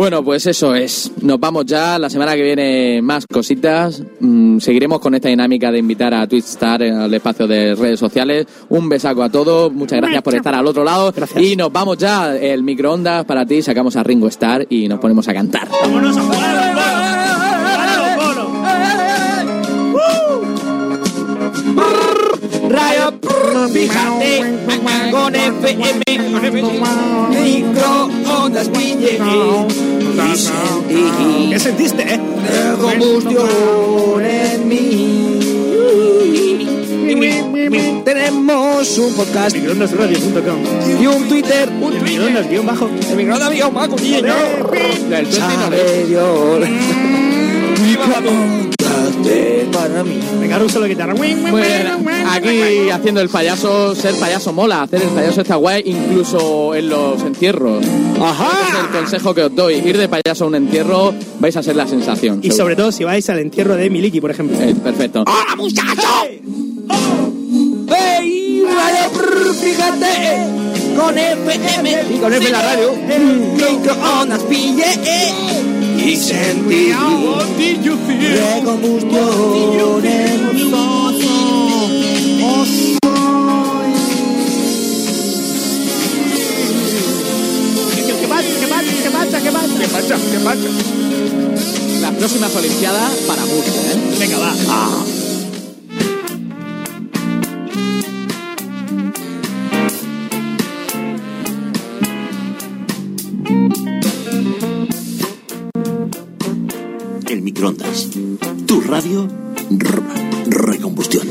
Bueno, pues eso es. Nos vamos ya. La semana que viene más cositas. Mm, seguiremos con esta dinámica de invitar a Twitstar al espacio de redes sociales. Un besaco a todos. Muchas gracias por estar al otro lado. Y nos vamos ya. El microondas para ti. Sacamos a Ringo Starr y nos ponemos a cantar. Vámonos a jugar Radio, fíjate, con FM, microondas sentí ¿Qué sentiste, eh? combustión en mí. Tenemos un podcast y un Twitter. El microondas guion bajo. El microondas guion bajo, señor. Del Para mí. Venga, la guitarra. Bien, aquí haciendo el payaso, ser payaso mola, hacer el payaso está guay, incluso en los entierros. Ajá. Es el consejo que os doy, ir de payaso a un entierro, vais a ser la sensación. Y seguro. sobre todo si vais al entierro de Miliki, por ejemplo. Eh, perfecto. ¡Hola, muchacho! ¡Hey, radio, brr, fíjate! Con FM y con FM la radio. Microondas pille y sentí de combustión mí. ¿Qué pasa? ¿Qué pasa? ¿Qué pasa? ¿Qué pasa? ¿Qué pasa? ¿Qué pasa? Las próximas Olimpiadas para Murcia, ¿eh? Venga, va. El microondas. Tu radio, recombustión.